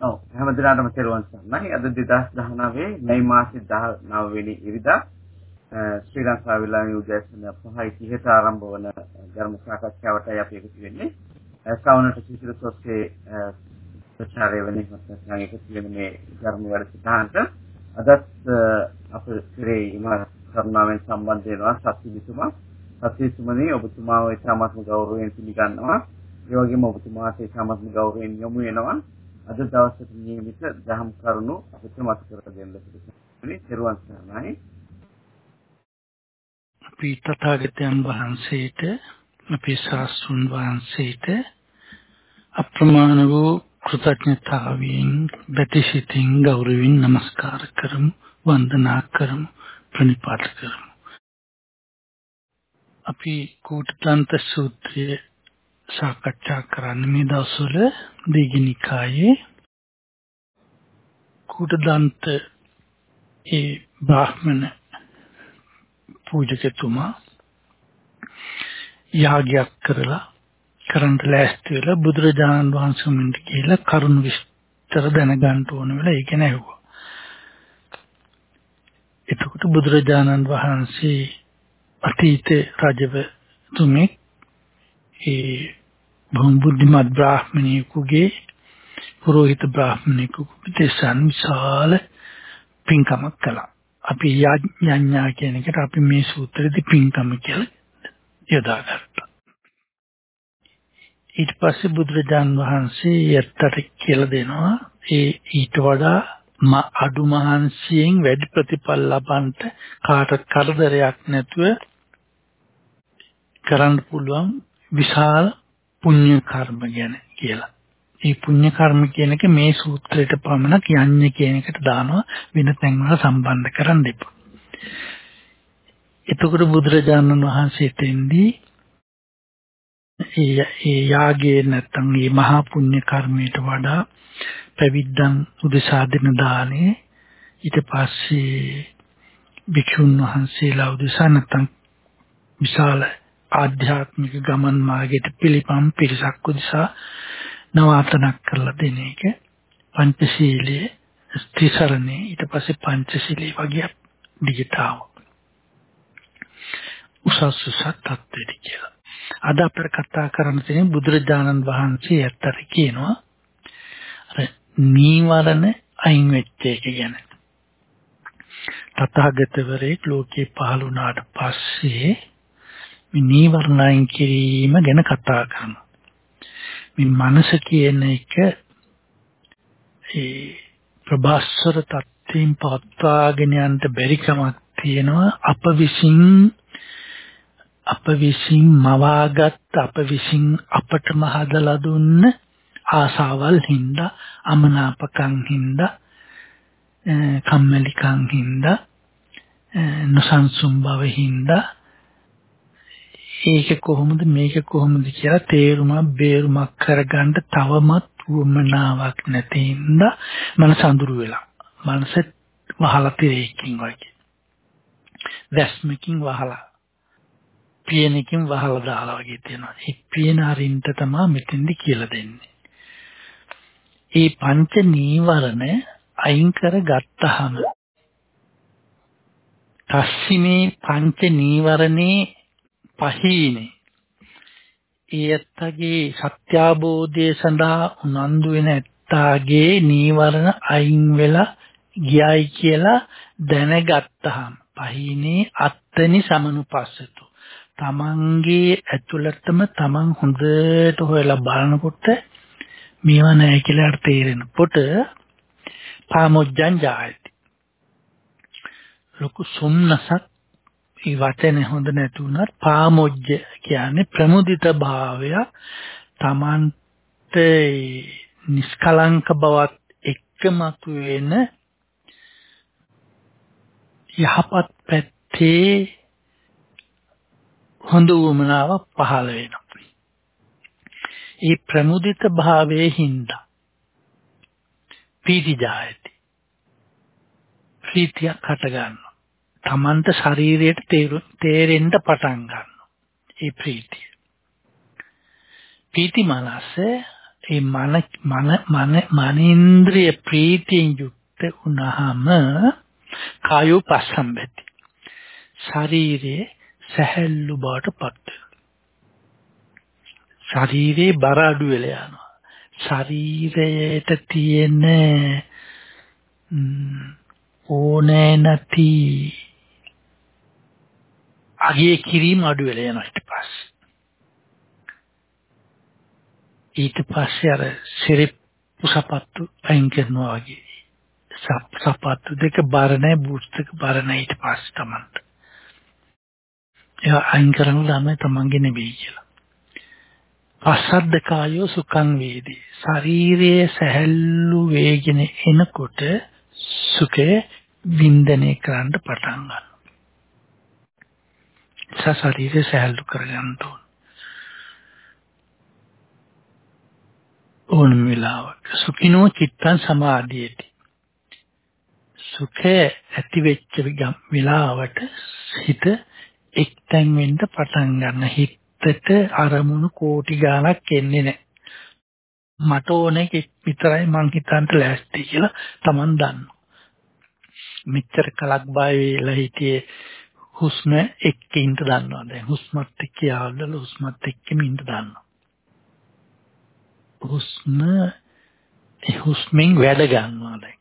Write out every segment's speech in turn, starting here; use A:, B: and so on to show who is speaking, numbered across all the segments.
A: ඔව් හැමදෙනාටම තෙරුවන් සරණයි. අද 2019 මැයි මාසේ 19 වෙනි ඉරිදා ශ්‍රී ලංකා විලාමි උදෑසන 5:30ට ආරම්භ වන ධර්ම සාකච්ඡාවටයි අපි එකතු වෙන්නේ. ශ්‍රවණට සිසිල සොස්සේ ප්‍රචාරය වෙන මතකයන් එකතු වෙන මේ ධර්ම වැඩසටහනට අදත් අප කෙරේ ඉමා කරුණාවෙන් සම්බන්ධ වෙනවා සත්‍යවිතුමා. සත්‍යවිතුමනි ඔබතුමාව ඉතාමත්ම ගෞරවයෙන් පිළිගන්නවා. ඒ වගේම ඔබතුමාට ඉතාමත්ම ගෞරවයෙන් යොමු වෙනවා. අද දවසට නියමිත දහම් කරුණු අපිට මතක කර දෙන්න පිළිතුරු. තෙරුවන් සරණයි.
B: අපි තථාගතයන් වහන්සේට අපේ ශාස්ත්‍රුන් වහන්සේට අප්‍රමාණ වූ කෘතඥතාවයෙන් බැතිසිතින් ගෞරවයෙන් নমස්කාර කරමු වන්දනා කරමු ප්‍රණිපාත කරමු අපි කූටතන්ත සූත්‍රයේ සාකච්ඡා කරන්න මේ දවස්වල දීගනිකායේ කුඩදන්ත ඒ බ්‍රාහ්මණ පූජකතුමා යාගයක් කරලා කරන්න ලෑස්ති වෙලා බුදුරජාණන් වහන්සේ මුන්ට කියලා කරුණ විස්තර දැනගන්න ඕන වෙලා ඒක නැහුවා. එතකොට බුදුරජාණන් වහන්සේ අතීත රජවතුමෙක් ඒ බොහොම බුද්ධිමත් බ්‍රාහ්මණයෙකුගේ පුරোহিত බ්‍රාහ්මණයෙකුගේ දේශන් විශාල පින්කමක් කළා. අපි යඥා කියන එකට අපි මේ සූත්‍රෙදි පින්කම කියලා යොදාගත්තා. ඊට පස්සේ බුදුරජාන් වහන්සේ යත්තට කියලා දෙනවා ඒ ඊට වඩා අඩු මහන්සියෙන් වැඩි ප්‍රතිඵල ලබන්නට කාට කරදරයක් නැතුව කරන්න පුළුවන් විශාල පුණ්‍ය කර්ම ගැන කියලා. මේ පුණ්‍ය කර්ම කියන එක මේ සූත්‍රයට පමණක් යන්නේ කියන එකට දානවා වෙන තැන්වල සම්බන්ධ කරන්න එපා. එතකොට බුදුරජාණන් වහන්සේ තෙන්දී ඒ යාගයේ නැත්තම් මේ මහා පුණ්‍ය කර්මයට වඩා පැවිද්දන් උදෙසා දෙන දානේ ඊට පස්සේ භික්ෂුන් වහන්සේලා උදෙසා නැත්තම් විශාල ආධ්‍යාත්මික ගමන් මාර්ගයට පිළිපම් පිරිසක් උදෙසා නවාතනක් කරලා දෙන එක පංචශීලයේ ස්ත්‍රිසරණේ ඊට පස්සේ පංචශීලයේ වගේ දිගටාව උසස් උසස් තත්ත්වෙට කියලා. අද අපිට කතා කරන්න තියෙන බුදුරජාණන් වහන්සේ ඇත්තට කියනවා අර නීවරණ අයින් වෙච්ච එක ගැන. තථාගතවරේ ලෝකේ පහළ වුණාට පස්සේ මේ නීවරණයන් කිරීම ගැන කතා කරනවා. මේ මනස කියන එක ඒ ප්‍රබස්සර තත්ත්වයෙන් පවත්වාගෙන යන්න බැරි කමක් තියෙනවා අප විසින් අප විසින් මවාගත් අප විසින් අපටම හදලා දුන්න ආසාවල් හින්දා අමනාපකම් හින්දා කම්මැලිකම් හින්දා නොසන්සුන් බව හින්දා ඒක කොහොමද මේක කොහොමද කියලා තේරුමක් බේරුමක් කරගන්න තවමත් වමනාවක් නැති හින්දා මනස අඳුරු වෙලා මනස වහලා තිරේකින් වගේ. දැස්මකින් වහලා පියනකින් වහලා දාලා වගේ තියෙනවා. ඒ පියන අරින්ට තමයි මෙතෙන්දි කියලා දෙන්නේ. ඒ පංච නීවරණ අයින් කර ගත්තාම තස්සිනේ පංච නීවරණේ පහීනේ. ඒත්තගේ සත්‍යාබෝධය සඳහා උනන්දු වෙන ඇත්තාගේ නීවරණ අයින් වෙලා ගියයි කියලා දැනගත්තාම පහීනේ අත්තනි සමනුපස්සතු. තමන්ගේ ඇතුළතම තමන් හොඳට හොයලා බලනකොට මේවා නැහැ කියලා තේරෙනකොට පාමොජ්ජං ජායති. ලොකු සොම්නසක් මේ වචනේ හොඳ නැති වුණත් පාමොජ්ජ කියන්නේ ප්‍රමුදිත භාවය තමන්ට නිස්කලංක බවත් එක්කමතු වෙන යහපත් පැත්තේ හොඳ වමනාව පහළ වෙනවා. ඒ ප්‍රමුදිත භාවයේ හින්දා පීති ජායති. ප්‍රීතියක් හට ගන්නවා. තමන්ට ශරීරයට තේරෙන්න පටන් ගන්නවා. ඒ ප්‍රීතිය. පීති මනස ඒ මන මන මන මනේන්ද්‍රිය ප්‍රීතියෙන් යුක්ත වුණාම කායෝ පස්සම්බති. ශරීරයේ සැහැල්ලු බවට පත් ශරීරේ බර අඩු වෙලා යනවා. ශරීරයට තියෙන ඕනෑ නැති අගේ කිරීම අඩු වෙලා යනවා ඊට පස්සේ. ඊට පස්සේ අර සිරිප්පු සපත්තු අයින් කරනවා වගේ. සපත්තු දෙක බර නැහැ බූට්ස් දෙක බර නැහැ ඊට පස්සේ තමන්ට. එයා අයින් කරන ළමයි තමන්ගේ නෙවෙයි කියලා. පස්සද්ද කායෝ සුඛං වේදී. ශරීරයේ සැහැල්ලු වේගෙන එනකොට සුඛය වින්දනය කරන්න පටන් ගන්නවා. ශරීරය සැහැල්ලු කරගන්න ඕන. ඕනම වෙලාවක සුඛිනෝ චිත්තං සමාධියති. සුඛය ඇති වෙච්ච වෙලාවට හිත එක්තැන් වෙන්න පටන් ගන්න. හිතට අරමුණු කෝටි ගාණක් එන්නේ නැහැ. මට ඕනේ විතරයි මං හිතන්ට ලෑස්ති කියලා Taman දන්නවා. මෙච්චර කලක් බය වෙලා හිටියේ හුස්ම එක්ක ඉන්න දන්නවා. දැන් හුස්මත් එක්ක යාළුවල හුස්මත් එක්කම ඉන්න දන්නවා. හුස්ම හුස්මෙන් වැඩ ගන්නවා දැන්.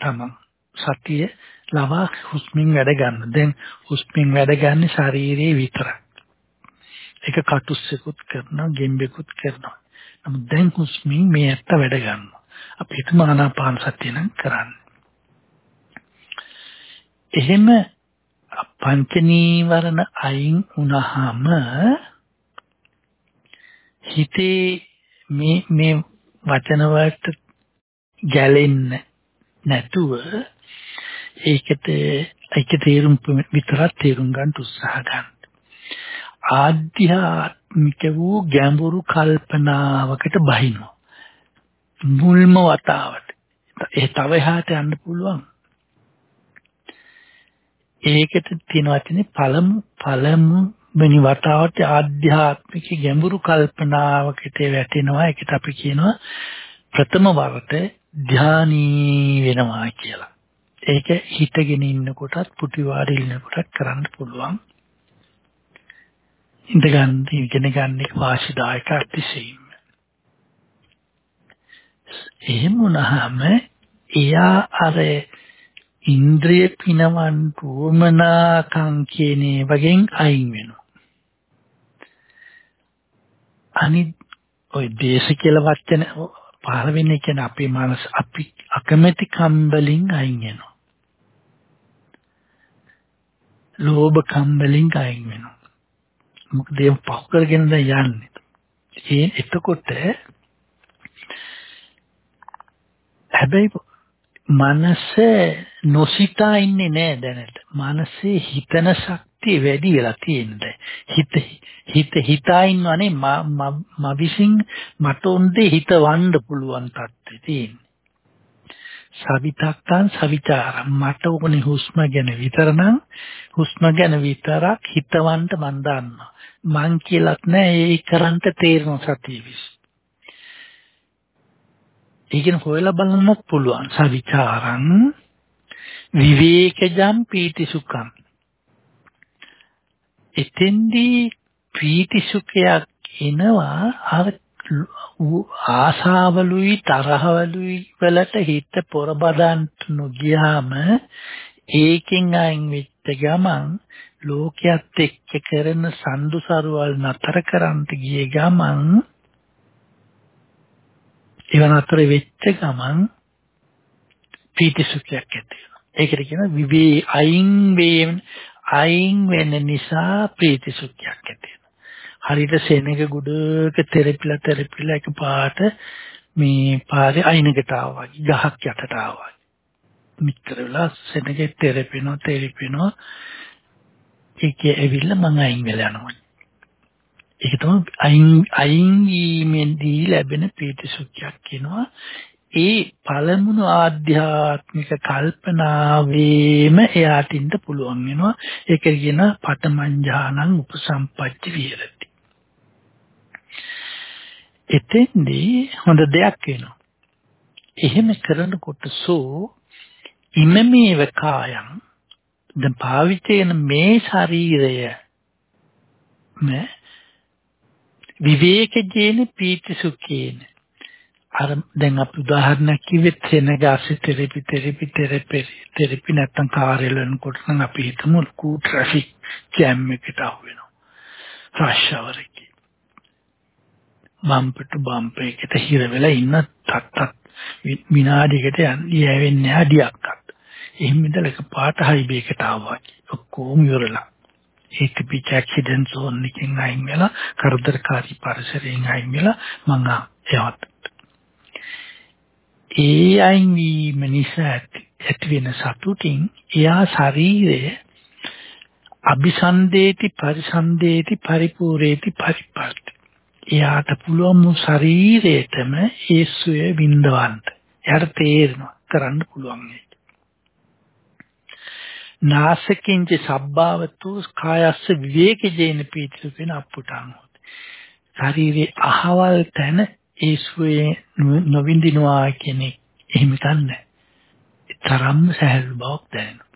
B: තමන් සතිය ලවා හුස්මෙන් වැඩ ගන්න. දැන් හුස්මෙන් වැඩ ගන්න ශරීරයේ විතරක්. ඒක කටුස්සෙකුත් කරනවා, ගෙම්බෙකුත් කරනවා. නමුත් දැන් හුස්මෙන් මේ ඇත්ත වැඩ ගන්නවා. අපි හිතමු ආනාපාන සතිය නම් කරන්නේ. එහෙම පංච නීවරණ අයින් වුණාම හිතේ මේ මේ වචන වලට ගැලෙන්න නැතුව ඒකට ඒක තේරුම් විතරක් තේරුම් ගන්න උත්සාහ ගන්න. ආධ්‍යාත්මික වූ ගැඹුරු කල්පනාවකට බහිනවා. මුල්ම වතාවට. ඒ තව එහාට යන්න පුළුවන්. ඒකට තියෙන වචනේ පළමු පළමු වෙනි වතාවට ආධ්‍යාත්මික ගැඹුරු කල්පනාවකට වැටෙනවා ඒකට අපි කියනවා ප්‍රථම වරට ධානී වෙනවා කියලා. ඒක හිතගෙන ඉන්නකොටත් පුටි වාඩි ඉන්නකොටත් කරන්න පුළුවන්. ඉඳ ගන්න ඉගෙන ගන්න එක වාසිදායක අතිශයින්ම. එහෙම වුණාම එයා අර ඉන්ද්‍රිය පිනවන් වුමනාකම් කියන වගෙන් අයින් වෙනවා. අනිත් ওই දේශ කියලා වචන පහළ වෙන්නේ කියන්නේ අපේ මනස අපි අකමැති කම්බලින් අයින් වෙනවා. ලෝභ කම්බලින් අයින් වෙනවා. මොකද ඒ පහු කරගෙන යන්නේ. ඒ එතකොට හැබැයි මනස නොසිතා ඉන්නේ නෑ දැනට. මනසේ හිතන ශක්තිය වැඩි වෙලා තියෙනවා. හිත හිත හිතා ඉන්නවනේ මම විසින් මට උන්දේ හිතවන්න පුළුවන් තත්ත්වෙ තියෙන්නේ. සවිතක්කන් සවිචාරම් මට ඕනේ හුස්ම ගැන විතරනම් හුස්ම ගැන විතරක් හිතවන්න මන් දන්නවා. මං කියලත් නෑ ඒ කරන්ට තේරෙන සතිය විශ්ව. ඒකෙන් හොයලා බලන්නත් පුළුවන්. සවිචාරං විවේකජම් පීති සුඛං. එතෙන්දී පීති සුඛයක් එනවා අර ආසාවලුයි තරහවලුයි වලට හිත පොරබදන්න නොගියාම ඒකෙන් අයින් වෙච්ච ගමන් ලෝකයක් එක්ක කරන සම්දුසරුවල් නතර කරන්ට ගිය ගමන් ඒව නතර වෙච්ච ගමන් පීති සුඛයක් ඇති වෙනවා. ඒකට කියන විවේ අයින් වේම අයින් වෙන නිසා ප්‍රීති සුඛයක් ඇති වෙනවා. හරියට සෙනඟ ගුඩක තෙරපිලා තෙරපිලා එක පාට මේ පාරේ අයිනකට ආවා වගේ ගහක් යටට ආවා. මිත්‍ර වෙලා සෙනඟේ තෙරපිනවා තෙරපිනවා ඒකේ ඇවිල්ලා මං අයින් වෙලා යනවා. ඒක තමයි අයින් අයින් වීමෙන්දී ලැබෙන ප්‍රීතිසුඛයක් කියනවා. ඒ පළමුණු ආධ්‍යාත්මික කල්පනාවේම එයාට ඉන්න පුළුවන් වෙනවා. ඒක කියන පතමං ඥානං උපසම්පච්ච විහෙරති. එතෙන්දී හොඳ දෙයක් වෙනවා. එහෙම කරනකොට සෝ ඉමමේව කායං දැන් පාවිච්චි කරන මේ ශරීරය නේ විවේකජේන පීති සුඛේන අර දැන් අපි උදාහරණයක් කිව්වෙත් සෙනගාසි තෙරපි තෙරපි තෙරපි තෙරපි නැත්තම් කාර්යල වෙනකොට නම් අපි හිතමු ලකු ට්‍රැෆික් ජෑම් එකකට අහු වෙනවා. රෂ් අවර් එකේ. බම්පට බම්ප එකට හිර වෙලා ඉන්න තත් තත් විනාඩියකට යන්නේ යවෙන්නේ අඩියක්වත්. එහෙම ඉඳලා එක පාට හයිබේ එකට ආවා ඔක්කොම ඉවරලා. ඒක පිට ඇක්සිඩන්ට් සෝන් එකකින් අයින් වෙලා කරදරකාරී පරිසරයෙන් අයින් වෙලා මම යවත් ඒ අයින් වීම නිසා ඇති වෙන සතුටින් එයා ශරීරය අபிසන්දේති පරිසන්දේති පරිපූර්ණේති පරිපර්ති එයාට පුළුවන් මු ශරීරයටම ඒ සුවය විඳවන්න. එයාට තේරෙනවා කරන්න පුළුවන්. ඒක නාසකින්ච සබ්බාවතු කායස්ස විවේකජේන පීතිසු වෙන අප්පුටාන් හොත්. ශරීරයේ අහවල් තැන ඒ සුවේ නොවින්දිනවා කියන්නේ එහෙම කන්නේ තරම්ම සහැල්ලු බවක් දැනෙනවා.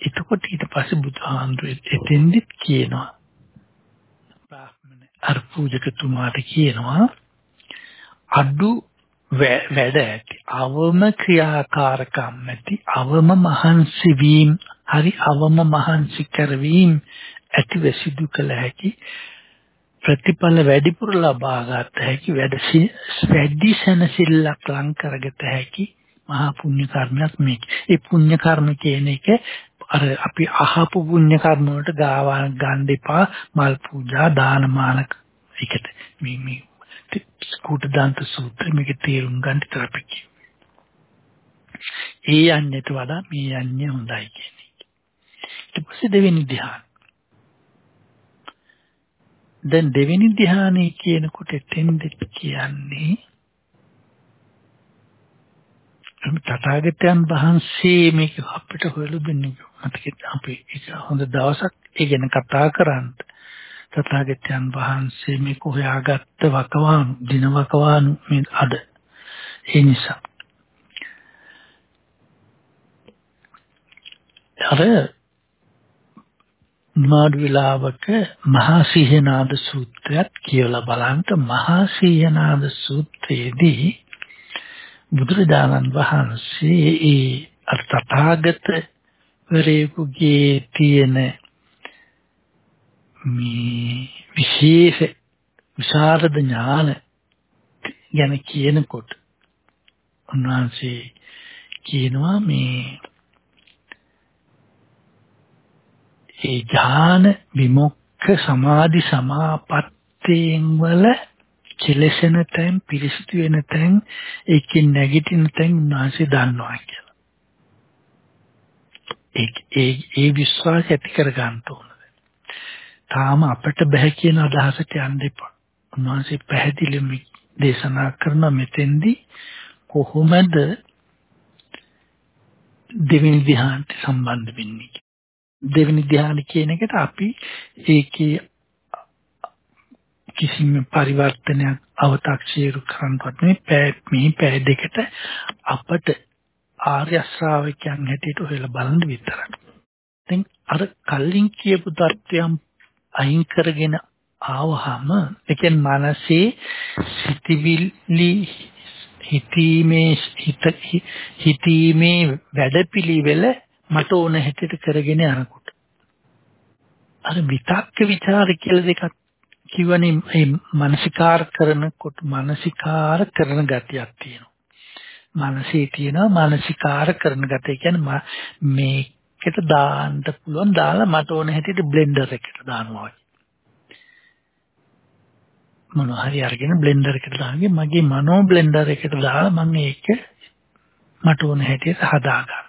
B: එතකොට ඊට පස්සේ බුදුහාමුදුරේ එතෙන්දිත් කියනවා. බ්‍රාහ්මණ අර පූජකතුමාට කියනවා අඩු වැඩ ඇති. අවම ක්‍රියාකාරකම් ඇති. අවම මහන්සි වීම. හරි අවම මහන්සි කරවීම ඇතිව සිදු කළ හැකි ප්‍රතිඵල වැඩිපුර ලබා ගත හැකි වැඩ වැඩි සැනසෙල්ලක් ලං කරගත හැකි මහා පුණ්‍ය කර්මයක් මේක. ඒ පුණ්‍ය කර්ම කියන එක අර අපි අහපු පුණ්‍ය කර්ම වලට ගාවා ගන්න එපා. මල් පූජා දානමාන එකට මේ මේ කුට දාන්ත සූත්‍ර මේක තේරුම් ගන්න විතර අපි කිව්වේ. ඒ යන්නේට වඩා මේ යන්නේ හොඳයි කියන එක. ඊට පස්සේ දෙවෙනි ධ්‍යාන. දැන් දෙවෙනි ධ්‍යානයේ කියනකොට එතෙන්ද කියන්නේ තථාගතයන් වහන්සේ මේක අපිට හොයලා දෙන්නේ මතකෙත් අපි ඒක හොඳ දවසක් ඒ ගැන කතා කරන්නේ තථාගතයන් වහන්සේ මේ කොහොයාගත්ත වකවානු දින වකවානු මේ අද. ඒ නිසා. අර මාඩ විලාවක මහා සීහනාද සූත්‍රයත් කියලා බලන්න මහා සීහනාද සූත්‍රයේදී බුදුරජාණන් වහන්සේ ඒ අර්ථාගත වරේකුගේ තියෙන මේ විශේෂ විශාරද ඥාන ගැන කියනකොට උන්වහන්සේ කියනවා මේ ඒ ඥාන විමුක්ඛ සමාධි සමාපත්තීන් වල කෙලසෙන තැන් පිරිසිදු වෙන තැන් ඒකෙන් නැගිටින තැන් උන්වහන්සේ දන්නවා කියලා. ඒ ඒ ඒ විශ්වාසය ඇති කර ගන්න ඕන. තාම අපිට බෑ කියන අදහසට යන්න එපා. උන්වහන්සේ පැහැදිලිවම දේශනා කරන මෙතෙන්දී කොහොමද දෙවෙනි ධ්‍යානට සම්බන්ධ වෙන්නේ? දෙවෙනි ධ්‍යාන කියන එකට අපි ඒකේ කිසිම පරිවර්තනයක් අව탁සීරු කරන්නවත් නෙමෙයි මේ පෑ දෙකට අපට ආර්ය ශ්‍රාවකයන් හැටියට හොයලා බලන්න විතරයි. දැන් අර කලින් කියපු தත්වයන් අයින් කරගෙන ආවහම ඒ කියන්නේ මනසේ සිටිවිලි හිතීමේ හිත හිතීමේ වැඩපිළිවෙල මට ඕන හැටියට කරගෙන යනකොට අර විතක්ක ਵਿਚාර කියලා දෙකක් කිව්වනේ මේ මානසිකාර කරනකොට මානසිකාර කරන ගතියක් තියෙනවා. මනසේ තියෙනවා මානසිකාර කරන ගතිය කියන්නේ මේකට දාන්න පුළුවන් දාලා මට ඕන හැටියට බ්ලෙන්ඩර් එකට දානවා වගේ. මොනවා හරි අරගෙන බ්ලෙන්ඩර් එකට දාන්නේ මගේ මනෝ බ්ලෙන්ඩර් එකට දාලා මම ඒක මට ඕන හැටියට හදා ගන්න.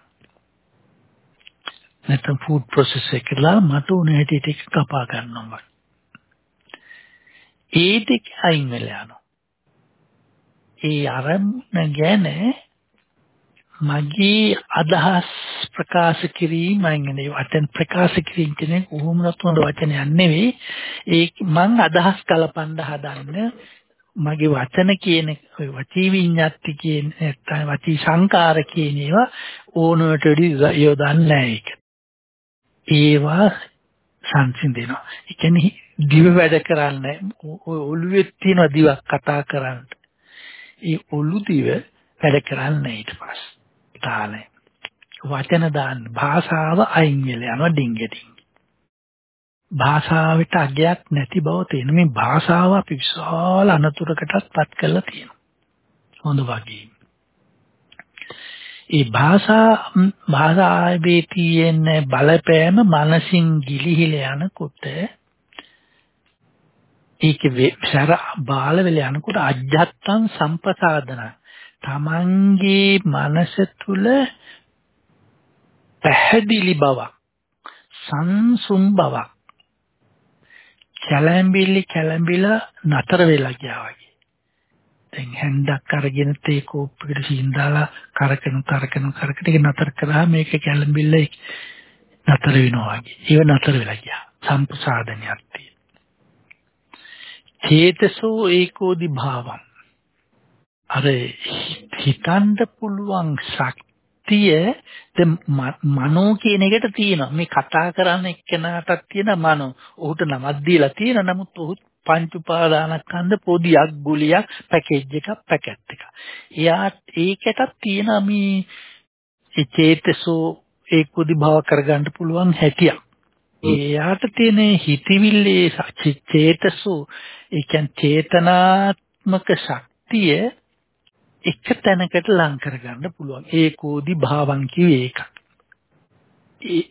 B: නැත්නම් ෆුඩ් ප්‍රොසෙස් එකලා මට ඕන හැටියට ඒක කපා ගන්නවා. ඒ දෙක අයින් වෙලා යනවා. ඒ අරමුණ ගැන මගේ අදහස් ප්‍රකාශ කිරීම මම වචන ප්‍රකාශ කිරීම කියන්නේ කොහොමවත් හොඳ වචනයක් නෙවෙයි ඒ මං අදහස් කලපන්න හදන්න මගේ වචන කියන ඔය වචී විඤ්ඤාති කියන නැත්නම් වචී සංකාර කියන ඒවා ඕනවට යොදන්නේ නැහැ ඒක. ඒවා සංසිඳෙනවා. ඒ කියන්නේ දිව වැඩ කරන්නේ ඔළුවේ තියෙන දිවක් කතා කරන්න. ඒ ඔළු දිව වැඩ කරන්නේ ඊට පස්සේ. තාලේ. වචන දාන්න භාෂාව අයින් වෙලා යනවා ඩිංගෙටින්. භාෂාවට අගයක් නැති බව තේන මේ භාෂාව අපි විශාල අනතුරකටත් පත් කරලා තියෙනවා. හොඳ වගේ. ඒ භාෂා භාෂාවේ තියෙන බලපෑම මනසින් ගිලිහිල යනකොට ඒකේ සර බාල වෙල යනකොට අජත්තං සම්පසාදන තමන්ගේ මනස තුල පැහැදිලි බවක් සංසුම් බවක් කැළඹිලි කැළඹිලා නතර වෙලා ගියා වගේ. දැන් හැන්දක් අරගෙන තේ කෝප්පයකට සීන්දාලා කරකන කරකන කරකන ඒක නතර කරා මේක කැළඹිල්ල නතර වෙනවා වගේ. ඒව නතර වෙලා ගියා. සම්ප්‍රසාදනයක් තියෙන. චේතසෝ ඒකෝදි භාවම්. අර හිතන්න පුළුවන් ශක්තිය මනෝ කියන එකට තියෙනවා. මේ කතා කරන එක්කෙනාටත් තියෙන මනෝ. ඔහුට නමක් දීලා තියෙන නමුත් ඔහු පංච උපාදානස්කන්ධ පොදියක් ගුලියක් පැකේජ් එකක් පැකට් එකක්. එයා ඒකටත් තියෙන මේ චේතසෝ ඒකෝදි භාව කරගන්න පුළුවන් හැටියක්. එයාට තියෙන හිතවිල්ලේ චේතසෝ ඒ කියන්නේ චේතනාත්මක ශක්තිය එක තැනකට ලං කරගන්න පුළුවන්. ඒකෝදි භාවං කිව්වේ ඒක.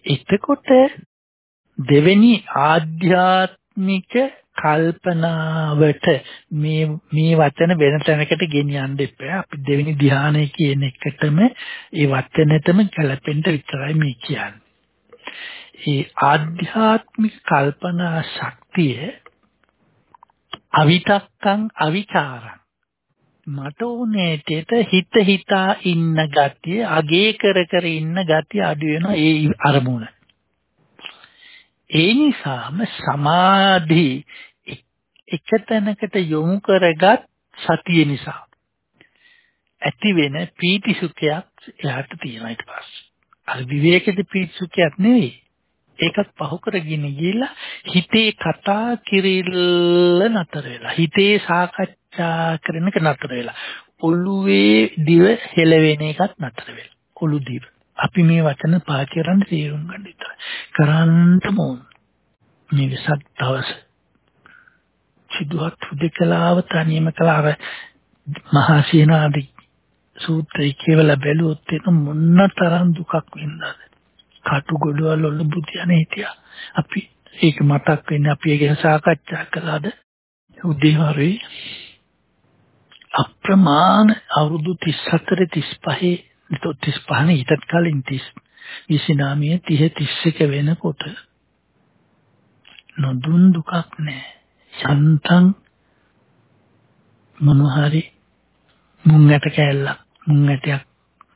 B: එතකොට දෙවෙනි ආධ්‍යාත්මික කල්පනාවට මේ මේ වචන වෙන තැනකට ගෙනියන්න එපා. අපි දෙවෙනි ධ්‍යානය කියන එකටම ඒ වචනෙටම ගැලපෙන්න විතරයි මේ කියන්නේ. ඒ ආධ්‍යාත්මික කල්පනා ශක්තිය අවිතක්කං අවිචාරං මට ඕනේට හිත හිතා ඉන්න ගතිය අගේ කර කර ඉන්න ගතිය අඩු වෙනවා ඒ අරමුණ. ඒ නිසාම සමාධි එක තැනකට යොමු කරගත් සතිය නිසා ඇති වෙන පීති සුඛයක් එයාට තියෙනවා ඊට පස්සේ. අර විවේකද පීති සුඛයක් නෙවෙයි. ඒකත් පහු කරගෙන ගිහිල්ලා හිතේ කතා කිරිල්ල නතර වෙලා හිතේ සාකච්ඡා කරන එක නතර වෙලා ඔළුවේ දිව හෙලවෙන එකත් නතර වෙලා ඔළු දිව. අපි මේ වචන පාවිච්චි කරන්න තේරුම් ගන්න විතරයි. කරන්නම ඕන මේ විසක් දවස. සිදුවත් දෙකලාව තනියම කළා. අර මහා සීනාදී සූත්‍රය කියවලා බැලුවොත් එන මොන්න තරම් දුකක් වෙනවද කටු ගොඩවල් වල බුදියනේ හිටියා. අපි ඒක මතක් වෙන්නේ අපි ඒක ගැන සාකච්ඡා කළාද? උදේ හරි අප්‍රමාණ අවුරුදු 34 35 35 නේ ඊටත් කලින් 30 29 30 31 වෙනකොට නොදුන් දුකක් නෑ. යන්තම් මොනහරි මුං ඇට කෑල්ලක් මුං ඇටයක්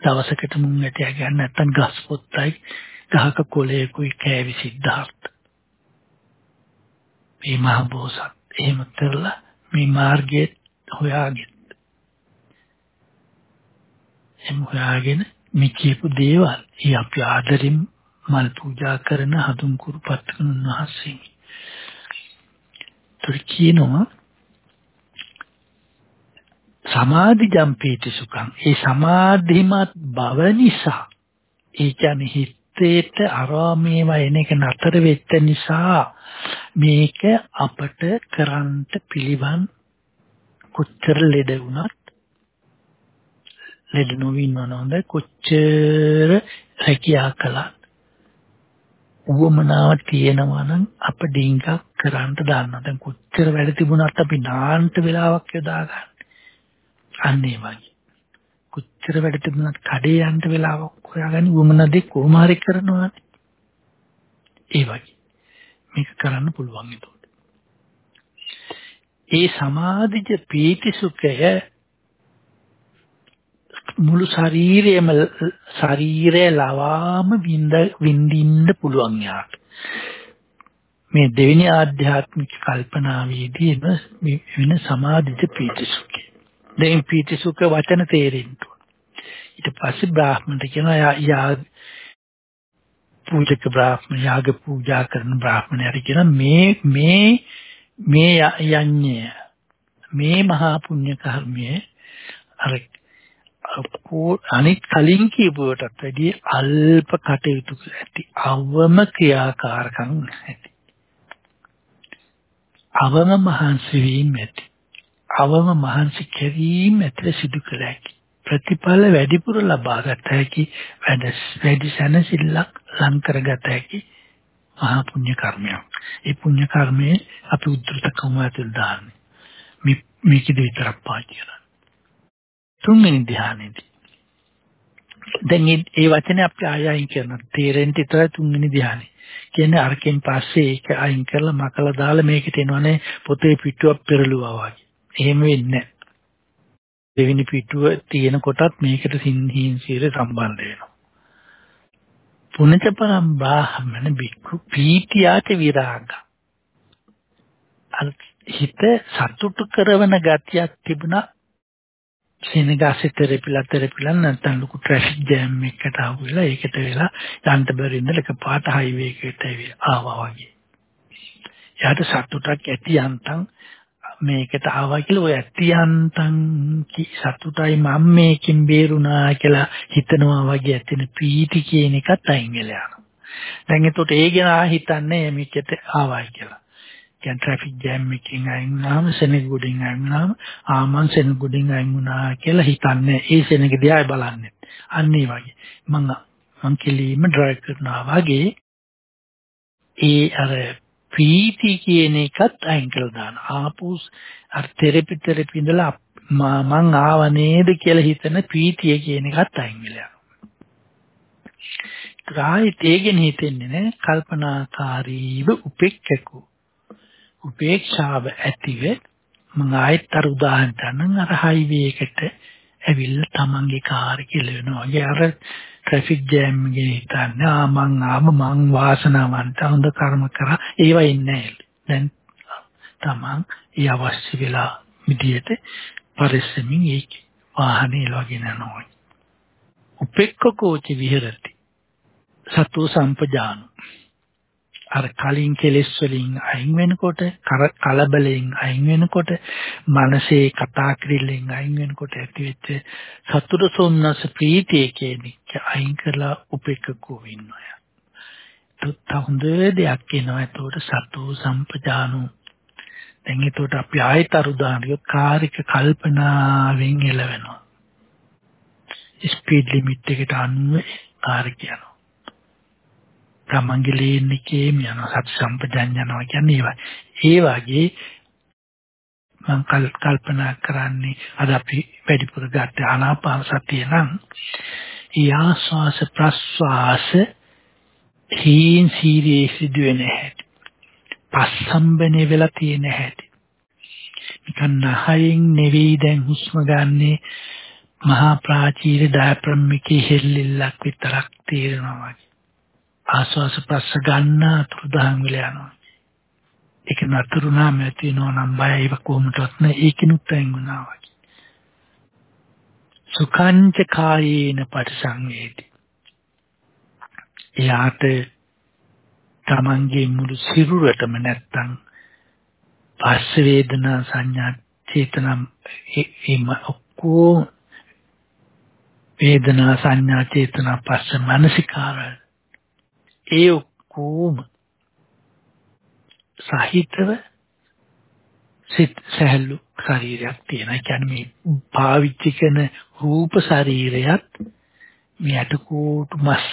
B: දවසකට මුං ඇටයක් ගන්න නැත්තම් ගස් පොත්තයි ගහක කොළයකුයි කෑවි සිද්ධාර්ථ. මේ මහ බෝසත් එහෙම කරලා මේ මාර්ගයේ හොයාගෙන එම් හොයාගෙන මේ කියපු දේවල් ඒ අපි ආදරෙන් මල් පූජා කරන හඳුන් කුරුපත් කරන උන්වහන්සේ. තුර කියනවා සමාධි ජම්පීති සුඛං ඒ සමාධිමත් බව නිසා ඒ කියන්නේ හිතේට අරාමේවා එන එක නතර වෙච්ච නිසා මේක අපට කරන්ට පිළිවන් කොච්චර ලෙඩ වුණත් ලෙඩ නොවින්නවන හොඳ කොච්චර රැකියා කළත් උවමනාව තියෙනවා නම් අප ඩිංගක් කරන්න දාන්න. දැන් කොච්චර වැඩ තිබුණත් අපි නාන්ට වෙලාවක් යොදා ගන්න. අන්න ඒ වගේ. කොච්චර වැඩ තිබුණත් කඩේ යන්න වෙලාවක් හොයාගන්න උවමනදී කොහොම හරි කරනවානේ. ඒ වගේ. මේක කරන්න පුළුවන් ඒතකොට. ඒ සමාධිජ පීති සුඛය මුළු ශරීරයම ශරීරය ලවාම විඳ විඳින්න පුළුවන් යාට. මේ දෙවෙනි ආධ්‍යාත්මික කල්පනාවේදී වෙන සමාධිත පීතිසුඛය. දැන් පීතිසුඛ වචන තේරෙන්න ඊට පස්සේ බ්‍රාහ්මණට කියනවා යා පූජක බ්‍රාහ්මණ යාග පූජා කරන බ්‍රාහ්මණයට කියන මේ මේ මේ යන්නේ මේ මහා පුණ්‍ය කර්මයේ අර අනිත් කලින් කියපුවටත් වැඩිය අල්ප කටයුතු ඇති අවම ක්‍රියාකාරකම් ඇති අවම මහන්සි වීම ඇති. අවම මහන්සි කිරීම ඇති සිදු කළ හැකි ප්‍රතිඵල වැඩිපුර ලබා ගත හැකි වැඩ වැඩි සැනසෙල්ලක් ලං කරගත හැකි මහා පුණ්‍ය කර්මයක්. ඒ පුණ්‍ය කර්මයේ අපි උද්දෘත කමවතුල් දාන්නේ. මේ මේකද විතරක් පාවිච්චි තුන්වෙනි ධ්‍යානෙදී. දැන් ඒ වචනේ අපි ආය අයින් කරන තේරෙන්න විතරයි තුන්වෙනි ධ්‍යානෙ. කියන්නේ අරකින් පස්සේ ඒක අයින් කරලා මකලා දාලා මේකට එනවනේ පොතේ පිටුවක් පෙරළුවා වගේ. එහෙම වෙන්නේ නැහැ. දෙවෙනි පිටුව තියෙන කොටත් මේකට සින්හීන් සියර සම්බන්ධ වෙනවා. පුනච පරම් බ්‍රාහමණ බික්ඛු පීතියාච විරාග. හිත සතුටු කරන ගතියක් තිබුණා සෙනගාසේ තෙරපිලා තෙරපිලා නැත්නම් ලොකු ට්‍රැෆික් ජෑම් එකකට ආව වෙලා ඒකට වෙලා යන්න බැරි ඉඳලා එක පාට හයිවේ එකට ආවා වගේ. යාට සතුටක් ඇති යන්තම් මේකට ආවා කියලා ඔය ඇතියන්තන් සතුටයි මම මේකෙන් බේරුණා කියලා හිතනවා වගේ ඇතින පීටි කියන එකත් අයින් වෙලා යනවා. දැන් එතකොට ඒ ගැන හිතන්නේ මේකට ආවයි කියලා. දැන් ට්‍රැෆික් ජෑම් එකකින් අයින් වුණාම සෙනගුඩින් අයින් වුණාම ආමන් සෙනගුඩින් අයින් වුණා කියලා හිතන්නේ ඒ සෙනග දිහා බලන්නේ. අන්න ඒ වගේ. මම මං කෙලින්ම ඩ්‍රයිව් කරනවා වගේ ඒ අර ප්‍රීති කියන එකත් අයින් කරලා දාන. ආපුස් අර තෙරපි තෙරපි ඉඳලා මං ආව නේද කියලා හිතන ප්‍රීතිය කියන එකත් අයින් වෙලා යනවා. රායිත් ඒකෙන් හිතෙන්නේ නේ කල්පනාකාරීව උපෙක්කකු. උපේක්ෂාව ඇතිව මම ආයෙත් අර උදාහරණ ගන්න අර හයිවේ එකට ඇවිල්ලා තමන්ගේ කාර් කෙලවෙනවා. ඒ අර ට්‍රැෆික් ජෑම් එකේ හිටන්නේ ආ මං ආම මං වාසනාවන්ත හොඳ කර්ම කරා ඒව ඉන්නේ දැන් තමන් ඒ අවශ්‍ය වෙලා විදියට පරිස්සමින් ඒ වාහනේ ලෝගෙන යනවා. උපෙක්ඛකෝච විහෙරති. සතු සම්පජාන අර කලින් කෙලෙස් වලින් අයින් වෙනකොට කලබලෙන් අයින් වෙනකොට මනසේ කතා කිරිල්ලෙන් අයින් වෙනකොට ඇතිවෙච්ච සතුට සොම්නස ප්‍රීතිය කියන එක අයින් කරලා උපේක්ෂකව ඉන්නවා. තුත් හොඳ දෙයක් එනවා ඒතකොට සතු සම්පජානු දැන් ඒතකොට අපි ආයත අරුදානියොත් කාර්යික කල්පනාවෙන් එළවෙනවා. ස්පීඩ් ලිමිට් එකට අනුව කාර් කියනවා. තමන්ගේ ලේන් එකේ යනවා. සති සම්පජඤ්ඤනවා කියන්නේ ඒ වගේ මම කල්පනා කරන්නේ අද අපි වැඩිපුර ගන්න ආනාපාන සතිය නම් යාස්වාස ප්‍රස්වාස හීන් සීරේ සිදුවෙන හැටි. පස්සම්බනේ වෙලා තියෙන හැටි. නිකන් නහයෙන් නෙවෙයි දැන් හුස්ම ගන්නේ මහා ප්‍රාචීර ඩයෆ්‍රම් හෙල්ලෙල්ලක් විතරක් තේරෙනවා වගේ. ආස්වාස ප්‍රස්ස ගන්න අතුරුදහන් වෙලා යනවා. ඒක නතරුණාම ඇතිවෙනවා නම් බය ඒක කොහොමදවත් නෑ ඒකිනුත් අයින් වුණා වගේ. සුඛංච කායේන පරිසංවේදී. එයාට තමන්ගේ මුළු සිරුරටම නැත්තම් පස්ස වේදනා සංඥා චේතනම් එම ඔක්කොම වේදනා සංඥා චේතනා පස්ස මානසිකාරය ඒ ඔක්කොම සහිතව සිත් සැහැල්ලු ශරීරයක් තියෙන. ඒ කියන්නේ මේ පාවිච්චි කරන රූප ශරීරයත් මේ අටකෝටු මස්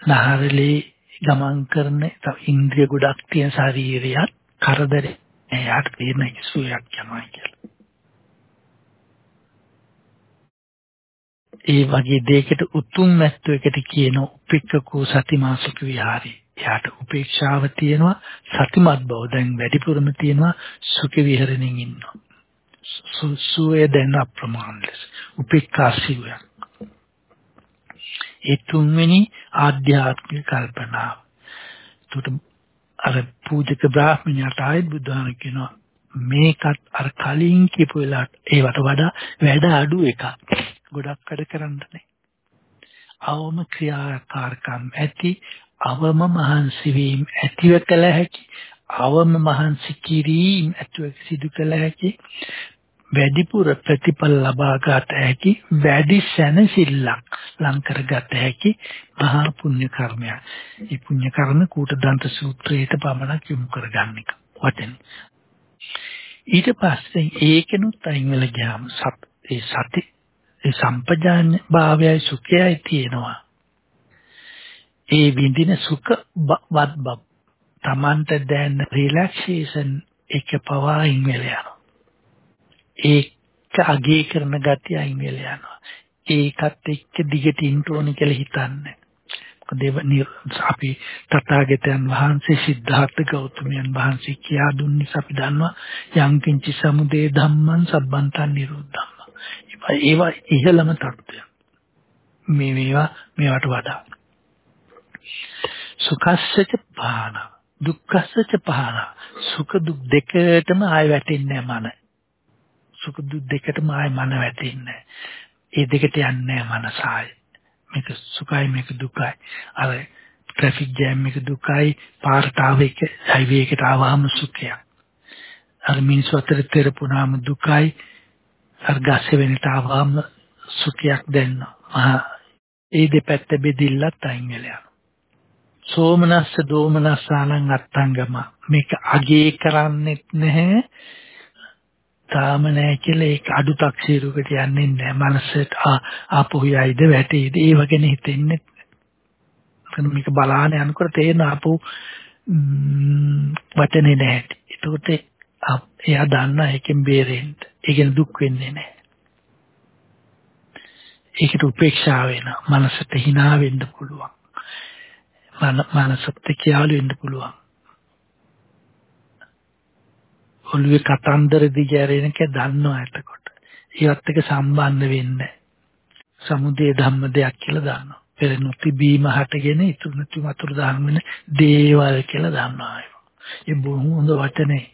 B: නහරලේ ගමන් කරන ඉන්ද්‍රිය ගොඩක් තියෙන ශරීරයත් කරදරේ එයාට තියෙන ඉසුයක් යනවා කියලා. ඒ වගේ දෙයකට උතුම් මැත්තෝ එකට කියන උපෙක්ඛකෝ සතිමාසුක විහාරي. එයාට උපේක්ෂාව තියෙනවා සතිමත් බව දැන් වැඩිපුරම තියෙනවා සුඛ විහරණෙන් ඉන්නවා. සුවේ දැන අප්‍රමාණ ලෙස උපේක්ඛා සිවය ඒ තුන්වෙනි ආධ්‍යාත්මික කල්පනාව. ඒකට අර පූජක බ්‍රාහ්මණයාට ආයෙත් බුදුහාම කියනවා මේකත් අර කලින් කියපු වෙලාවට ඒවට වඩා වැඩ අඩු එකක්. ගොඩක් වැඩ කරන්නනේ. අවම ක්‍රියාකාරකම් ඇති අවම මහන්සි වීම ඇතිව කළ හැකි අවම මහන්සි කිරීම ඇතිව සිදු කළ හැකි වැඩිපුර ප්‍රතිඵල ලබා ගත හැකි වැඩි සැනසෙල්ලක් ලං කරගත හැකි මහා පුණ්‍ය කර්මයක්. මේ පුණ්‍ය කර්ම කූටදන්ත සූත්‍රයට පමණක් යොමු කරගන්න එක වටෙන්. ඊට පස්සේ ඒකෙනුත් අයින් වෙලා ගියාම සත් ඒ සති ඒ සම්පජාන්‍ය භාවයයි සුඛයයි තියෙනවා. ඒ විඳින සුඛ වත් බව තමන්ට දැන් රිලැක්සේෂන් එක පවා අයින් වෙලා යනවා. ඒක අගේ කරන ගතිය අයින් වෙලා යනවා. ඒකත් එක්ක දිගට ඉන්න ඕනේ කියලා හිතන්නේ. මොකද අපි තථාගතයන් වහන්සේ සිද්ධාර්ථ ගෞතමයන් වහන්සේ කියා දුන්න නිසා අපි දන්නවා යම් කිංචි සමුදේ ධම්මං සබ්බන්තං නිරෝධම්ම. ඒවා ඉහළම தත්ත්වය. මේ මේවා මේවට වඩා. සුඛස්සච පහන දුක්ඛස්සච පහන සුඛ දුක් දෙකටම ආය වැටෙන්නේ මන. සුඛ දුක් දෙකටම ආය මන වැටෙන්නේ. ඒ දෙකට යන්නේ මනසාය. මේක සුඛයි මේක දුකයි. අර ට්‍රැෆික් ජෑම් එක දුකයි පාරට ආව එක හයිවේ එකට ආවම සුඛයක්. අර මිනිස්සු අතර තෙරපුණාම දුකයි අර ගස්ස වෙනට ආවම සුඛයක් දැනෙනවා. ඒ දෙපැත්ත බෙදිල්ලත් අයින් වෙලා සෝමනස්ස දෝමනස්සානං අත්තංගම මේක අගේ කරන්නෙත් නැහැ තාම නැහැ කියලා ඒක අඩු taksiruකට යන්නේ නැහැ. මනසට ආපහු යයිද වැටේද ඒව ගැන හිතෙන්නේ නැහැ. මේක බලාන යනකොට තේරෙන ආපහු වටනේ නැහැ. ඒකට එයා දන්නා ඒකෙන් බේරෙන්න. ඒකෙන් දුක් වෙන්නේ නැහැ. ඒකට උපේක්ෂාව වෙනවා. මනසට hina වෙන්න පුළුවන්. මනසට කියාලු වෙන්න පුළුවන්. ඔළුවේ කතන්දර දිගෑරෙනක දන්නවා එතකොට. ඒවත් එක සම්බන්ධ වෙන්නේ සමුදේ ධම්ම දෙයක් කියලා දානවා. පෙර නොතිබීම හටගෙන ඉතුරු නැති වතුර දාන වෙන දේවල් කියලා දානවා. ඒ බොහොම හොඳ වචනේ.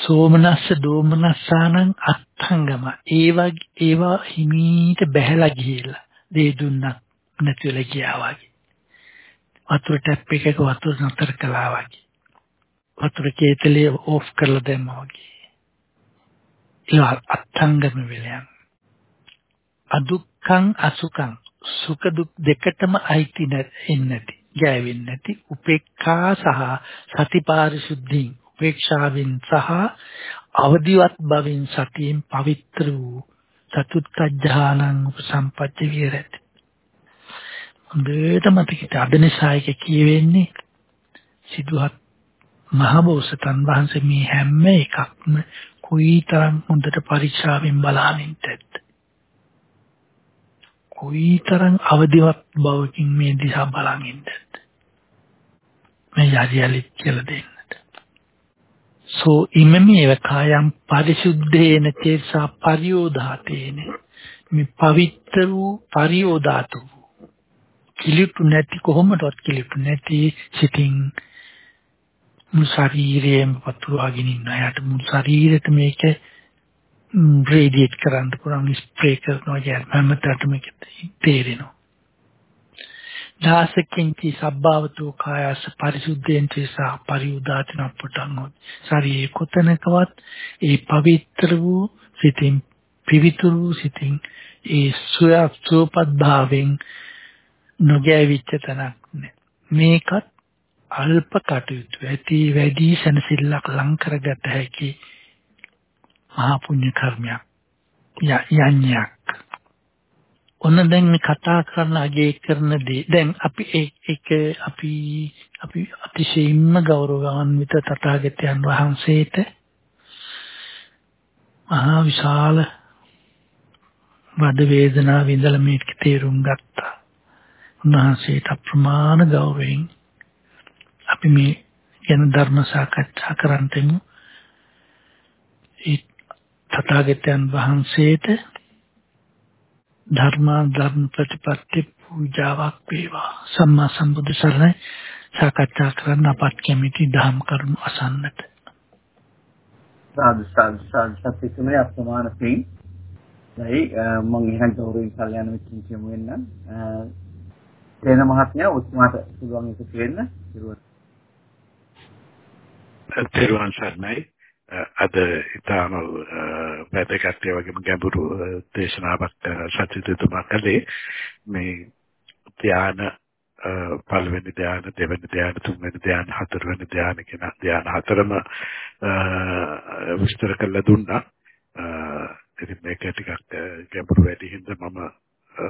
B: සෝමනස්ස දෝමනස්සානං අත්ංගම ඒ වගේ ඒවා හිමීට බැහැලා ගිහිල්ලා දේ දුන්නත් නැතිවලා ගියා වගේ. වතුර ටැප් එකක වතුර නතර කළා වගේ. වතුර කේතලේ ඕෆ් කරලා දැම්මා වගේ. ඒ අත්ංගම වෙලයන්. අදුක්ඛං අසුඛං සුඛ දුක් දෙකටම අයිති නැති ගෑවෙන්නේ නැති උපේක්ඛා සහ සතිපාරිශුද්ධින් උපේක්ෂාවෙන් සහ අවදිවත් බවින් සතියෙන් පවිත්‍ර වූ චතුත්ථ ඥානං උපසම්පත්ති විරති. හොඳට මතකයි අද නිසා එක කියවෙන්නේ සිදුහත් මහබෝසතන් වහන්සේ මේ හැම එකක්ම කුයිතරම් හොඳට පරීක්ෂාවෙන් බලනින්ද කුයිතරම් අවදිවත් බවකින් මේ දිහා බලනින්ද මේ යරියලි කියලා දෙන්නට සෝ ඉමමේව කායම් පරිසුද්ධේන චේසා පරියෝධාතේන මේ පවිත්‍ර වූ පරියෝධාතු කිලිටු නැති කොහොමදවත් කිලිටු නැති සිතින් මුළු ශරීරයම පතුරවාගෙන ඉන්න අයට මුළු ශරීරෙට මේක රේඩියේට් කරන්න පුළුවන් ස්ප්‍රේ කරනවා කියන්නේ හැමතැනම මේක තේරෙනවා. දාසකින්චි සබ්බාවතෝ කායස පරිසුද්ධයෙන් තේසා පරිඋදාතන අපටංගොත් ශරීරයේ කොතනකවත් ඒ පවිත්‍ර වූ සිතින් පිවිතුරු සිතින් ඒ සුවපත් භාවයෙන් නොගැවිච්ච තැනක් නෑ. මේකත් අල්ප කටයුතු. ඇති වැඩි සනසිල්ලක් ලං කරගත හැකි මහා පුණ්‍ය කර්මයක්. යඤ්ඤයක්. ඔන්න දැන් කතා කරන අගේ කරන දේ දැන් අපි ඒක අපි අපි අතිශයින්ම ගෞරවාන්විත තථාගතයන් වහන්සේට මහා විශාල වද වේදනා විඳලා මේක තේරුම් ගත්තා. උන්වහන්සේට අප්‍රමාණ ගෞරවයෙන් අපි මේ ගැන ධර්ම සාකච්ඡා කරන්නෙමු. තථාගතයන් වහන්සේට ධර්මා ධර්ම ප්‍රතිපත්ති පූජාවක් වේවා. සම්මා සම්බුදු සරණයි. සාකච්ඡා කරන්න අපත් කැමති දහම් කරුණු අසන්නට.
A: සාදු සාදු සාදු. සත්‍යතුමේ අප්‍රමාණ පින්. දැයි මම ඉහන් තෝරුවෙන් කල්යනා මිත්‍රන් කියමු වෙන්න. තේන මහත්මයා උත්මාට පුළුවන් එකතු වෙන්න.
C: තෙරුවන් සරණයි අද ඊටම වැදගත් වගේම ගැඹුරු දේශනාවක් සත්‍යතුමා කළේ මේ ධ්‍යාන පළවෙනි ධ්‍යාන දෙවෙනි ධ්‍යාන තුන්වෙනි ධ්‍යාන හතරවෙනි ධ්‍යාන කියන ධ්‍යාන හතරම විස්තර කරලා දුන්නා. ඉතින් මේක ටිකක් ගැඹුරු වැඩි හින්දා මම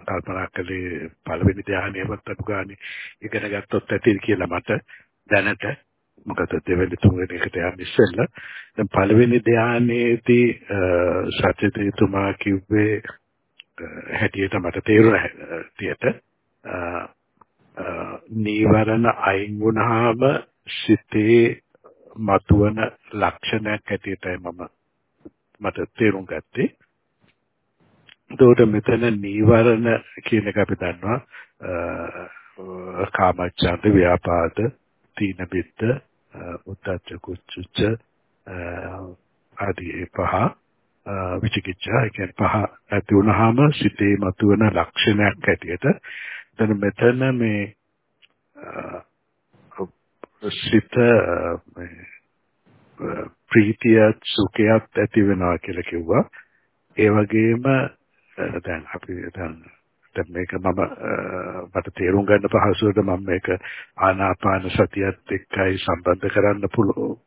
C: කල්පනා කළේ පළවෙනි ධ්‍යානයවත් අනුගානේ ඉගෙන ගත්තොත් ඇති කියලා මට දැනට මොකද දෙවෙනි තුන්වෙනි එකට යන්න ඉස්සෙල්ලා දැන් පළවෙනි ධ්‍යානයේදී සත්‍යදේතුමා කිව්වේ හැටියට මට තේරුණා හැටියට නීවරණ අයින් වුණාම සිතේ මතුවන ලක්ෂණයක් හැටියටයි මම මට තේරුම් ගත්තේ. එතකොට මෙතන නීවරණ කියන එක අපි දන්නවා කාමච්ඡන්ද ව්‍යාපාද තීන බිද්ද උද්ධච්ච කුච්චුච්ච ආදී පහ විචිකිච්ඡා කියන පහ ඇති වුනහම සිතේ මතුවන ලක්ෂණයක් හැටියට. දැන් මෙතන මේ සිත ප්‍රීතියත් සුඛයත් ඇති වෙනවා කියලා කිව්වා. ඒ වගේම දැන් අපි දැන් දැන් මේක මම මට තේරුම් ගන්න පහසුවට මම මේක ආනාපාන සතියත් එක්කයි සම්බන්ධ කරන්න පුළුවන්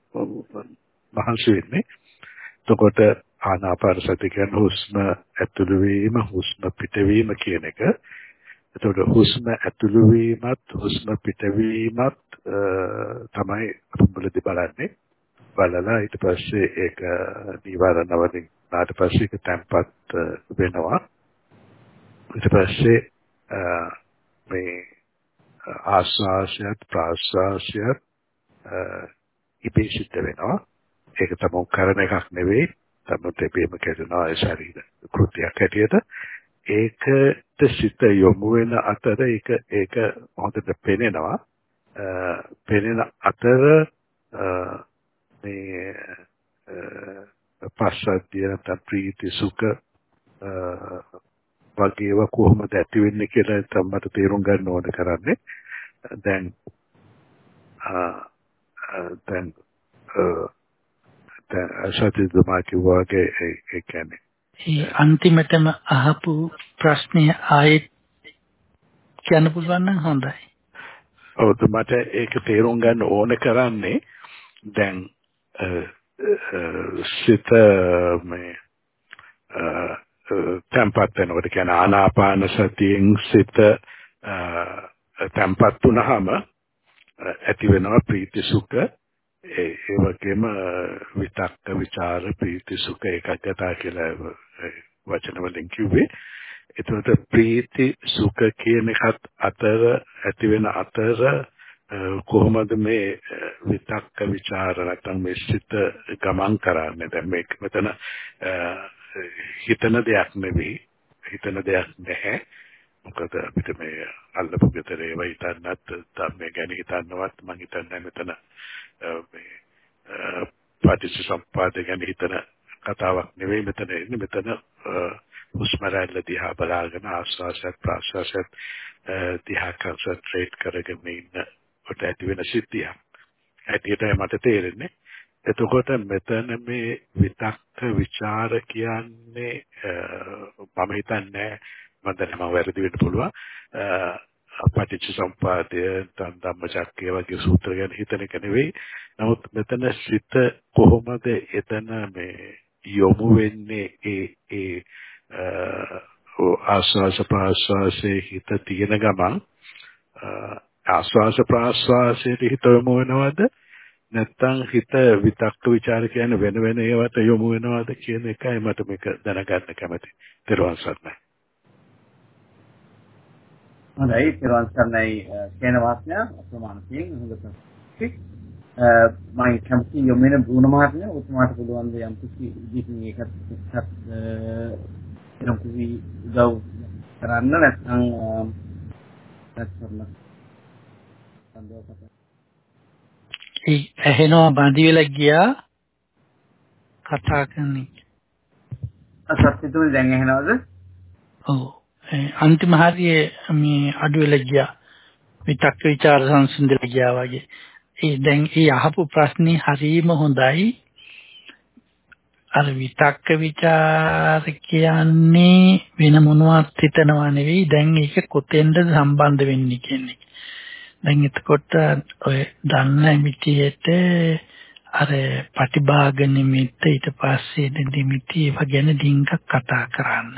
C: මහන්සි වෙන්නේ. එතකොට ආනාපාන සතිය කියන්නේ හුස්ම ඇතුළු වීම හුස්ම පිටවීම කියන එක. එතකොට හුස්ම ඇතුළු වීමත් හුස්ම පිටවීමත් තමයි මුලදී බලන්නේ. බලලා ඊට පස්සේ ඒක නිවාරණ වලින් ඊට පස්සේ ඒක තැම්පත් වෙනවා. ඊට පස්සේ මේ ආස්වාසයත් ප්‍රාස්වාසයත් ඉපේ සිද්ධ වෙනවා. ඒක තමයි කරන එකක් නෙවෙයි. තමත් එපේම කරනවා ඒ ශරීර කෘත්‍යයක් හැටියට. ඒකට සිත යොමු වෙන අතර ඒක ඒක හොඳට පෙනෙනවා. පෙනෙන අතර මේ පස්සද්ධිය නැත්නම් ප්‍රීති සුඛ වගේව කොහොමද ඇති වෙන්නේ කියලා තමයි තේරුම් ගන්න ඕන කරන්නේ. දැන් දැන් දැන් සත්‍යදුමා කිව්වාගේ ඒ කියන්නේ
B: ඒ අන්තිමටම අහපු ප්‍රශ්නය ආයෙත් කියන්න පුළුවන් නම් හොඳයි.
C: ඔව් මට ඒක තේරුම් ගන්න ඕන කරන්නේ දැන් සිත මේ තැම්පත් වෙනකොට කියන්නේ ආනාපාන සතියෙන් සිත තැම්පත් වුනහම ඇති වෙනවා ප්‍රීති සුඛ. ඒ වගේම විතක්ක ਵਿਚාර ප්‍රීති සුඛ ඒකකතා කියලා වචන වලින් කිව්වේ. එතකොට ප්‍රීති සුඛ කියන එකත් අතර ඇති වෙන අතර කොහොමද මේ විතක්ක ਵਿਚාර නැත්නම් මේ සිත ගමන් කරන්නේ? දැන් මේක මෙතන හිතන දෙයක් නෙවෙයි හිතන දෙයක් නැහැ මොකද අපිට මේ අල්ලපු ගෙදර ඒවා හිතන්නත් ධර්මය ගැන හිතන්නවත් මම හිතන්නේ මෙතන මේ පටිච්චසමුප්පාද ගැන හිතන කතාවක් නෙවෙයි මෙතන එන්නේ මෙතන හුස්ම රැල්ල දිහා බලාගෙන ආස්වාසයත් ප්‍රාස්වාසයත් දිහා කන්සන්ට්‍රේට් කරගෙන ඉන්න කොට ඇති වෙන සිද්ධියක්. ඇටියටයි මට තේරෙන්නේ. එතකොට මෙතන මේ විතක්ක ਵਿਚාර කියන්නේ මම හිතන්නේ මම දැන් මම වැරදි වෙන්න පුළුවන්. පටිච්ච සම්පාදය තන් ධම්මචක්කය වගේ සූත්‍ර ගැන හිතන එක නෙවෙයි. නමුත් මෙතන සිත කොහොමද එතන මේ යොමු වෙන්නේ ඒ ඒ ආස්වාස ප්‍රාස්වාසයේ හිත තියෙන ගමන් ආස්වාස ප්‍රාස්වාසයට හිත යොමු වෙනවද නැත්තම් හිත විතක්ක ਵਿਚාර කියන වෙන වෙන ඒවාට යොමු වෙනවද කියන එකයි මට මේක දැනගන්න කැමති. ත්‍රිවන් සරණයි.
A: හොඳයි ත්‍රිවන් සරණයි කියන වාස්නය අප්‍රමාණ තියෙන හොඳ මම කැමති යොමු වෙන බුණ මහත්මයා ඔතුමාට පුළුවන් ද යම් කිසි විදිහකින් ඒකත් එක්කත් යම් කිසි උදව් කරන්න නැත්නම් නැත්නම්
B: ඒ ඇහෙනවා බඳි වෙලා ගියා කතා කරන්නේ.
A: අසත්‍යතුම දැන් ඇහෙනවද?
B: ඔව්. අන්තිම හරියේ මේ අඩු වෙලා ගියා. විතක්ක ਵਿਚාර සංසිඳලා ගියා වගේ. ඒ දැන් ඒ අහපු ප්‍රශ්නේ හරීම හොඳයි. අර විතක්ක ਵਿਚාර කියන්නේ වෙන මොනවත් හිතනවා නෙවෙයි. දැන් ඒක කොතෙන්ද සම්බන්ධ වෙන්නේ කියන්නේ. දැන් එතකොට ඔය දන්න විදියට අර ප්‍රතිභාග නිමිත්ත ඊට පස්සේ නිමිති ඒව ගැන ඩිංගක් කතා කරන්න.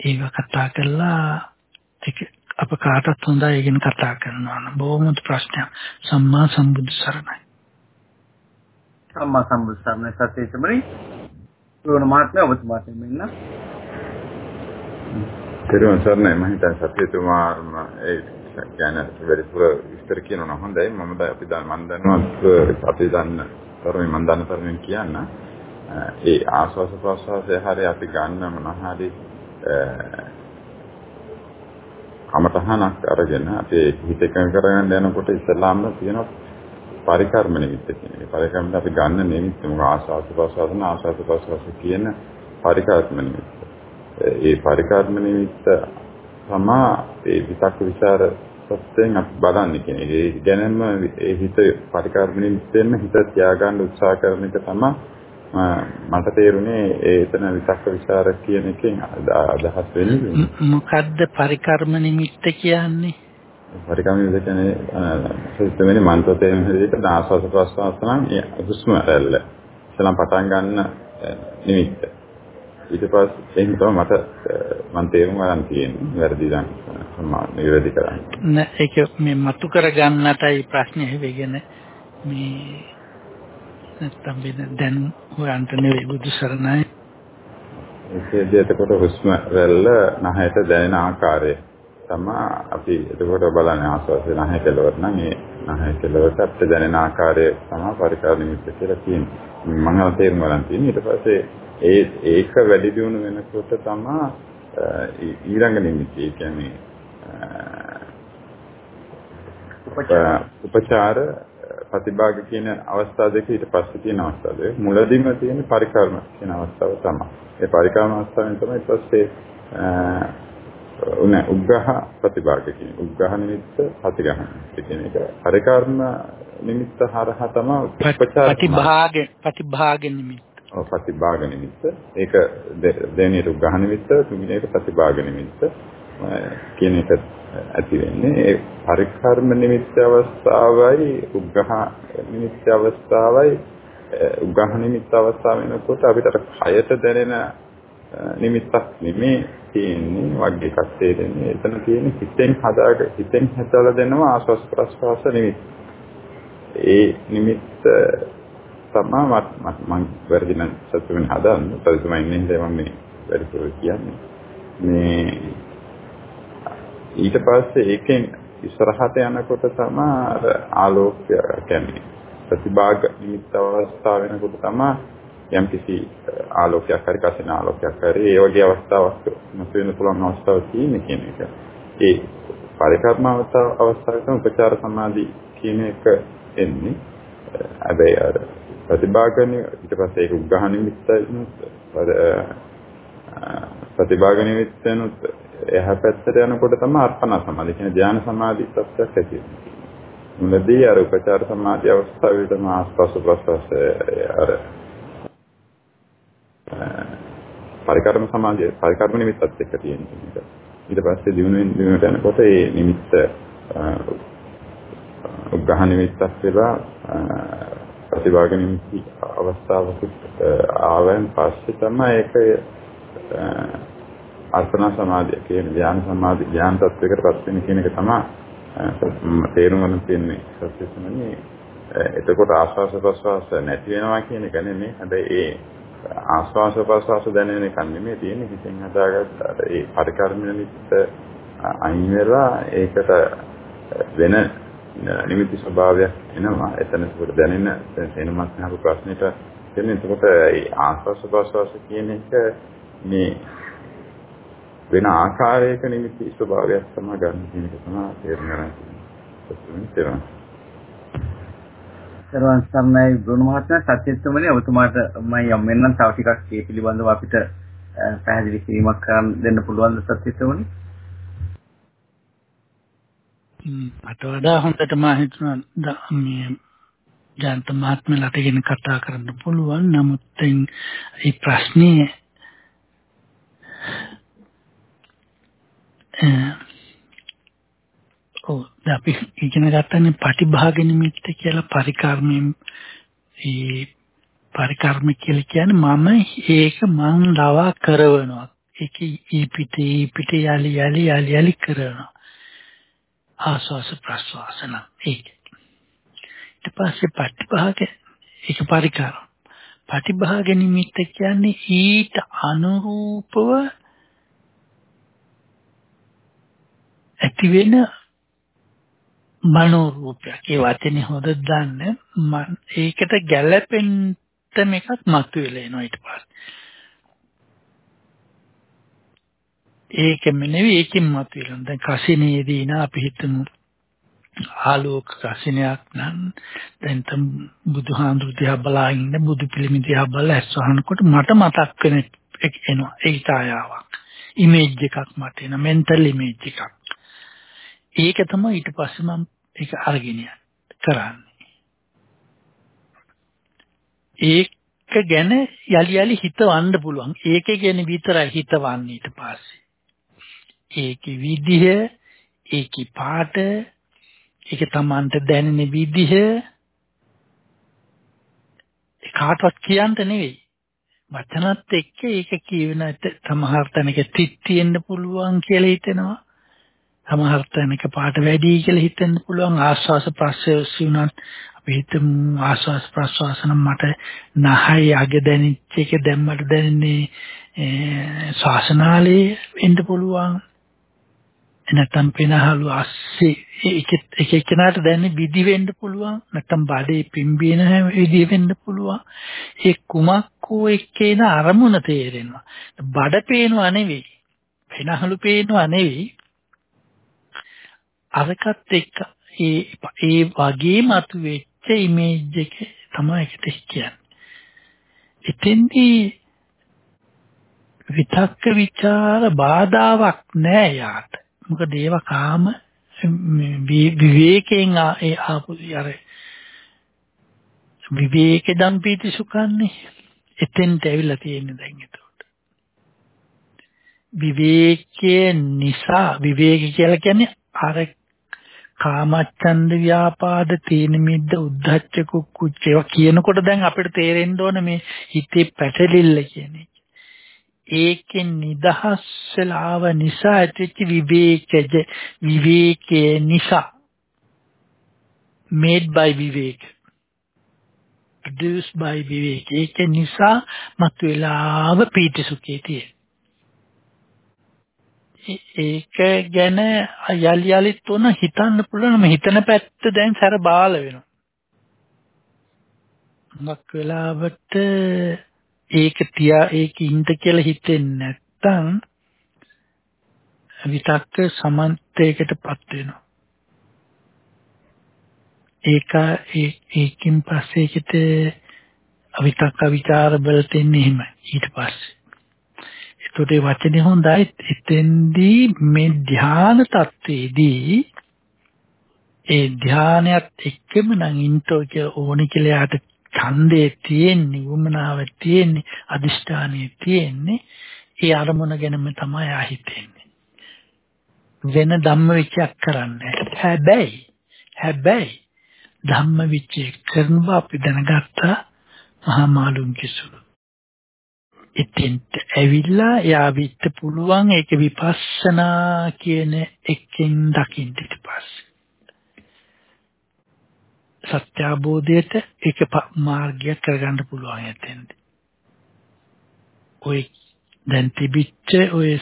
B: ඒව කතා කළා ඒක අප කාටත් හොඳයි ඒ ගැන කතා කරනවා නම් බොහොම ප්‍රශ්නයක්. සම්මා සම්බුදු සරණයි.
A: සම්මා සම්බුදු සරණයි සත්‍ය තමයි සෝන මහත්මයා ඔබතුමාට මෙන්න
D: පෙරවන් සරණයි මම හිතන්නේ සත්‍යතුමාම ඒ කියන්නේ වැඩිපුර විස්තර කියනවා හොඳයි මම දැන් අපි දැන් මම දන්නවා අපි දන්න තරමින් මම දන්න තරමින් කියන්න ඒ ආස්වාස ප්‍රසවාසය හරිය අපි ගන්න මොනහරි කමතහනක් අරගෙන අපේ හිත එකඟ කරගන්න යනකොට ඉස්සලාම තියෙන පරිකර්ම නිමිත්ත කියන එක. පරිකර්මද අපි ගන්න නිමිත්ත මොකද ආශාස ප්‍රසවාසන ආශාස ප්‍රසවාස කියන පරිකර්ම නිමිත්ත. ඒ පරිකර්ම නිමිත්ත තමා ඒ විතක් විචාර සත්‍යයෙන් අපි බලන්නේ කියන එක. ඒ ගැනම ඒ හිත පරිකර්ම නිමිත්තෙන් හිත තියාගන්න උත්සාහ කරන එක තමයි මට තේරුනේ ඒ එතන විතක්ක ਵਿਚාර කියන එකෙන් අදහස් වෙන්නේ.
B: මොකද්ද පරිකර්ම නිමිත්ත කියන්නේ?
D: පරිකර්ම නිමිත්ත කියන්නේ සිස්ටමේ මන්ත්‍රයෙන් හැදෙන්න ආස්වාද ප්‍රස්වාස නම් හුස්ම රැල්ල. ඉතලම් පටන් ගන්න නිමිත්ත ඊට පස්සේ එහෙම තමයි මට මම තේරුම් ගන්න තියෙන්නේ වැරදි සම්මාන නිවැරදි කරන්නේ
B: නෑ ඒක මේ මතු කර ගන්නටයි ප්‍රශ්නේ වෙගෙන මේ නැත්තම් දැන් හොයන්ට නෙවෙයි බුදු සරණයි.
D: ඒකේදී එතකොට හුස්ම රැල්ල නහයට දැනෙන ආකාරය තමයි අපි එතකොට බලන්නේ ආස්වාසේ නහය කෙලවර නම් ඒ නහය කෙලවරට අපිට දැනෙන ආකාරය තමයි පරිකාර නිමිත්ත කියලා කියන්නේ. මම තේරුම් ගන්න තියෙන්නේ ඊට පස්සේ ඒ ඒක වැඩි දියුණු වෙනකොට තමයි ඊළඟ නිමිති ඒ කියන්නේ උපචාර ප්‍රතිභාග කියන අවස්ථා දෙක ඊට පස්සේ තියෙන අවස්ථා දෙක. මුලදීම තියෙන පරිකර්ම කියන අවස්ථාව තමයි. ඒ පරිකර්ම අවස්ථාවෙන් තමයි ඊට පස්සේ උන උග්ඝහ ප්‍රතිභාග කියන. උග්ඝහ නිමිත්ත ප්‍රතිගහන කියන එක. පරිකර්ම නිමිත්ත හරහා තමයි
B: ප්‍රතිභාග ප්‍රතිභාග නිමිත්ත.
D: ඔව් ප්‍රතිභාග නිමිත්ත. ඒක දෙවෙනි උග්ඝහ නිමිත්ත, තුන්වෙනි එක ප්‍රතිභාග නිමිත්ත. කියන එක ඇති වෙන්නේ. ඒ පරිකර්ම නිමිත්ත අවස්ථාවයි උග්ඝහ නිමිත්ත අවස්ථාවයි. උග්ඝහ නිමිත්ත අවස්ථාව වෙනකොට අපිට කයට දැනෙන නිමිත්තක් නෙමේ තියෙන්නේ වගේ එකක් තේරෙන්නේ. එතන තියෙන්නේ හිතෙන් හදාග හිතෙන් හදලා දෙනවා ආස්වාස් ප්‍රස්වාස නිමිත්ත. ඒ නිමිත්ත තමයි මම වැරදි නම් සත්‍ය වෙන හදන්න පරිතුමා ඉන්නේ මම මේ වැඩිපුර කියන්නේ මේ ඊට පස්සේ ඒකෙන් ඉස්සරහට යනකොට තමයි අර ආලෝකය කියන්නේ ප්‍රතිභාග නිමිත්ත අවස්ථාව වෙනකොට තමයි යම්කිසි ආලෝකයක් හරි කසින ආලෝකයක් හරි ඒ වගේ අවස්ථාවක් මත වෙන පුළුවන් අවස්ථාවක් තියෙන කියන එක. ඒ පරිකර්ම අවස්ථාවේ තමයි උපචාර සමාධි කියන එක එන්නේ. හැබැයි අර ප්‍රතිභාගනේ ඊට පස්සේ ඒක උග්ඝහ නිමිත්තනුත් ප්‍රතිභාග නිමිත්තනුත් එහා පැත්තට යනකොට තමයි අර්පණ සමාධිය කියන ධ්‍යාන සමාධි තත්ත්වයක් ඇති වෙන්නේ. මුලදී අර උපචාර සමාධි අවස්ථාවේ තමයි ආස්වාස ප්‍රස්වාස අර පරිකර්ම සමාධිය පරිකර්ම නිමිත්තත් එක්ක තියෙන එක. ඊට පස්සේ දිනුවෙන් දිනුවට යනකොට ඒ නිමිත්ත උග්ඝහ නිමිත්තක් වෙලා ප්‍රතිභාග නිමිති අවස්ථාවක ආවෙන් පස්සේ තමයි ඒක අර්පණ සමාධිය කියන ධ්‍යාන සමාධි ධ්‍යාන තත්වයකට පත් වෙන කියන එක තමයි තේරුම් ගන්න තියෙන්නේ. සත්‍යසමනේ එතකොට ආස්වාස ප්‍රස්වාස නැති වෙනවා කියන එක නෙමෙයි. හැබැයි ඒ ආස්වාස ප්‍රස්වාස දැනෙන එක නෙමෙයි තියෙන්නේ. හිතෙන් හදාගත්ත ඒ පරිකර්ම නිමිත්ත අයින් වෙලා ඒකට වෙන නිමිති ස්වභාවයක් එනවා. එතන ඒකට දැනෙන සෙනමත් නහපු ප්‍රශ්නෙට කියන්නේ එතකොට ඒ ආස්වාස් ප්‍රස්වාස කියන එක මේ වෙන ආකාරයක නිමිති ස්වභාවයක් තමයි ගන්න කියන එක තමයි තේරුම් ගන්න තියෙන්නේ.
A: සර්වන් සම්මයි බ්‍රුණ මහත්මයා සත්‍යත්වමනේ ඔබතුමාට මම යම් වෙනනම් තව ටිකක් ඒ පිළිබඳව අපිට පැහැදිලි කිරීමක් කරන්න දෙන්න පුළුවන් ද සත්‍යත්වමනේ
B: අට වඩා හොඳට මා හිතනවා මේ ජාන්ත මහත්මයාට ගෙන කතා කරන්න පුළුවන්. නමුත් දැන් මේ ප්‍රශ්නේ ඔව් අපි ඉගෙන ගන්නනේ පටිභාග නිමිත්ත කියලා පරිකර්මයෙන්. ඒ පරිකර්ම කියලා කියන්නේ මම ඒක මං ලවා කරවනවා. ඒක ඊ පිටේ ඊ පිටේ යලි යලි යලි යලි කරනවා. ආස්වාස ප්‍රස්වාසන. ඒක. ඊට පස්සේ පටිභාග ඒක පරිකර්ම. පටිභාග නිමිත්ත කියන්නේ ඊට අනුරූපව ඇති වෙන මනෝ රූපයක් ඒ වචනේ හොඳ දන්න මන් ඒකට ගැළපෙන්න මේකක් මතුවෙලා එනවා ඊට පස්සේ. ඒකෙම නෙවෙයි ඒකෙන් මතුවෙලා දැන් කසිනේදී නා අපි හිතමු ආලෝක කසිනයක් නම් දැන් තම බුදුහාඳුරු දිහා බලාගෙන බුදු පිළිම දිහා බලලා ඇස්වහනකොට මට මතක් වෙන එනවා ඒ ඡායාවක් ඉමේජ් එකක් මට එන මෙන්ටල් ඉමේජ් එකක් ඒක තමයි ඊට පස්සේ මම ඒක අරගෙන කරන්නේ. ඒක ගැන යලි යලි හිතවන්න පුළුවන්. ඒක ගැන විතරයි හිතවන්නේ ඊට පස්සේ. ඒකේ විදිහ, ඒකේ පාට, ඒක Tamanට දැනෙන විදිහ කාටවත් කියන්න නෙවෙයි. වචනත් එක්ක ඒක කියවෙන සමහර තැනක තිත් තියෙන්න පුළුවන් කියලා හිතෙනවා. සමහර තැනක පාට වැඩි කියලා හිතෙන්න පුළුවන් ආස්වාස ප්‍රස්වාස වුණත් අපි හිතමු ආස්වාස ප්‍රස්වාස නම් මට නහය අග දැනෙච්ච එක දැම්මට දැනෙන්නේ ශාසනාලේ වෙන්න පුළුවන් නැත්නම් පෙනහළු ASCII එක එක එකනට දැනෙන විදි වෙන්න පුළුවන්. නැත්නම් බඩේ පිම්බින විදි වෙන්න පුළුවන්. ඒ කුමක්කෝ එක්කේන අරමුණ තේරෙනවා. බඩ පේනවා නෙවෙයි. පෙනහළු පේනවා නෙවෙයි. අරකට එක්ක ඒ ඒ වගේ මතුවෙච්ච ඉමේජ් එක තමයි ඒකට කියන්නේ. එතෙන්දී විතක්ක ਵਿਚාර බාධාවක් නෑ යාට. මොකද ඒව කාම විවේකයෙන් ඒ ආපු අර විවේක දම්පීති සුඛන්නේ එතෙන්ට ඇවිල්ලා තියෙන්නේ දැන් එතකොට. විවේකයේ නිසා විවේක කියලා කියන්නේ අර කාමච්ඡන්ද ව්‍යාපාද තීන මිද්ද උද්ධච්ච කුක්කුච්ච ඒවා කියනකොට දැන් අපිට තේරෙන්න ඕන මේ හිතේ පැටලිල්ල කියන එක. ඒකෙන් නිදහස් වෙලාව නිසා ඇතිවෙච්ච විවේකජ විවේකයේ නිසා. Made by vivek. Produced by vivek. ඒක නිසා මතුවලාව පීති සුඛේ තියෙන. ඒක ගැන යලි යලිත් උන හිතන්න පුළුවන් මේ හිතන පැත්ත දැන් සැර බාල වෙනවා. මොකක් වෙලාවට ඒක තියා ඒක ඉන්න කියලා හිතෙන්නේ නැත්තම් විතක්ක සමන්තයකටපත් වෙනවා. ඒක ඒකින් පස්සේ ඒකට අවිතක්ක ਵਿਚාර වලට එන්නේ එහෙමයි. ඊට පස්සේ. ඒකට ඒ වචනේ හොඳයි. එතෙන්දී මේ ධ්‍යාන තත්වයේදී ඒ ධ්‍යානයත් එක්කම නම් ඉන්ටෝ කියලා ඕනි කියලා යාට ඡන්දේ තියෙන්නේ වමනාව තියෙන්නේ අදිෂ්ඨානයේ තියෙන්නේ. ඒ අරමුණ ගැනම තමයි ආ හිතෙන්නේ වෙන ධම්ම විචයක් කරන්නේ හැබැයි හැබැයි ධම්ම විචය කරනවා අපි දැනගත්තා මහා මාළුන් කිසුළු ඉතින්ට ඇවිල්ලා එයා විත්ත පුළුවන් ඒක විපස්සනා කියන එකෙන් දකින්න ඊට පස්සේ. සත්‍ය අවබෝධයට ඒක මාර්ගය කරගන්න පුළුවන් ඇතෙන්ද? ඔය දැන් තිබිච්ච ඔය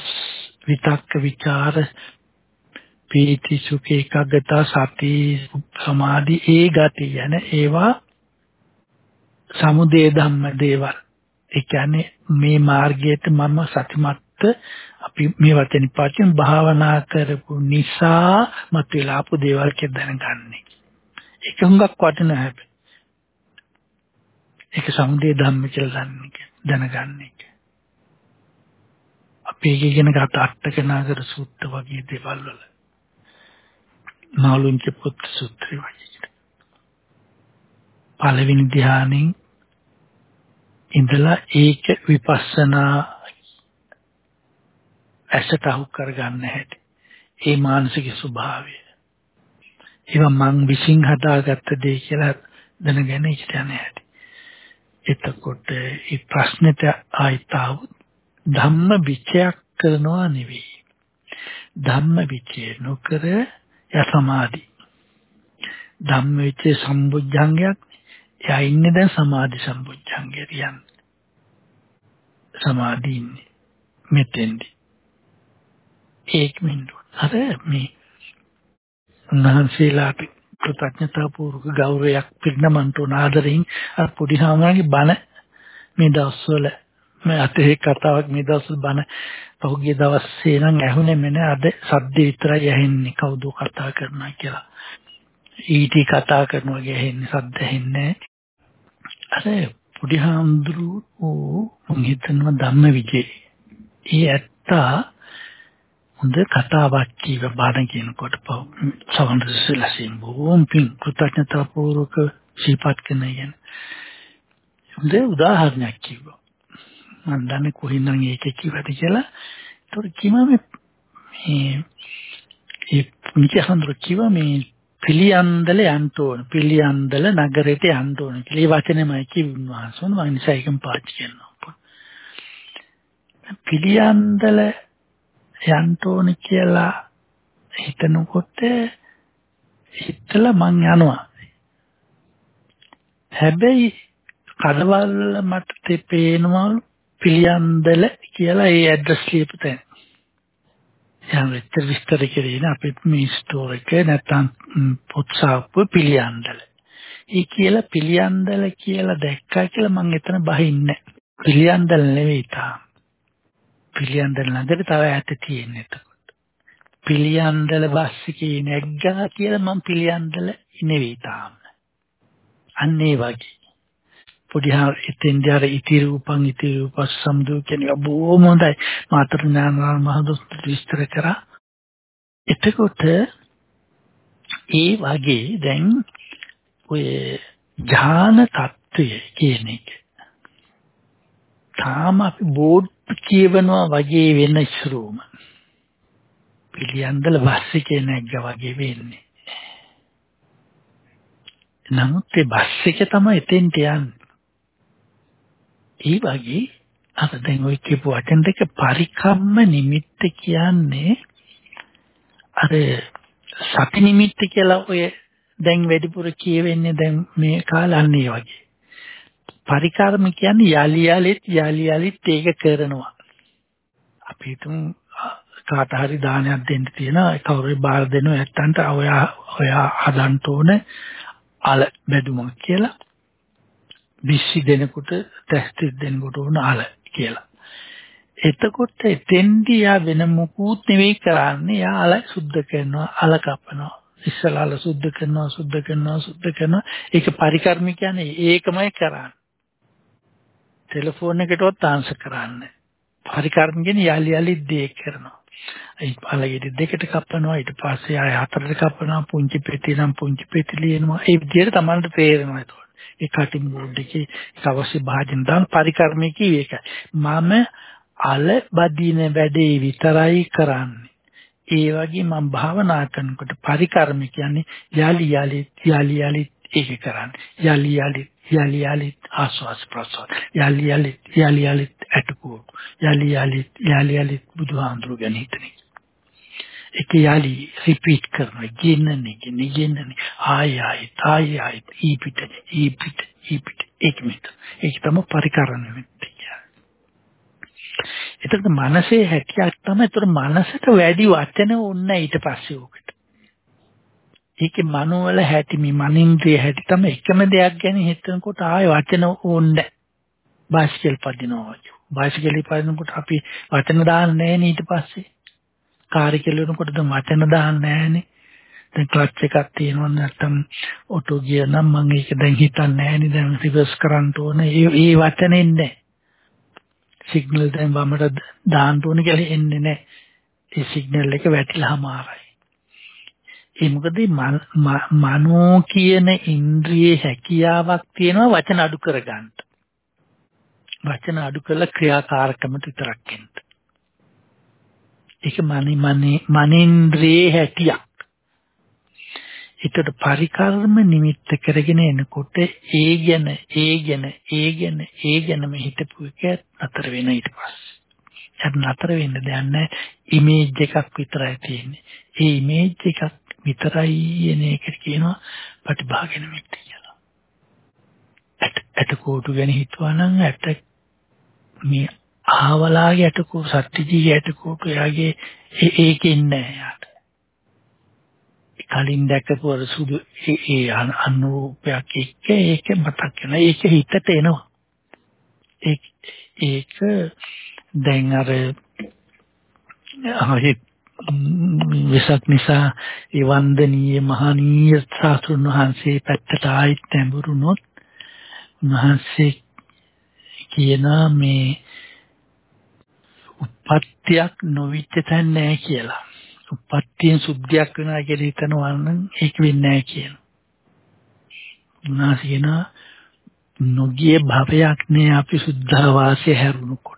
B: විතක්ක ਵਿਚාර පීති සුඛ ඒකාග්‍රතා සති සමාධි ඒ ගති යන ඒවා සමුදේ ධම්ම දේවල්. ඒ කියන්නේ මේ මාර්ගයට මම සතිමත්ත අපි මේ වචනේ පාවිච්චි භාවනා කරපු නිසා මතුවලා ආපු දේවල් කියලා දැනගන්නේ. ඒක හුඟක් වටින හැබැයි ඒක සමුදේ ධම්ම කියලා දැනගන්නේ අපි ඒක ඉගෙන ගත්ත අට්ඨකනාගර සූත්‍ර වගේ දේවල් වල මාළුන්ච පුත් සූත්‍රය වගේ පළවෙනි ධ්‍යානෙන් ඉඳලා ඒක විපස්සනා ඇසට අහු කරගන්න හැටි. ඒ මානසික ස්වභාවය. ඒවා මං විශ්ින් හදාගත්ත දේ කියලා දැනගෙන ඉන්න හැටි. එතකොට මේ ප්‍රශ්නෙට ආයිතාවුත් ධම්ම විචයක් කරනවා නෙවෙයි. ධම්ම විචය නොකර යසමාදි. ධම්ම විචේ සම්බුද්ධංගයක් එයා ඉන්නේ දැන් සමාධි සම්බුද්ධංගය කියන්නේ. සමාධි ඉන්නේ මෙතෙන්දි. ඒක මිනිත්තු. අර මේ උන්වහන්සේලාට කෘතඥතා පූර්වක ගෞරවයක් පිරිනමන්ට උන ආදරෙන් අර පොඩි හාමුදුරන්ගේ බණ මේ දවස්වල මේ අතේ කතාවක් මේ දවස්වල බණ පහුගිය දවසේ නම් ඇහුනේ මම අද සද්ද විතරයි ඇහෙන්නේ කවුද කතා කරනවා කියලා. ඊටි කතා කරනවා වගේ ඇහෙන්නේ සද්ද ඇහෙන්නේ අර පොඩි හාමුදුරුවෝ මං හිතනවා ධම්ම විජේ. ඒ ඇත්තා හොඳ කතාවක් කියව බාන කියනකොට සවන්ද සලසින් බොහොම පිං කෘතඥතා පූර්වක සිහිපත් කරන කියන හොඳ උදාහරණයක් කිව්වා. මම දන්නේ කොහින්නම් ඒක කිව්වද කියලා. ඒතකොට කිව්වා මේ මේ පුංචි හඳුර කිව්වා මේ පිළියන්දල යන්න ඕන. පිළියන්දල නගරයට යන්න ඕන කියලා. ඒ වචනේමයි කිව්වා සෝන මම නිසා ඒකම පාවිච්චි කරනවා. පිළියන්දල යන්න ඕන කියලා හිතනකොට හිතලා මං යනවා. හැබැයි කඩවල් වල මට තේපේනවලු පිළියන්දල කියලා ඒ ඇඩ්‍රස් ලියපු තැන. යම් විතර විස්තර කරගෙන අපි මේ ස්ටෝර් එක නැත්තම් පොත් සාප්පුව පිළියන්දල. ඒ කියලා පිළියන්දල කියලා දැක්කා කියලා මං එතන බහින්නේ. පිළියන්දල නෙවෙයි තාම. පිළියන්දල නදර තව ඈත තියෙන එතකොට. පිළියන්දල බස්සිකේ නැග්ගා කියලා මම පිළියන්දල නෙවෙයි තාම. අන්න ඒ වගේ. පොඩි හා එතෙන්දී අර ඉති රූපං ඉති රූපස්සම්දු කියන්නේ බොහොම හොඳයි. මාතර ඥානවල මහදොස්ත විස්තර කරා. එතකොට ඒ වගේ දැන් ඔය ඥාන தত্ত্বය කියන එක තාම අපි බෝඩ් කියවනවා වගේ වෙන ඉස්රූම. පිළියන්දල බස් එකේ නැග්ග වගේ වෙන්නේ. නමුත් ඒ බස් එක තමයි එතෙන්ට යන්නේ. ඒ වගේ අර දැන් ඔය කියපු වචන දෙක පරිකම්ම නිමිත්ත කියන්නේ අර සති නිමිත්ත කියලා ඔය දැන් වැඩිපුර කියවෙන්නේ දැන් මේ කාලන්නේ වගේ. පරිකාරම කියන්නේ යලි යලිත් යලි යලිත් ඒක කරනවා. අපි හිතමු කාට හරි දානයක් දෙන්න තියෙනවා කවුරු බාර දෙනවා නැත්තන්ට ඔයා ඔයා හදන්න ඕන අල බැදුමක් කියලා. විශ්සි දෙනකොට තැස්ති දෙනකොට ඕන අල කියලා. එතකොට එතෙන්දී යා වෙන මොකුත් නෙවෙයි කරන්නේ යා අල සුද්ධ කරනවා අල කපනවා ඉස්සලාල සුද්ධ කරනවා සුද්ධ කරනවා සුද්ධ කරනවා ඒක පරිකර්ම කියන්නේ ඒකමයි කරන්නේ ටෙලිෆෝන් එකටවත් ආන්සර් කරන්නේ. පරිකර්ම කියන්නේ යාලි යාලි දේ කරනවා. ඒ පළගෙඩි දෙකට කපනවා ඊට පස්සේ ආය හතරට කපනවා පුංචි පෙති නම් පුංචි පෙති ලියනවා. ඒ විදිහට Tamanට තේරෙනවා ඒක. ඒ කටින් බෝඩ් එකේ අවශ්‍ය භාජන දාන පරිකර්මයේ කිව්වේ ඒකයි. මම අල බදින වැඩේ විතරයි කරන්නේ. ඒ වගේ මම භාවනා කරනකොට පරිකර්ම කියන්නේ යාලි යාලි යාලි යාලි ඒක කරන්නේ. යාලි යාලි යලි යලි ආස්වාස් ප්‍රසවාස යලි යලි යලි යලි අටකෝ යලි යලි යලි යලි බුදුහාඳුරු ගැන හිතන්නේ ඒක යලි රිපීට් කරනවා ගෙන්නන්නේ ගෙන්නේ ගෙන්නන්නේ ආය ආය ආය ආය ඊපිට ඊපිට ඊපිට ඒක මිට ඒක තමයි පරිකරණ වෙන්නේ එතකොට මනසේ හැකියාවක් තමයි. ඒතර මනසට වැඩි වචන ඕනේ ඊට පස්සේ උකට. ඒකේ මනෝවල හැටි මේ මනින්ද්‍රිය හැටි තමයි එකම දෙයක් ගැන හිතනකොට ආයෙ වචන ඕනේ. බයිසිකල් පදිනවා. බයිසිකල් පදිනකොට අපි වචන දාන්නේ නැහැ ඊට පස්සේ. කාර් කෙලවනකොට දැන් වචන දාන්නේ නැහනේ. දැන් ක්ලච් එකක් තියෙනවා නැත්නම් ඔටෝ ගිය නම් මම ඒක දැන් හිතන්නේ නැහනේ දැන් රිවර්ස් කරන්න ඕනේ. ඒ ඒ වචනේ නැහැ. සිග්නල් දැන් වමට දාන්න ඕනේ කියලා එන්නේ නැහැ. ඒ සිග්නල් එක වැටිලාමාරයි. ඒ මොකද මනෝ කියන ඉන්ද්‍රියේ හැකියාවක් තියෙනවා වචන අඩු කරගන්න. වචන අඩු කරලා ක්‍රියාකාරකමට විතරක් එන්න. ඒක මනි මනි මනින්ද්‍රේ හැටියක්. ඒකට පරිකර්ම නිමිත්ත කරගෙන එනකොට ඒ ගැන ඒ ගැන ඒ ගැන ඒ ගැනම හිතපු එක නතර වෙන ඊට පස්සේ. ඒක නතර වෙන්න දෙයක් නැහැ. ඉමේජ් එකක් විතරයි තියෙන්නේ. ඒ ඉමේජ් එකක් විතරයි එන එකට කියනවා ප්‍රතිභාග නිමිත්ත කියලා. ඇට ඇට කෝටු ගැන හිතුවා නම් ඇට මේ ආවලාගේ ඇටකෝ සත්‍යජීගේ ඇටකෝට එයාගේ ඒකේ ඉන්නේ යාට. කලින් දැකපු අර සුදු ඒ අනුරූපයක් එක්ක ඒක මතක් වෙනවා. ඒක හිතට එනවා. ඒක ඒක දැන් අර හරි විසක් නිසා ඒ වන්දනීය මහනීය සාතුන් වහන්සේ පැත්තට ආයිත් නැඹුරුනොත් උන්වහන්සේ කියනා මේ උප්පත්තියක් නොවිච්ච තැන නෑ කියලා. උප්පත්තියෙන් සුද්ධියක් වෙනවා කියලා හිතනවා නම් ඒක වෙන්නේ නෑ කියනවා. උන්වහන්සේ කියනවා නොගිය භවයක් නේ අපි සුද්ධාවාසය හැරුණකොට කියලා.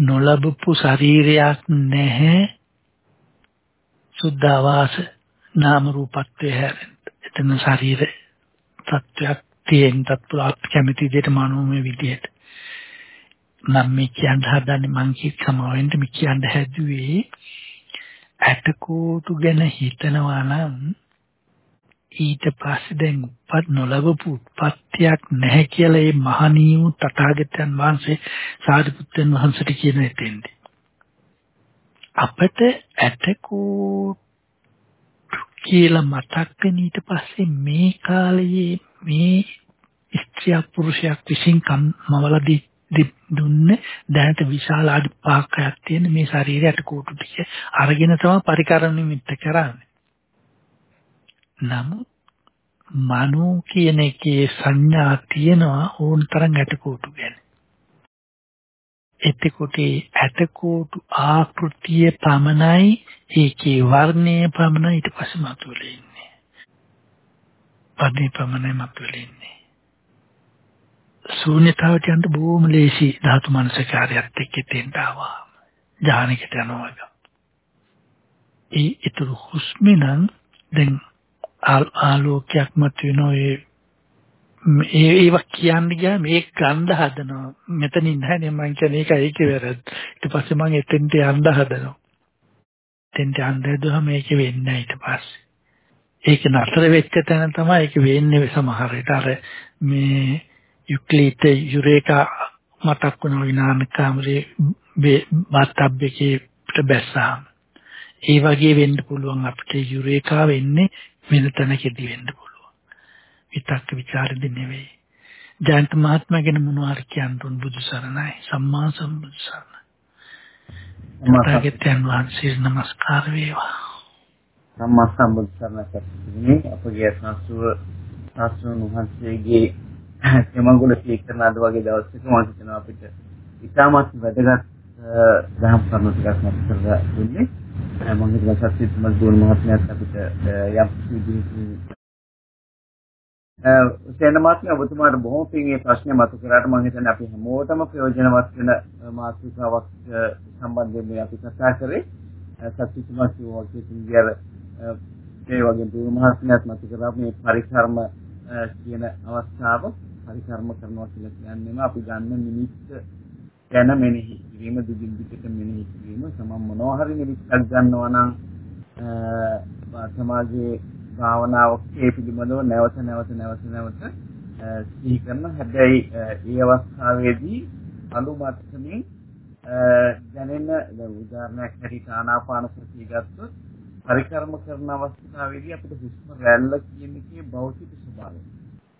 B: නොලබපු ශරීරයක් නැහැ සුද්ධාවාස නාම රූපත්වයේ හැරෙන්න. එතන ශරීර තත්වයක් තියෙන තත්පුරාත් කැමති දෙයට මනෝමය විදියට. මම මේ කියන්න හදන්නේ මං කිය සමාවෙන්න මේ කියන්න හැදුවේ ඇටකෝටු ගැන හිතනවා නම් ඊට පස්සේ දැන් උපත් නොලබපු උත්පත්තියක් නැහැ කියලා මේ මහණීය තථාගතයන් වහන්සේ සාරිපුත්තයන් වහන්සේට කියන එතෙන්දී අපට ඇටකෝටු කියලා මතක් වෙන ඊට පස්සේ මේ කාලයේ මේ ස්ත්‍රියක් පුරුෂයක් විසින් කම්මවලදී දුන්නේ දැනට විශාල අඩපාකයක් තියෙන මේ ශරීරයට කෝටු ටික අරගෙන තමයි පරිකරණ නිමිත්ත කරන්නේ. නමුත් මනෝ කියන එකේ සංඥා තියෙනවා ඕන තරම් ඇටකෝටු ගැන. එතකොට ඇටකෝටු ආකෘතිය පමණයි ඒකේ වර්ණය පමණයි ඊට පස්සේ මතුවෙලා ඉන්නේ. පදේ පමණයි මතුවෙලා ඉන්නේ. ශූන්‍යතාවට යන්න බොහොම ලේසි ධාතු මනසකාරයත් එක්ක තෙන්ට ආවා. ජානකට යනවා වගේ. ඒ ඊතුරු හුස්මේ නම් දැන් ආලෝකයක් මත වෙනවා ඒ ඒ ඒවා කියන්නේ ගියා මේ ගන්ධ හදනවා. මෙතනින් නැහැ මම කියන්නේ ඒක ඒකේ වැරද්ද. ඊට පස්සේ මම එතෙන්ට යන්න හදනවා. එතෙන්ට යන්න හදුවම මේක වෙන්නේ ඊට පස්සේ. ඒක නතර වෙච්ච තැන තමයි ඒක වෙන්නේ සමහර විට. අර මේ යුක්ලිට යුරේකා මතක් වුණා විනාන කාමරේ බාත්ටබ් බැස්සාම ඒ වගේ වෙන්න පුළුවන් අපිට යුරේකා වෙන්නේ වෙන තැනකදී වෙන්න පුළුවන්. විතක්ක ਵਿਚාරෙදි නෙවෙයි. ජයන්ත මහත්මයා ගැන මොනවාර කියන්න උන් බුදු සරණයි සම්මා සම්බුදු සරණයි. මාතාගෙන් වහන්සේ නමස්කාර වේවා.
A: සම්මා සම්බුදු සරණයි අපගේ සාසුව සාසුන් වහන්සේගේ එමඟුල සීකරන අද වගේ දවසක මම හිතනවා අපිට ඉතාමත් වැදගත් දහම් කරුණු ටිකක් මතක දුන්නේ මම හිතනවා සත්‍යත් මල්දුන් මහත්මයාත් අපිට යම් විදිහකින් සේන මහත්මයා ඔබතුමාට බොහොම පිං මේ ප්‍රශ්නේ මතු කරාට මම හිතන්නේ අපි හැමෝටම ප්‍රයෝජනවත් වෙන මාතෘකාවක් සම්බන්ධයෙන් මේ අපි කතා කරේ සත්‍යත් මහත්මයා වගේ සිංගර ඒ වගේ දුරු මහත්මයාත් මතු කරා මේ පරිකර්ම කියන අවස්ථාව පරිකර්ම කරනවා කියලා කියන්නේම අපි ගන්න නිමිත්ත ගැන මෙනෙහි කිරීම දුකින් පිටට මෙනෙහි කිරීම සමම් මොනවා හරි නිමිත්තක් ගන්නවා නම් සමාජයේ භාවනාවක් ඒ පිළිබඳව නැවත නැවත නැවත නැවත සිහි කරන හැබැයි ඒ අවස්ථාවේදී අලු මට්ටමින් දැනෙන දැන් උදාහරණයක් හැටියට ආනාපාන සතිය ගත්තොත් පරිකර්ම කරන අවස්ථාවේදී අපිට හුස්ම රැල්ල කියන එකේ භෞතික ස්වභාවය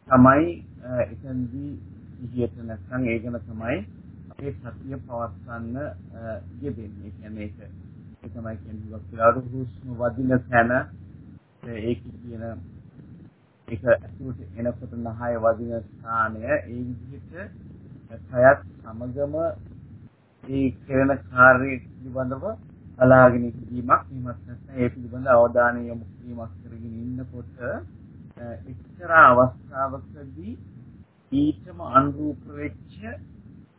A: තමයි එතනදී ඉහියට නැත්නම් ඒ ගැන තමයි අපේ සතිය පවත්වන්න යෙදෙන්නේ. ඒ කියන්නේ ඒක ඒ තමයි කියන්නේ වක්ලාරු හුස්ම වදින තැන ඒක කියන ඒක ඇතුළට එනකොට නහය වදින ස්ථානය ඒ විදිහට කයත් සමගම ඒ කරන කාර්යය පිළිබඳව බලාගෙන සිටීමක් එහෙමත් නැත්නම් ඒ පිළිබඳ අවධානය යොමු කිරීමක් කරගෙන ඉන්නකොට එක්තරා අවස්ථාවකදී ඊටම අනුරූප වෙච්ච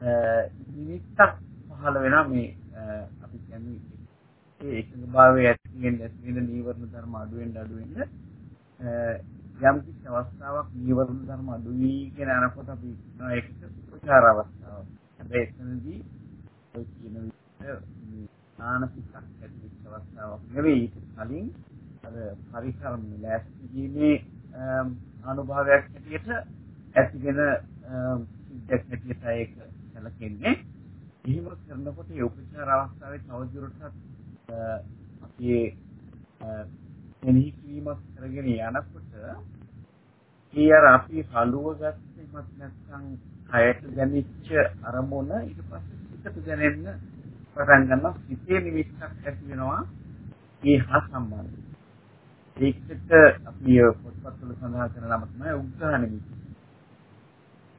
A: නිමිත්තක් පහළ වෙනවා මේ අපි කියන්නේ ඒ එකඟ භාවයේ ඇතිවෙන ඇතිවෙන නීවරණ ධර්ම අඩු වෙන්න අඩු වෙන්න යම් කිසි අවස්ථාවක් නීවරණ ධර්ම අඩු වීගෙන යනකොට අපි ඒකට උපචාර අවස්ථාවක්. හැබැයි එතනදී ඔය කියන විදිහට මානසික ඇතිවෙච්ච අවස්ථාවක් නෙවෙයි කලින් අර පරිකරම ලෑස්ති වීමේ අනුභවයක් හැටියට ඇතිවෙන සිද්ධක් හැටියට ඒක සැලකෙන්නේ. එහෙම කරනකොට ඒ උපචාර අවස්ථාවේ තවදුරටත් අපි එනෙහි කිරීමක් කරගෙන යනකොට ඒ අර අපි හලුව ගත්තෙමත් නැත්නම් කයට දැනෙච්ච අරමුණ ඊට පස්සේ සිතට දැනෙන්න පටන් ගන්නවා සිතේ නිමිත්තක් ඇති වෙනවා ඒ හා සම්බන්ධයි. ඒකට අපි පොත්පත්වල සඳහන් කරන නම තමයි උග්ඝා නිමිත්ත.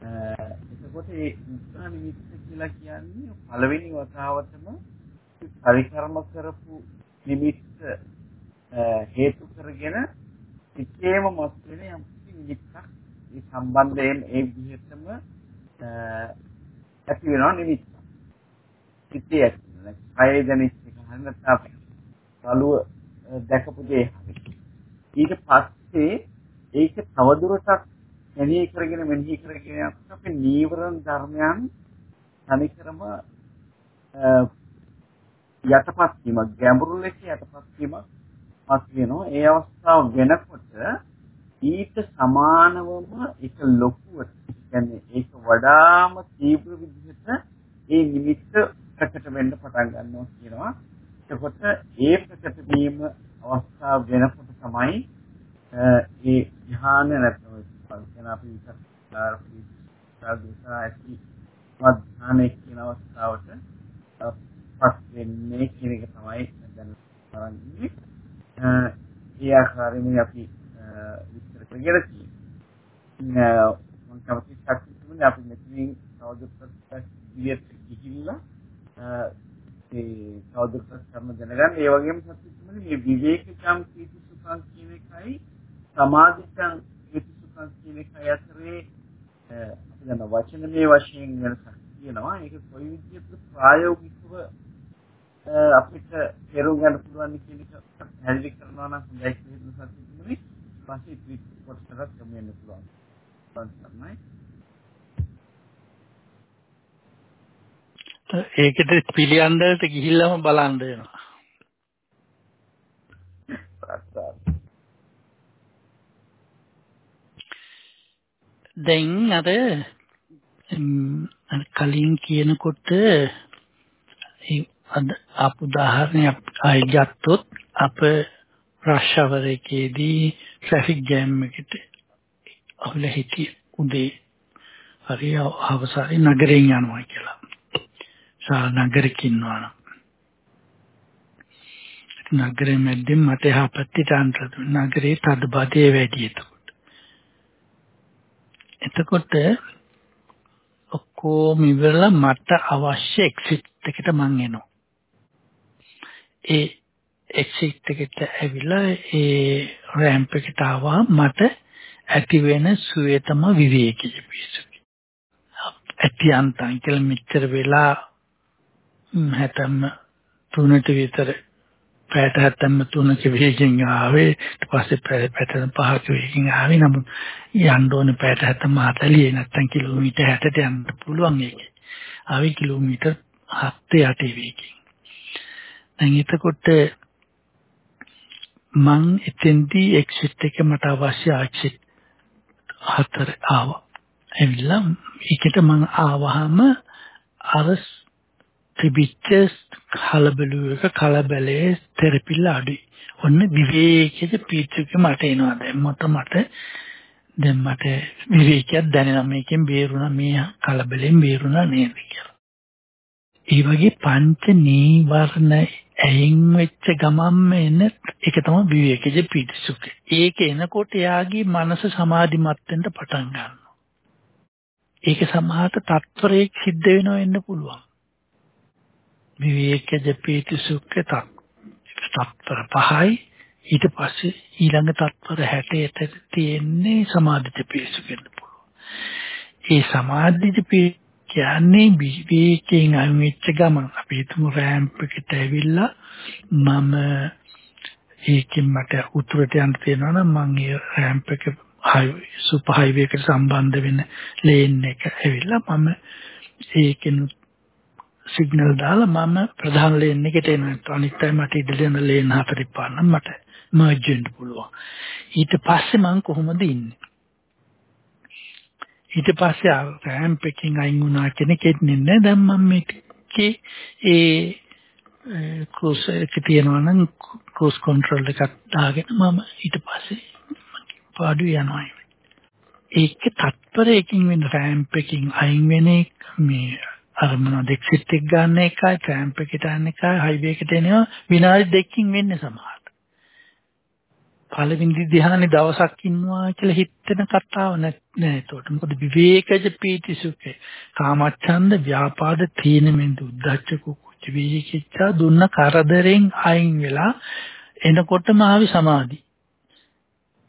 A: එතකොට ඒ උග්ඝා නිමිත්ත කියලා කියන්නේ පළවෙනි වතාවටම පරිකර්ම කරපු නිමිත්ත හේතු කරගෙන සිතේම මත් වෙන යම් නිමිත්තක් ඒ සම්බන්ධයෙන් ඒ විදිහටම ඇති වෙනවා නිමිත්ත. සිතේ ඇති වෙන. කය දැනෙච්ච එක හරියට බලුව දැකපු දේ හරි. ඊට පස්සේ ඒක තවදුරටත් මෙනෙහි කරගෙන මෙනෙහි කරගෙන යනකොට අපේ නීවරණ ධර්මයන් තනිකරම යටපත් වීමක් ගැඹුරු ලෙස යටපත් වීමක් පස් වෙනවා ඒ අවස්ථාව වෙනකොට ඊට සමානවම එක ලොකුවට කියන්නේ ඒක වඩාම තීව්‍ර විදිහට ඒ නිමිත්ත ප්‍රකට වෙන්න පටන් ගන්නවා කියනවා. එතකොට ඒ ප්‍රකට වීම අවස්ථාව වෙනකොට තමයි ඒ ධ්‍යාන නැත්නම් කියන අපි විචාර ප්‍රතිසාරදසා ඇති මධ්‍යානයේ කියන අවස්ථාවට පස් වෙන්නේ කියන එක තමයි දැන් තරන් ඉන්නේ. ඒ ආකාරයෙන් අපි විස්තර කරගෙන තියෙනවා. මම කවදාවත් සත්‍යතුනේ අපි මෙතනින් තවදුරටත් දියට ගිහිල්ලා ඒ තවදුරටත් කරන දැනගන්න ඒ වගේම සත්‍යතුනේ මේ විවේකචම් කීති සුඛං කියන එකයි සමාධිචම් එකයි අතරේ අපි දන්න වචනමය වශයෙන් වෙනසක් තියෙනවා. ඒක කොයි විදිහට ප්‍රායෝගිකව අපිට තේරුම් ගන්න පුළුවන් කියන එක පැහැදිලි කරනවා නම් හොඳයි කියලා සත්‍යතුනේ පස්සේ ට්‍රික් කොටසකට වෙන්න පුළුවන්. තමයි
B: ඒකට පිළියන්දලට ගිහිල්ලාම බලන්න වෙනවා. දැන් අර කලින් කියනකොට අද අප උදාහරණයක් ආයි ගත්තොත් අප රෂවර එකේදී ට්‍රැෆික් ජෑම් එකට අවුල හිටිය උදේ හරි අවසාරේ නගරයෙන් යනවා කියලා. සා නගරෙක ඉන්නවා නගරෙ මැද්දෙන් මට එහා පැත්තේ තාන්ත්‍රද නගරේ තද බදේ වැඩි එතකොට. එතකොට ඔක්කොම ඉවරලා මට අවශ්‍ය එක්සිට් එකට මං එනවා. ඒ එක්සිට් එකට ඇවිල්ලා ඒ රැම්ප් එකට ආවා මට ඇති වෙන සුවේ තම විවේකී පිසු. ඇතියන්තන් කියලා මෙච්චර වෙලා හැතැම්ම තුනට විතර පැයට හැතැම්ම තුනක වේගෙන් ආවේ ඊට පස්සේ පැයට පහක වේගෙන් ආවේ නමුත් යන්න ඕනේ පැයට හැතැම්ම 40 නැත්තම් කිලෝමීටර් 60ට යන්න පුළුවන් ඒකේ. ආවේ කිලෝමීටර් 7 8 වේගෙන්. දැන් එතකොට මං එතෙන්දී එක්සිට් එක මට අවශ්‍ය එක්සිට් හතර ආවා. එවිලා ඒකට මං ආවහම අර තිබිච්ච කලබලුවක කලබලයේ තෙරපිල්ල අඩුයි. ඔන්න විවේකයේ පීචුක මට එනවා දැන් මට මට දැන් මට විවේකයක් දැනෙනවා මේකෙන් බේරුණා මේ කලබලෙන් බේරුණා නේද කියලා. ඒ වගේ පංච නීවරණ ඇයින් වෙච්ච ගමම්ම එන ඒක තමයි විවේකයේ පීතිසුඛ. ඒක එනකොට එයාගේ මනස සමාධිමත් වෙන්න පටන් ගන්නවා. ඒක සමහරට තත්වරයක් සිද්ධ වෙනව වෙන්න පුළුවන්. විවේකයේ පීතිසුඛ තත්වර පහයි ඊට පස්සේ ඊළඟ තත්වර 60ට තියෙන්නේ සමාධිත පීතිසුඛ වෙන්න පුළුවන්. ඒ සමාධිත පීති කියන්නේ විවේකයෙන් අයිමිච්ච ගමන් අපි හිතමු රෑම්ප් එකට ඇවිල්ලා මම ඒකෙන් මට උතුරට යන්න තියෙනවා නම් මම ඒ රෑම්ප් එක හයිවේ සුපර් හයිවේ එකට සම්බන්ධ වෙන ලේන් එක ඇවිල්ලා මම ඒකෙන් සිග්නල් දාලා මම ප්‍රධාන ලේන් එකට එනවා අනිත් අය මට ඉදිරියට යන ලේන් හතරේ පාන්න මට මර්ජ් වෙන්න පුළුවන්. ඊට පස්සේ මම කොහොමද ඉන්නේ? ඊට පස්සේ රෑම්ප් එකකින් අයින් වුණා කෙනෙක් එන්නේ දැන් මම මේකේ ඒ ක්‍රූස් එක තියනවා නම් ක්‍රූස් කන්ට්‍රෝල් එකක් දාගෙන මම ඊට පස්සේ පාඩු යනවා. ඒක තත්පරයකින් වෙන රෑම්ප් එකකින් අයින් වෙන එක මේ අර මොනවද එක්සිට් එක ගන්න එකයි රෑම්ප් එකට යන එකයි හයිවේ එකට එනවා විනාඩි දෙකකින් වෙන්නේ සමහරට පළවෙනි ධ්‍යානෙ දවසක් ඉන්නවා කියලා හිතෙන කතාව නෑ ඒකට. මොකද විවේකජ පීති සුඛේ. කාමච්ඡන්ද ව්‍යාපාද තීන මෙන්ද උද්දච්ච කුච්ච විචිකිච්ඡා දුන්න කරදරෙන් අයින් වෙලා එනකොටම ආවි සමාධි.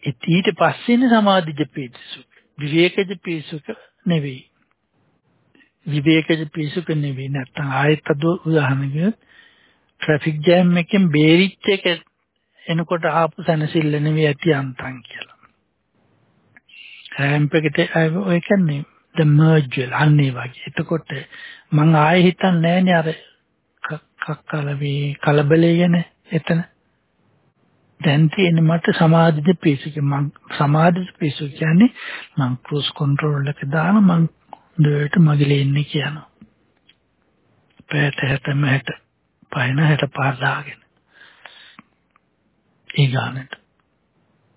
B: ඊට පස්සේනේ සමාධිජ පීති සුඛ. විවේකජ පීති සුඛ නෙවෙයි. විවේකජ පීති සුඛ නෙවෙයි. නැත්තම් ආයෙත් අද උදාහරණයක් ට්‍රැෆික් ජෑම් එකෙන් බේරිච්ච එක එනකොට ආපු සනසිල්ල නෙවෙයි ඇති අන්තම් කියලා. රෑම්ප් එකට ඔය කියන්නේ the merge වෙලා අන්නේ වගේ. එතකොට මං ආයෙ හිතන්නේ නෑනේ අර කක්කලවි කලබලේ ගැන එතන. දැන් තියෙන මට සමාධිද පිසුක මං සමාධිද පිසුක කියන්නේ මං ක්‍රූස් කන්ට්‍රෝල් එක දාන මං දෙයට මගිලේ ඉන්නේ කියනවා. පැයට 60 60 පයින් 65 දාගෙන. ඒ ගානට.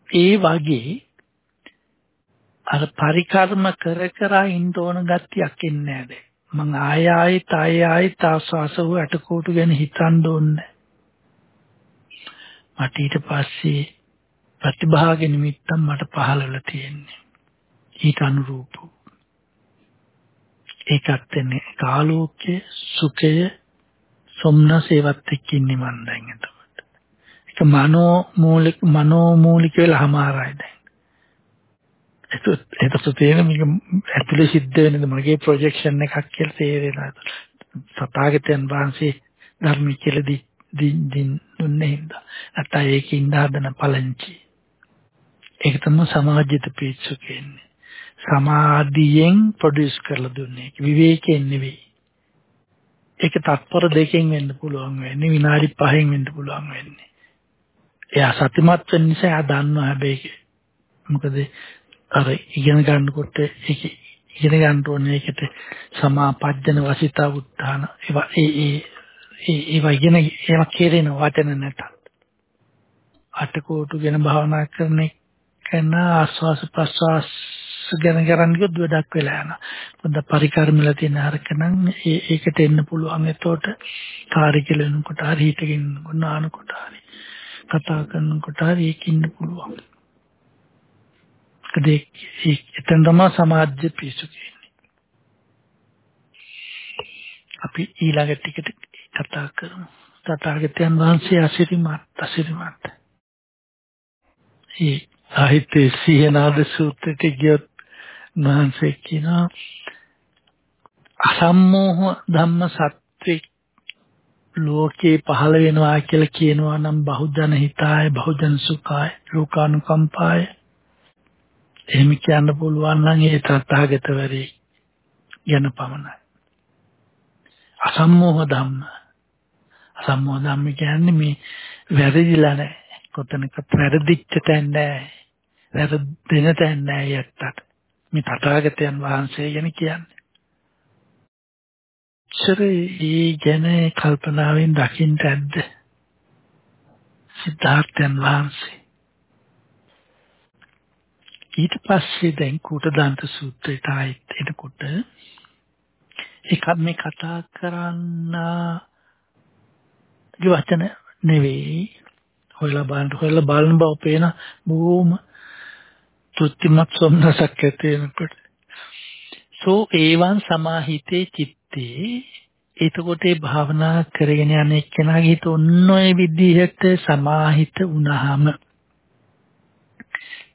B: ඒ වගේ අර පරිකර්ම කර කර ඉන්න ඕන ගතියක් එන්නේ නැහැ මං ආය ආයෙත් ආය ආයෙත් ආස්වාස වූ අටකොටු ගැන හිතන්න ඕනේ මට ඊට පස්සේ ප්‍රතිභාග නිමිත්තක් මට පහළලා තියෙන්නේ ඊට අනුරූප ඒකත් එන්නේ කාලෝක්‍ය සුඛය සොම්නසේවත් එක්ක ඉන්නේ මන් දැන් එතකොට ඒක මනෝ මූලික මනෝ මූලික වෙලා හමාරයි දැන් එතකොට තේරෙන මේක ඇතුලේ සිද්ධ වෙනද මගේ ප්‍රොජෙක්ෂන් එකක් කියලා තේරෙනවා. සතාගතයන් වහන්සේ ධර්ම කියලා දී දින් දුන්නේ හින්දා. නැත්නම් ඒකේ ඉඳ හදන පලංචි. ඒක තමයි සමාජිත පිස්සු කියන්නේ. සමාධියෙන් ප්‍රොඩියුස් කරලා දුන්නේ. විවේකයෙන් නෙවෙයි. ඒක තත්පර දෙකෙන් වෙන්න පුළුවන් වෙන්නේ විනාඩි 5න් වෙන්න පුළුවන් වෙන්නේ. එයා සතිමත් වෙන්න නිසා එයා දන්නවා හැබැයි මොකද අර ඉගෙන ගන්නකොට ඒක ඉගෙන ගන්න ඕනේ ඒකට සමාපජ්ජන වසිතා උත්තාන ඒවා ඒ ඒ ඒවා ඉගෙන ඒවා කෙරෙන වචන නැතත් අටකෝටු ගැන භාවනා කරන කෙන ආස්වාස ප්‍රස්වාස ගැන කරන්නේ කිව්වොත් වැඩක් වෙලා යනවා. මොකද පරිකර්මල තියෙන අරක නම් ඒකට එන්න පුළුවන්. එතකොට කාර්ය කෙලෙනකොට හරි හිතගෙන නානකොට හරි කතා කරනකොට හරි ඒක ඉන්න පුළුවන්. ඒකද එතන තමයි සමාජ්‍ය පිසු කියන්නේ. අපි ඊළඟ ටිකට කතා කරමු. තථාගතයන් වහන්සේ අසිරිමත් අසිරිමත්. ඒ සාහිත්‍ය සීනාද සූත්‍රයට ගියොත් මහන්සේ කියනවා අසම්මෝහ ධම්ම සත්‍වික ලෝකේ පහළ වෙනවා කියලා කියනවා නම් බහුජන හිතාය බහුජන සුඛාය ලෝකානුකම්පාය එහෙම කියන්න පුළුවන් නම් ඒ තථාගතවරේ ගැන පමණයි. අසම්මෝහ ධම්ම. අසම්මෝහ ධම්ම කියන්නේ මේ වැරදිලා නැහැ. කොතනකත් වැරදිච්ච තැන නැහැ. වැරදෙන තැන නැහැ යත්තට. මේ තථාගතයන් වහන්සේ ගැන කියන්නේ. කොච්චර ඒ ගැන කල්පනාවෙන් දකින්න ඇද්ද? සිද්ධාර්ථයන් වහන්සේ. ඊට පස්සේ දැන් කුටදන්ත සූත්‍රයට ආයෙත් එනකොට ඒකත් මේ කතා කරන්න වචන නෙවෙයි. හොයලා බලන්න හොයලා බලන බව පේන බොහොම තෘප්තිමත් සොම්නසක් ඇති වෙනකොට. සෝ ඒවන් සමාහිතේ චිත්තේ එතකොට ඒ භාවනා කරගෙන යන එක්කෙනාගේ හිත ඔන්න ඔය විදිහට සමාහිත වුණාම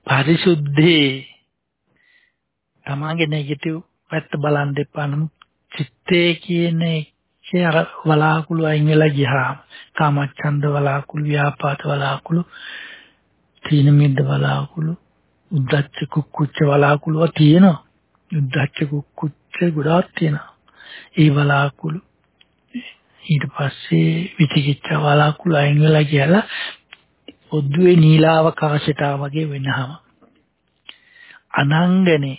B: පරිසුද්ධේ තමාගේ නෙගටිව් පැත්ත බලන් දෙපා නම් චිත්තේ කියන එකේ අර වලාකුළු අයින් වෙලා ගියාම කාමච්ඡන්ද වලාකුළු ව්‍යාපාද වලාකුළු තීන මිද්ද වලාකුළු උද්දච්ච කුක්කුච්ච වලාකුළුව තියෙනවා. උද්දච්ච කුක්කුච්ච ගොඩාක් තියෙනවා. ඒ වලාකුළු ඊට පස්සේ විචිකිච්ඡා වලාකුළු අයින් වෙලා කියලා පොද්දුවේ නීලාවකාශයට වගේ වෙනහම. අනංගනේ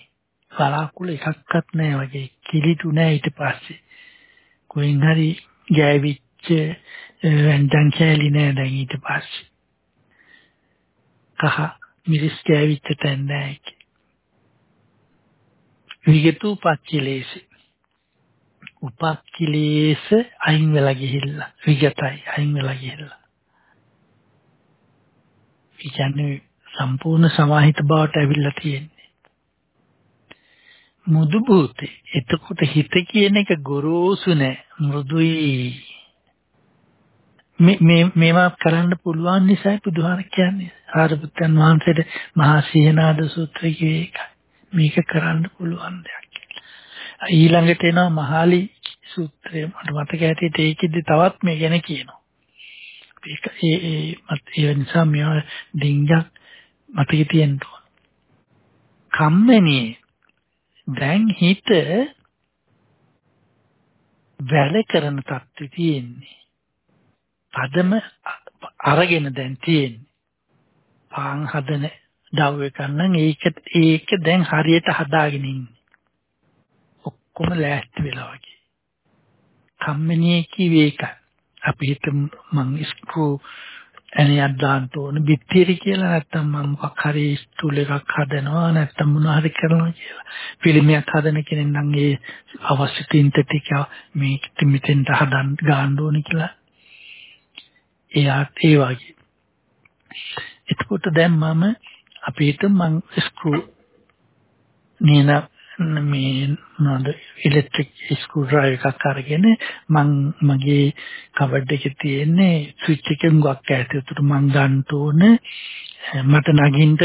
B: වලාකුළු එකක්වත් නැහැ වගේ. කිලිටු නැහැ ඊට පස්සේ. කොහෙන් හරි ගෑවිච්ච වැන්දන් කෑලි නැහැ දැන් ඊට පස්සේ. කහ මිරිස් ගෑවිච්ච තැන් නැහැ විගතු පච්චිලේසි උපක්ඛිලේස අයින් වෙලා ගිහිල්ලා. විගතයි අයින් වෙලා ගිහිල්ලා. ඒ කියන්නේ සම්පූර්ණ සමාහිත බවට ඇවිල්ලා තියෙන්නේ. මුදු භූතේ. එතකොට හිත කියන එක ගොරෝසු නෑ. මෘදුයි. මේ මේ මේවා කරන්න පුළුවන් නිසායි බුදුහාර කියන්නේ ආරපුත්තන් වහන්සේට මහා සීහනාද සූත්‍රය කියේ මේක කරන්න පුළුවන් දෙයක් ඊළඟට එනවා මහාලි සූත්‍රය මට මතක ඇටියට ඒකෙදි තවත් මේ ගැන කියනවා. ඒක ඒ ඒ මත ඒ නිසා මේවා ඩිංගක් මතකේ තියෙන්න ඕන. කම්මැනි දැන් හිත වැඩ කරන තත්ත්වය තියෙන්නේ. පදම අරගෙන දැන් තියෙන්නේ. පාන් හදන දව් එකක් නම් ඒක ඒක දැන් හරියට හදාගෙන ඉන්නේ. ඔක්කොම ලෑස්ති වෙලා වගේ. කම්මැනියේ කිව්වේ ඒක. අපි හිතමු මං ස්ක්‍රූ එනියක් දාන්න ඕන බිත්තිරි කියලා නැත්තම් මම මොකක් හරි ස්ටූල් එකක් හදනවා නැත්තම් මොනවා හරි කරනවා කියලා. ෆිල්මයක් හදන කෙනෙක් නම් ඒ අවශ්‍ය තින්ත ටික මේක මෙතෙන්ට හදන්න ගන්න ඕන කියලා. එයාත් ඒ වගේ. එතකොට දැන් මම අපි හිතමු මං ස්ක්‍රූ නේන මේ මොනවද ඉලෙක්ට්‍රික් ස්ක්‍රූ ඩ්‍රයිවර් එකක් අරගෙන මං මගේ කබඩ් එකේ තියෙන්නේ ස්විච් එකෙන් ගොක් ඈත. උතුර මං ගන්න ඕන මට නගින්න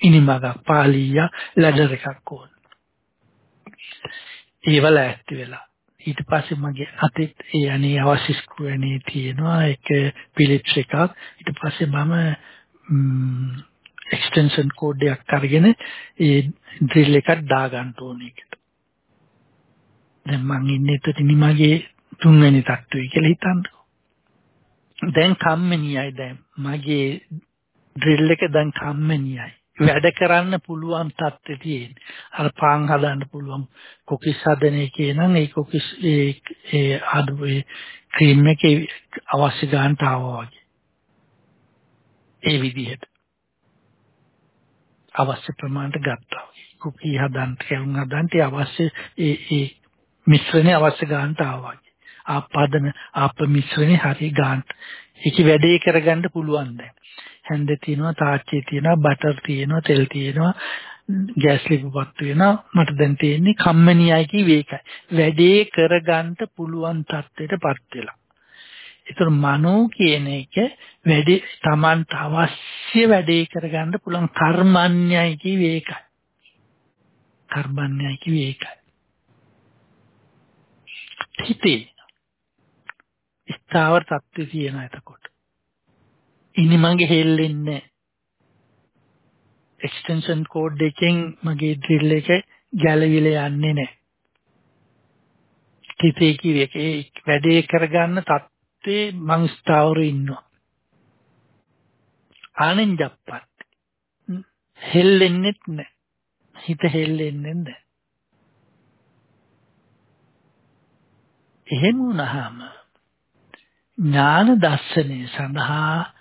B: ඉනිමගක් පාලිය ලැඩර් එකක් ඕන. ඒවල ඇත්ති වෙලා. ඊට පස්සේ මගේ අතේ ඒ අනේ අවශ්‍ය ස්ක්‍රූ අනේ තියෙනවා ඒක පිලිප්ස් එකක් ඊට පස්සේ මම එක්ස්ටෙන්ෂන් කෝඩ් එකක් අරගෙන ඒ ඩ්‍රිල් එකක් දාගන්න ඕනේ ඒකට. දැන් මං ඉන්නේ එතන මගේ තුන්වෙනි තට්ටුවේ කියලා හිතන්නකෝ. දැන් කම්මැනියයි දැන් මගේ ඩ්‍රිල් එක දැන් කම්මැනියයි. වැඩ කරන්න පුළුවන් තත්ත්වයේ තියෙන. අර පාන් හදන්න පුළුවන් කොකිස් හදන එකේ නම් ඒ කොකිස් ඒ ඒ ආදුවේ ක්‍රීම් එකේ අවශ්‍ය ගන්නට ආවා වගේ. ඒ විදිහට අවශ්‍ය ප්‍රමාණයට ගත්තා. කුකී හදන්න කැවුම් හදන්න අවශ්‍ය ඒ ඒ මිශ්‍රණය අවශ්‍ය ගන්නට ආවා. ආපදන ආප මිශ්‍රණේ හරිය ගන්න. ඒක වැඩේ කරගන්න පුළුවන් දැන්. හැන්දේ තියෙනවා තාච්චිය තියෙනවා බටර් තියෙනවා තෙල් තියෙනවා ගෑස් ලිපපත් වෙනවා මට දැන් තියෙන්නේ කම්මැනියයි කිව්වේ ඒකයි. වැඩේ කරගන්න පුළුවන් තත්ත්වයටපත් වෙලා. ඒතර මනෝ කියන එක වැඩි Tamanට අවශ්‍ය වැඩේ කරගන්න පුළුවන් කර්මන්‍යයි කිව්වේ ඒකයි. කර්මන්‍යයි කිව්වේ ඒකයි. හිතේ ස්ථාවර තත්ත්වය තියෙන එතකොට. ඉනි මගේ හෙල්ලෙන්නේ එක්ස්ටෙන්ෂන් කෝඩ් එකෙන් මගේ ඩ්‍රිල් එක ගැලවිලා යන්නේ නැහැ. හිතේ කිව්වේ ඒ වැඩේ කරගන්න තත් තත්ත්වේ මං ස්ථාවර ඉන්නවා. ආනෙන්ජප්පත් හෙල්ලෙන්නෙත් නැහැ. හිත හෙල්ලෙන්නේ නැහැ. එහෙම වුණාම ඥාන දර්ශනය සඳහා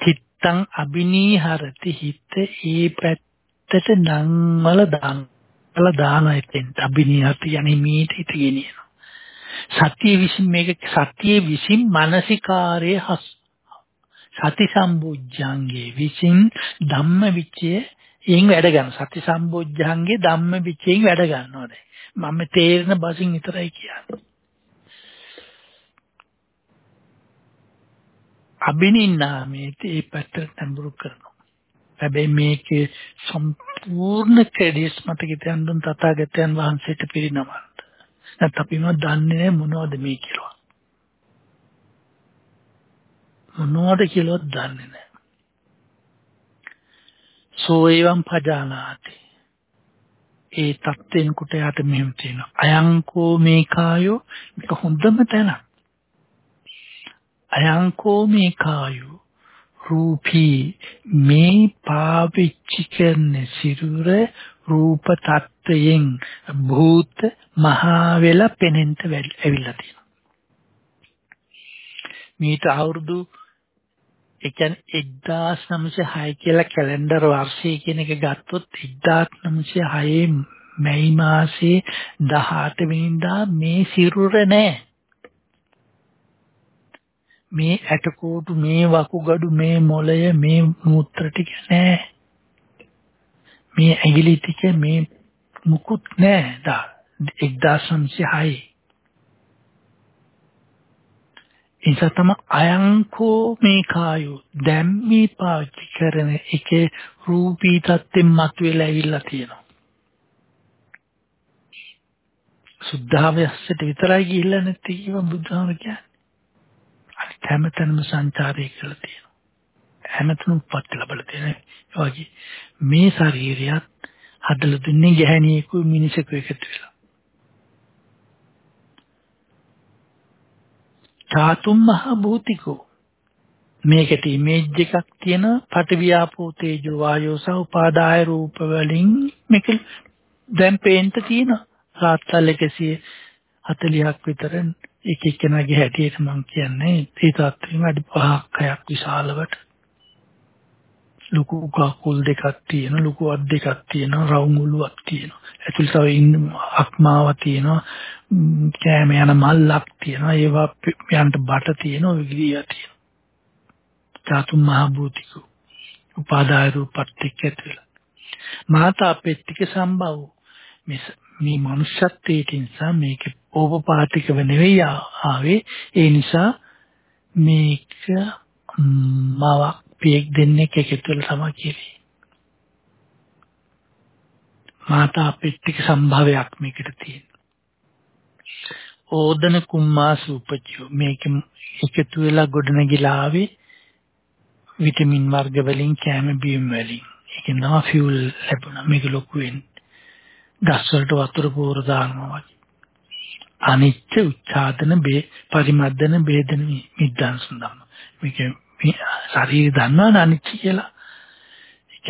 B: චිත්තං අබිනීහරති හිත ඒ පැත්තට නංවල දාන වල දාන එතෙන්ට අබිනීහරති යන්නේ මීට හිත ගෙනියනවා සතිය විසින් මේක සතියේ විසින් මානසිකාරයේ හස් සති සම්බුද්ධංගේ විසින් ධම්ම විචේ එයින් වැඩ ගන්න. සති සම්බුද්ධංගේ ධම්ම විචයෙන් වැඩ ගන්නවා දැන් මම තේරෙන බසින් විතරයි කියන්නේ. අබිනින්නාමේ ඒ පැත්තට තඹුරු කරනවා. හැබැයි මේකේ සම්පූර්ණ ක්‍රෙඩිට්ස් මත කිතයන් දුන් තථාගතයන් වහන්සේට පිරිනමන්න. නැත්නම් අපි මොනවද දන්නේ මොනවද මේ කියලා. මොනවද කියලාවත් දන්නේ නැහැ. සෝ එවම් පජානාති. ඒ தත්ත්වෙන් කොට යට මෙහෙම තියෙනවා. අයංකෝ මේ කායෝ මේක හොඳම තැනක්. අයංකෝ මේ කායු රූපී මේ පාවිච්චි කරන සිරුර රූප tattයෙන් භූත මහා වෙලා පෙනෙන්න ඇවිල්ලා තියෙනවා. මේට අවුරුදු ඒ කියන්නේ 1906 කියලා කැලෙන්ඩර් වර්ෂය කියන එක ගත්තොත් 1906 මැයි මාසේ 18 වෙනිදා මේ සිරුර නැහැ. මේ ඇටකෝටු මේ වකුගඩු මේ මොළය මේ මූත්‍ර ටික නෑ. මේ ඇඟිලි ටික මේ මුකුත් නෑ. දා 1906 ඉතින් තම අයංකෝ මේ කායු දැන් මේ පාවිච්චි කරන එකේ රූපී තත්ත්වෙන් මතුවලා ඇවිල්ලා තියෙනවා. සුද්ධාවයස්සට විතරයි ගිහිල්ලා නැති කිව්ව බුදුහාම කියන්නේ. අනිත් හැමතැනම සංචාරය කරලා තියෙනවා. හැමතැනම උපත් ලැබලා තියෙනවා. ඒ වගේ මේ ශරීරයත් හදලා දුන්නේ ගැහණියෙකු මිනිසෙකු එකතු වෙලා. චාතුම් මහ භූතිකෝ මේකට ඉමේජ් එකක් තියෙන පටවියාපෝ තේජෝ වායෝ සහ උපාදාය රූප වලින් මේක දැන් පේන්න තියෙන රාත්තල් 140ක් විතර එක එක්කෙනාගේ හැටියට මම කියන්නේ ඒ තත්ත්වෙම අඩි 5ක් 6ක් විශාලවට. ලොකු කකුල් දෙකක් තියෙන ලොකු අත් දෙකක් තියෙන රවුම් උළුවක් තියෙන. ඇතුළේ තව ඉන්න අක්මාව තියෙන කෑම යන මල්ලක් තියෙන ඒවා යන්ට බට තියෙන ඔය විදිය තියෙන. ධාතු මහ භූතික උපාදාය රූපත් එක්ක ඇතුළේ මාතා පෙට්ටික සම්භව. මේ මනුෂ්‍යත්වයට නිසා මේක ඕපපාතිකව නෙවෙයි ආවේ ඒ නිසා මේක මවක් පියෙක් දෙන්නෙක් එකතු වෙලා තමයි කියේ. මාතා පෙට්ටික සම්භවයක් මේකට තියෙනවා. ඕදන කුම්මා සූපචියෝ මේක එකතු වෙලා ගොඩනගිලා ආවේ විටමින් වර්ග වලින් කැම බීම් වලින්. ඒක නවා ෆියුල් ලැබුණා. මේක ලොකු වෙන්නේ. ගස් වලට වතුර පෝර දානවා වගේ. අනිච්ච උච්ඡාදන බේ පරිමද්දන බේදන මිද්දාන් සඳම්. මේක මේ ශරීරය දන්නවනේ අනිච්ච කියලා. ඒක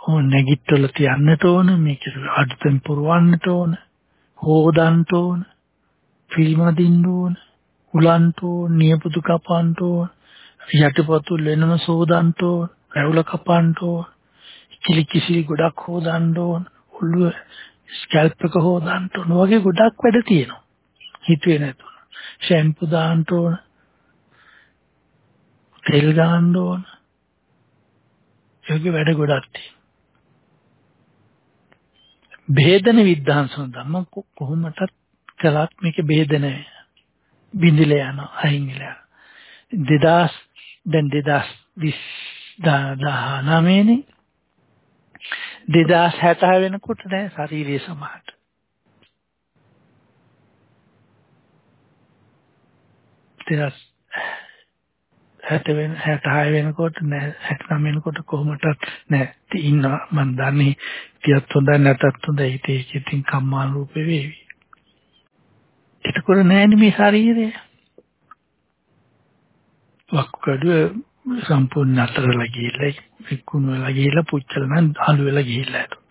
B: ඕන නැගිටවල තියන්නට ඕන මේක අඩුතෙන් පුරවන්නට ඕන හොදන්න ඕන පිළිමදින්න ඕන උලන්ට ඕන නියපොතු කපන්න ඕන යටිපතුල් වෙනම සෝදන්න ඕන රැවුල කපන්න ඕන කිලි කිසි ගොඩක් හොදන්න ඕන ඔළුව ස්කැල්ප් එක හොදන්න ඕන වගේ ගොඩක් වැඩ තියෙනවා. හිතුවේ නැතුව. ෂැම්පු දාන්න ඕන. තෙල් ගන්න ඕන. ඒකේ වැඩ ගොඩක් තියෙනවා. ભેදන විද්‍යාංශන ධම්ම කොහොමදත් කළත් මේක ભેදන බින්දිලා යනවා අයින් වෙලා. 2000 දැන් 2019 නේ 2060 වෙනකොට නෑ ශාරීරික සමාහට. දෙදස් 60 වෙන 66 වෙනකොට නෑ 69 වෙනකොට කොහොමදත් නෑ ඉන්නවා මම දන්නේ කියත් හොඳයි නැතත් හොඳයි හිතේ ඉතින් කම්මාන රූපේ වේවි. එතකොට නෑනේ මේ ශරීරය. වක්කඩුව සම්පූර්ණ නතරලා ගිහිල්ලා විකුණු වෙලා ගිහිල්ලා පුච්චල නම් අලු වෙලා ගිහිල්ලා එතකොට.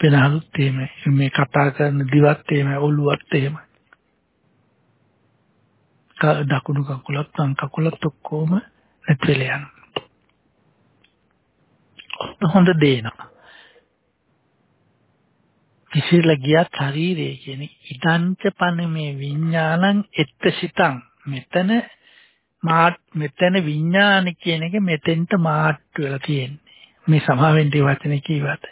B: වෙනහලුත් එහෙමයි. මේ කතා කරන දිවත් එහෙමයි ඔළුවත් එහෙමයි. දකුණු කකුලත් වම් කකුලත් ඔක්කොම නැති වෙලා යනවා. හොඳ දේනවා. විසිරලා ගියත් ශරීරය කියන්නේ ඉදංච පන මේ විඥානං එත්තසිතං මෙතන මාත් මෙතන විඥාන කියන එක මෙතෙන්ට මාට්ටු වෙලා තියෙන්නේ. මේ සමාවෙන්ටි වචනේ කීවට.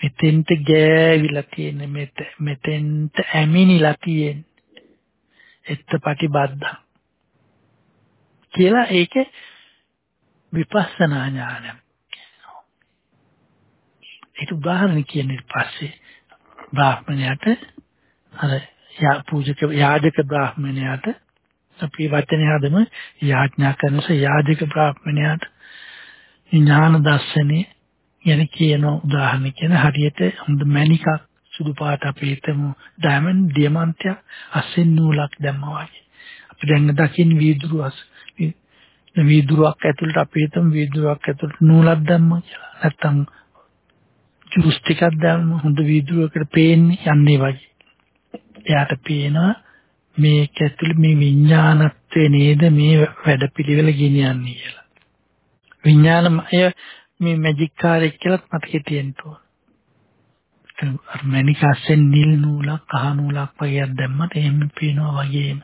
B: මෙතෙන්ට ගෑවිලා තියෙන්නේ මෙත මෙතෙන්ට ඇමිනිලා තියෙන්නේ. එත්තපටි බද්දා. කියලා ඒකේ විපස්සනා ඥානය. ඒක උදාහරණ කියන්නේ පස්සේ බ්‍රාහ්මණයාට අර යා පූජක යාජක බ්‍රාහ්මණයාට අපි වචනේ හදමු යාඥා කරනස යාජක බ්‍රාහ්මණයාට ඥාන දර්ශනේ යන කියන උදාහරණ කියන හරියට හොඳ මණිකක් සුදු පාට අපි හිතමු. ඩයමන්ඩ් දියමන්තයක් අස්සෙන් නූලක් දැම්මා වගේ. අපි දැන් දකින් වීදුරුවස් වීදුරුවක් ඇතුළට අපි හිතමු වීදුරුවක් ඇතුළට නූලක් දැම්මා කියලා. නැත්තම් ජූස් ටිකක් දැම්ම හොඳ වීදුරුවකට පේන්නේ යන්නේ වගේ. එයාට පේනවා මේක ඇතුළේ මේ විඥානත්වයේ නේද මේ වැඩපිළිවෙල ගෙනියන්නේ කියලා. විඥානමය මේ මැජික් කාර්යයක් කියලා මතකේ තියෙන්න ඕන. අර මැනිකාසෙන් නිල් නූලක් කහ නූලක් වගේ දැම්මට එහෙම පේනවා වගේම.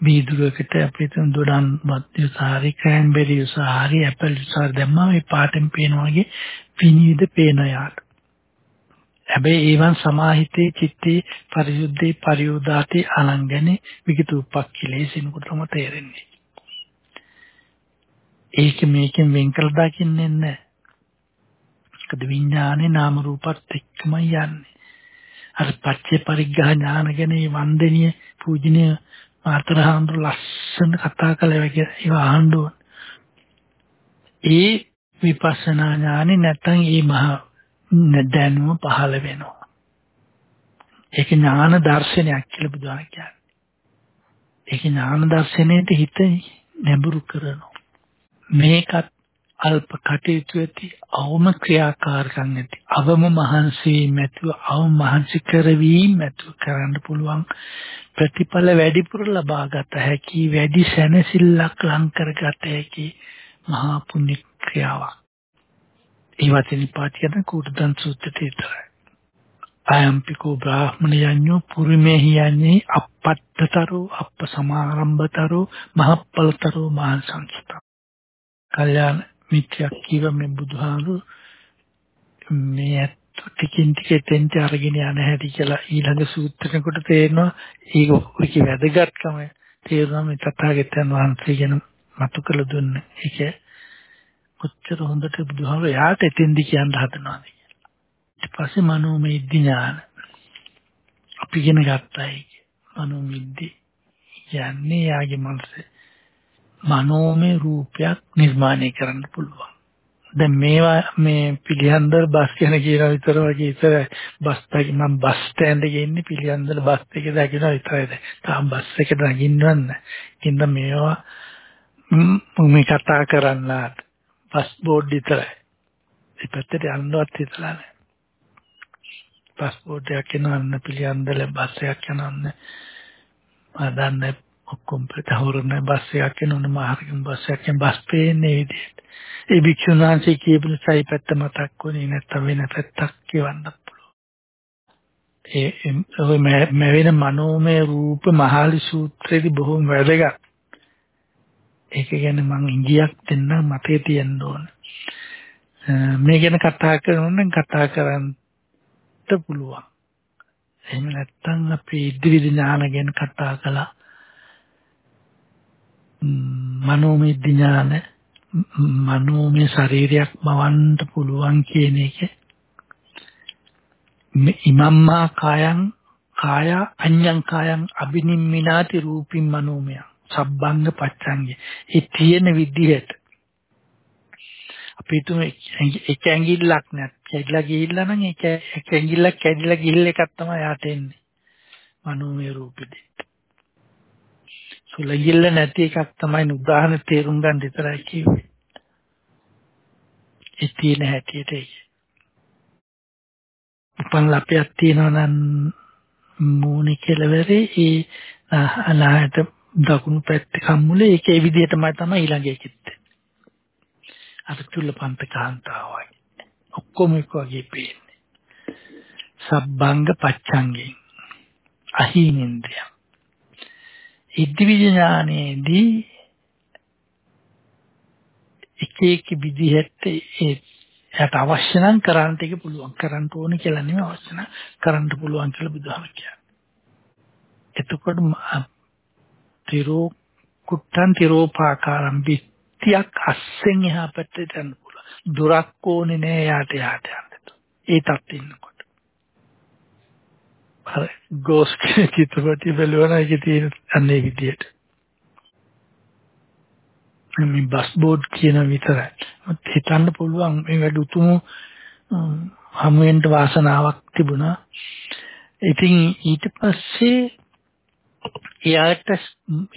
B: වීදුරකට අපි තුන් දොඩන් වත් උසාරි ක්‍රෑන්බෙරි උසාරි ඇපල් උසාරි දැම්මම මේ පාටෙන් පේනවා වගේ විනිවිද පේන යාට. හැබැයි ඒවන් සමාහිතේ චිත්තේ පරියුද්ධේ පරියෝදාතේ අනංගනේ විගතුප්පක්ඛිලේසිනකොට තම තේරෙන්නේ. ඒක මේකෙන් වෙන් කළ දකින්නේ නැහැ. මොකද විඥානේ නාම රූපත් එක්කම යන්නේ. අර පච්චේ පරිග්‍රහ ඥාන ගැන වන්දනීය පූජනීය මාතරහඳු ලස්සන කතා කළ වගේ ඒවා අහන්න ඕන. ඒ විපස්සනා ඥානෙ නැත්තම් ඒ මහා දැනුම පහළ වෙනවා. ඒක ඥාන දර්ශනයක් කියලා බුදුහාම කියන්නේ. ඒක ඥාන දර්ශනයේට හිත නැඹුරු කරනවා. මේකත් අල්ප කටයුතු ඇති අවම ක්‍රියාකාරකම් ඇති අවම මහන්සි වීම ඇතුව අවම මහන්සි කරවීම ඇතුව කරන්න පුළුවන් ප්‍රතිඵල වැඩිපුර ලබා ගත හැකි වැඩි සැනසෙල්ලක් ලං කරගත හැකි මහා පුණ්‍ය ක්‍රියාවක් ඒ වචනේ පාටියන කුඩදන් සූත්‍රයේ විතරයි. අයම්පිකෝ බ්‍රාහ්මණයන්‍යෝ පුරිමේහි යන්නේ අපත්තතරෝ අප සමාරම්භතරෝ මහප්පලතරෝ මහා සංස්ත කල්යාණ මිත්‍යක් කිව මේ බුදුහාමුදුරු මේ ඇත්ත ටිකින් ටික එතෙන්ට අරගෙන යන හැටි කියලා ඊළඟ සූත්‍රයකට තේරෙනවා. ඒක ඔයක වැදගත්කම. තේරුණා මේ තථාගතයන් වහන්සේ ගැන මතු කළ දුන්න ඒක කොච්චර හොඳට බුදුහාමුදුරු යාට එතෙන්දි කියන්න හදනවාද කියලා ඊට පස්සේ මනෝමය ඥාන අපි ඉගෙන ගත්තා ඒක මනෝමිද්දි කියන්නේ යාගේ මනසේ මනෝමය රූපයක් නිර්මාණය කරන්න පුළුවන්. දැන් මේවා මේ පිළිහන්දර බස් යන කියන විතර වගේ ඉතර බස් එකේ මම බස් ස්ටෑන්ඩ් එකේ ඉන්නේ පිළිහන්දර බස් එකේ දකින්න විතරයි. තාම බස් එකේ නගින්නවන්න. කින්ද මේවා මේ කතා කරන්නාට බස් බෝඩ් විතරයි. ඒ පැත්තට යන්නවත් හිතලා නැහැ. බස් බෝඩ් එකක් යනවන්න පිළිහන්දර බස් එකක් යනවන්න. මම දන්නේ ඔක්කොම ප්‍රතහවරන බස් එකක් යනවන මාර්ගෙන් බස් එකක් යන බස් පේන්නේ විදිහට. ඒ භික්ෂුන් වහන්සේ කියපු සයි පැත්ත මතක් වුණේ නැත්නම් වෙන පැත්තක් කියවන්නත් පුළුවන්. ඒ ඔය මෙවෙන මනෝමය රූප මහාලි සූත්‍රයේදී බොහොම වැදගත්. ඒක ගැන මම ඉංගියක් දෙන්න මතේ තියෙන්න ඕන. මේ ගැන කතා කරනොත් නම් කතා කරන්න පුළුවන්. එහෙම නැත්නම් අපි ඉදිරි ඥාන ගැන කතා කළා. මනෝමය ඥාන මනෝමය ශරීරයක් මවන්න පුළුවන් කියන එක ඉමම්මා කායං කාය අඤ්ඤං කායං අබිනිම්මිනාති රූපින් මනෝමය සබ්බංග පච්චංගේ ඒ තියෙන විදිහට. අපි තුම එක ඇඟිල්ලක් නැත්. කැඩිලා ගිහිල්ලා නම් ඒක එක ඇඟිල්ලක් කැඩිලා ගිහිල්ල එකක් තමයි යාට එන්නේ. මනෝමය රූපෙදී. සුලගිල්ල නැති එකක් තමයි උදාහරණ තේරුම් ගන්න විතරයි කිව්වේ. ඒ තියෙන හැටියට ඒක. උපන් ලපයක් තියෙනවා නම් මූණේ කෙලවරේ ඒ අනාහත දකුණු පැත්තේ කම්මුලේ ඒකේ විදිහටමයි තමයි ඊළඟ එකෙත්. අර චුල්ලපන්ත කාන්තාවයි. ඔක්කොම එක වගේ පේන්නේ. සබ්බංග පච්ඡංගෙන් අහීනින්ද්‍රය. ඉද්ධි ඥානයේදී එක එක විදිහට ඒ එයාට අවශ්‍ය නම් කරන්න ටික පුළුවන් කරන්න ඕනේ කියලා නෙමෙයි අවශ්‍ය නම් කරන්න පුළුවන් කියලා බුදුහාම කියන්නේ. එතකොට තිරෝ කුට්ටන් තිරෝපාකාරම් විත්‍යක් අස්සෙන් එහා පැත්තට යන්න පුළුවන්. දුරක් ඕනේ නෑ යාට යාට යන්න. ඒ තත් ඉන්නකොට. අර ගෝස් චිත්‍රපටි බලවන එකේ තියෙන අන්නේ විදියට. මේ බස් බෝඩ් කියන විතරයි. හිතන්න පුළුවන් මේ වැඩ උතුම් හමු වෙන්න වාසනාවක් තිබුණා. ඉතින් ඊට පස්සේ එයාට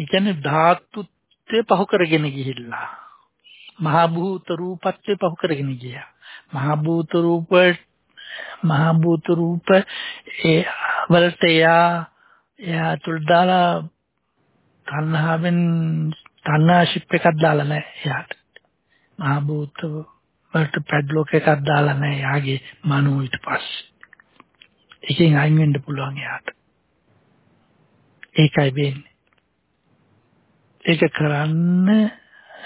B: කියන්නේ ධාතුත්වය පහු කරගෙන ගිහිල්ලා මහා භූත රූපත්වය පහු කරගෙන ගියා. මහා භූත රූප මහා භූත රූප ඒ වලට එයා එයා තුල් දාලා තණ්හාවෙන් තණ්හාශිප් එකක් දාලා නැහැ එයාට. මහා භූත වලට පැඩ්ලොක් එකක් දාලා නැහැ යාගේ මනෝ ඊට පස්සේ. එකෙන් අයින් වෙන්න පුළුවන් එයාට. ඒකයි වෙන්නේ. ඒක කරන්න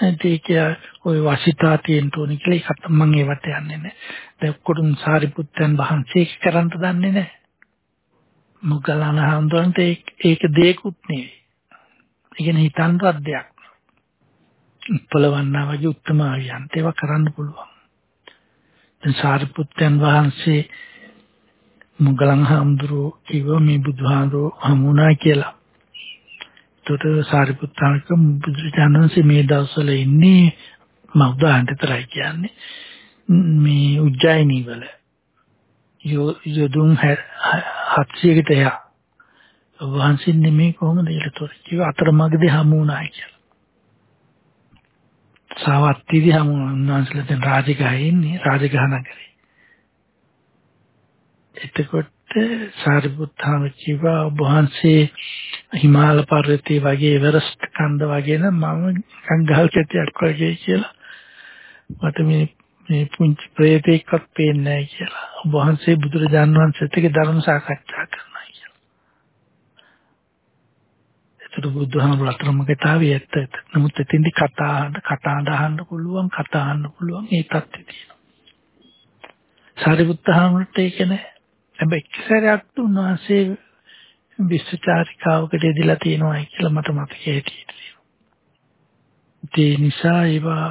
B: ඒක ඔය වසිතා තියෙන්න ඕනේ කියලා ඒකත් මම ඒවට යන්නේ නැහැ. දැන් කොටුම් සාරිපුත්තයන් වහන්සේ ඒක කරන්න දන්නේ නැහැ. මොග්ගලණ හඳුනන්ට ඒක දෙයක්ුත් නෙවෙයි. ඒ කියන්නේ හිතන්නවත් දෙයක්. පොළවන්නා වගේ උත්තම ආයන්ත ඒවා කරන්න පුළුවන්. දැන් සාරිපුත්තයන් වහන්සේ මුගලන් හාමුදුරුවෝ කිව්වා මේ බුදුහාමුදුරුවෝ හමුණා කියලා. එතකොට සාරිපුත්තානක බුදුරජාණන්සේ මේ දවස්වල ඉන්නේ මම උදාහරණ විතරයි කියන්නේ. මේ උජ්ජයිනී වල. යොදුන් 700කට එහා වහන්සේ නෙමේ කොහොමද ඊටතොර කිව්ව අතරමඟදී හමු වුණා කියලා. සාවත්තිදී හමු වුණාන්සලා දැන් රාජගහේ ඉන්නේ. රාජගහ නගරේ. එතකොට සාරිපුත්තාම කිව්වා ඔබ වහන්සේ හිමාල පර්වතයේ වගේ එවරස්ට් කන්ද වගේ නම් මම සංඝල් කැටයක් වගේ කියලා මට මේ මේ පුංචි ප්‍රේතෙක්වත් පේන්නේ නැහැ කියලා. ඔබ වහන්සේ බුදුරජාන් වහන්සේත් එක්ක ධර්ම සාකච්ඡා කරනවා කියලා. ඒතර බුදුහාමුදුර අතරමඟතාවේ ඇත්ත. නමුත් එතින්දි කතා කතා අහන්න පුළුවන් කතා අහන්න පුළුවන් ඒ තත්ත්වය තියෙනවා. සාරිපුත්තහාමුදුරට ඒක නෑ. හැබැයි එක්සරයක් උන්වහන්සේ විශ්වචාරිකාවකට එදිලා තියෙනවා කියලා මට මතකයි හිටියේ. ඒ නිසා ඒවා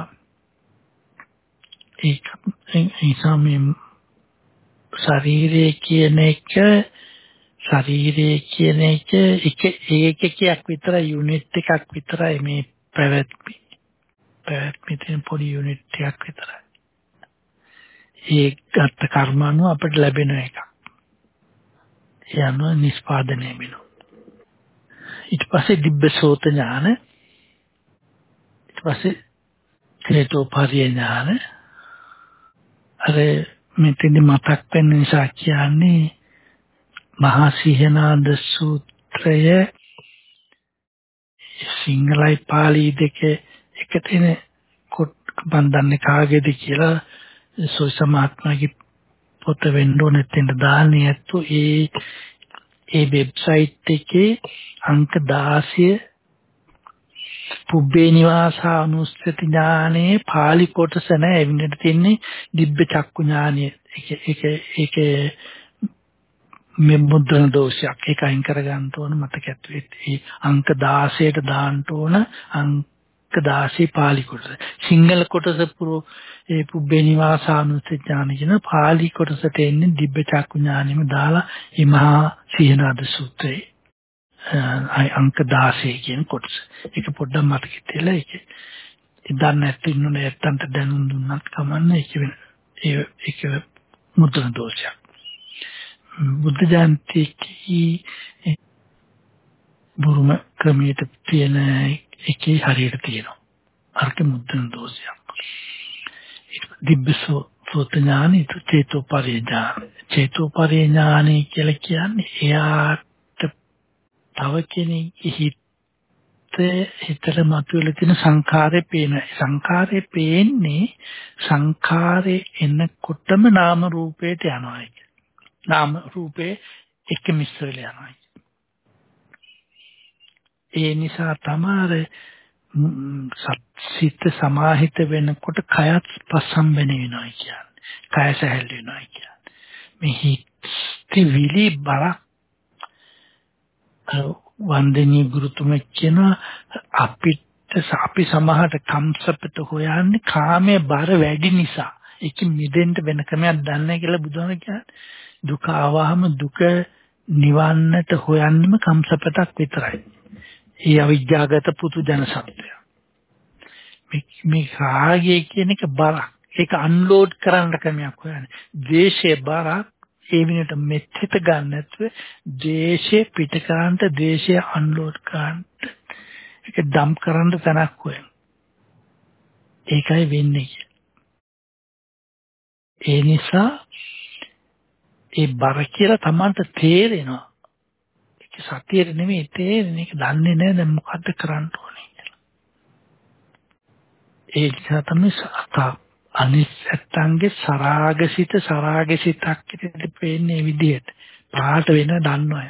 B: ඒක නිසා මේ ශරීරය කියන එක ශරීරය කියන එක එක ඒකකයක් විතරයි යුනිට් එකක් විතරයි මේ පැවැත්මි. පැවැත්මි තියෙන පොඩි යුනිට් එකක් විතරයි. ඒ ගත්ත කර්ම අනුව අපිට ලැබෙන එකක්. ඒ අනුව නිස්පාදනය වෙනවා. ඊට පස්සේ දිබ්බසෝත ඥාන ඊට පස්සේ හේතෝපරිය ඥාන අර මෙතෙන්දි මතක් වෙන නිසා කියන්නේ මහා සිහනාද සූත්‍රය සිංහලයි පාලි දෙක එකට එන කොට බන්දන්නේ කාගේද කියලා සොයි සමාත්මගේ පොත වෙන්න ඕනේ එතෙන්ට දාන්නේ ඇත්තු. ඒ ඒ වෙබ්සයිට් එකේ අංක 16 පුබ්බේ නිවාසානුස්සති ඥානේ pāli කොටස නැහැ එවිට තියෙන්නේ දිබ්බ චක්කු ඥානය. ඒක ඒක ඒක මේ මුද්‍රණ දෝෂයක්. ඒක අයින් කරගන්න ඕන මතක ඇතුලේ. අංක 16ට දාන්න ඕන අංක 16 pāli කොටස. සිංහල කොටස පුරෝ ඒ පුබ්බේ නිවාසානුස්සති ඥාන කියන pāli කොටසට එන්නේ දිබ්බ චක්කු ඥානෙම දාලා මේ මහා සීහනාද සූත්‍රයේ අංක 16 කියන කොටස. ඒක පොඩ්ඩක් මතක තියලා ඒක ඉදන් නැත්නම් ඉන්න නැත්තන්ට දැනුම් දුන්නත් කමන්න ඒක වෙන ඒ ඒක මුද්‍රණ දෝෂයක්. බුද්ධ ජයන්ති කී බුරුම ක්‍රමයට තියෙන එකේ හරියට තියෙනවා. අර්ථ මුද්‍රණ දෝෂයක්. දිබ්බසෝ සෝත ඥානෙ චේතෝ පරිඥාන. චේතෝ පරිඥානෙ කියලා කියන්නේ එයා තව කෙනෙක්ගේ හිත හිතට මතුවෙලා තියෙන සංඛාරේ පේන සංඛාරේ පේන්නේ සංඛාරේ එනකොටම නාම රූපයට යනවා නාම රූපේ එක මිශ්‍ර වෙලා යනවා ඒ නිසා තමයි සිත සමාහිත වෙනකොට කයත් පස්සම්බෙන වෙනවා කියන්නේ. කය සැහැල්ලු වෙනවා කියන්නේ. මේ හිතවිලි බරක් වන්දනීය ගුරුතුමෙක් කියන අපිට අපි සමහරට කම්සප්පට හොයන්නේ කාමයේ බර වැඩි නිසා. ඒක මිදෙන්න වෙන ක්‍රමයක් දන්නේ කියලා බුදුහාම කියන්නේ. දුක ආවහම දුක නිවන්නට හොයන්නෙම කම්සප්පටක් විතරයි. ඒ අවිජ්ජාගත පුතු ජන සත්‍යය. මේ මේ රාගය කියන එක බරක්. ඒක අන්ලෝඩ් කරන්න ක්‍රමයක් හොයන්නේ. ද්වේෂයේ බරක් ඒ විනට මෙත්හිත ගන්න නැතුව ද්වේෂේ පිට කරන්න ද්වේෂය අන්ලෝඩ් කරන්න ඒක ඩම්ප් කරන්න තැනක් හොයන. ඒකයි වෙන්නේ. ඒ නිසා ඒ බර කියලා Tamanට තේරෙනවා. ඒක සතියේ නෙමෙයි තේරෙන්නේ. ඒක දන්නේ නැහැ දැන් මොකද්ද කරන්න ඕනේ කියලා. ඒ නිසා තමයි සතා අනිස්සත්තන්ගේ සරාගසිත සරාගසිතක් විදිහට පේන්නේ විදිහට පාට වෙන දන්නවය.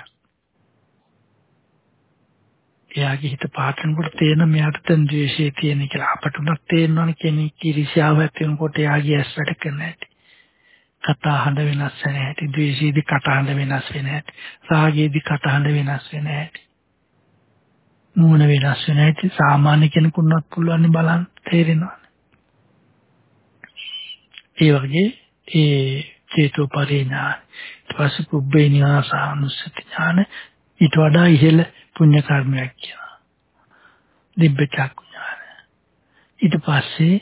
B: එයාගේ හිත පාටනකොට තේන මෙයාට තන් ද්වේෂය තියෙන කියලා අපට උනත් තේරෙනවනේ කෙනෙක් කිරිසියාව ඇති වෙනකොට එයාගේ ඇස් වැඩ කරන හැටි. කතා හඬ වෙනස් වෙන හැටි, ද්වේෂයේදී කටහඬ වෙනස් වෙන හැටි, රාගයේදී කටහඬ වෙනස් වෙන හැටි. මූණ වෙනස් වෙන හැටි සාමාන්‍ය කෙනෙකුට පුළුවන් බලන්න තේරෙනවා. ඒ වගේ ඒ චේතෝ පරිඥාන ඊට පස්සේ පුබ්බේ නිවාසානුස්සති ඥාන ඊට වඩා ඉහළ පුණ්‍ය කර්මයක් කියනවා. දිබ්බ චක්කු ඥාන. ඊට පස්සේ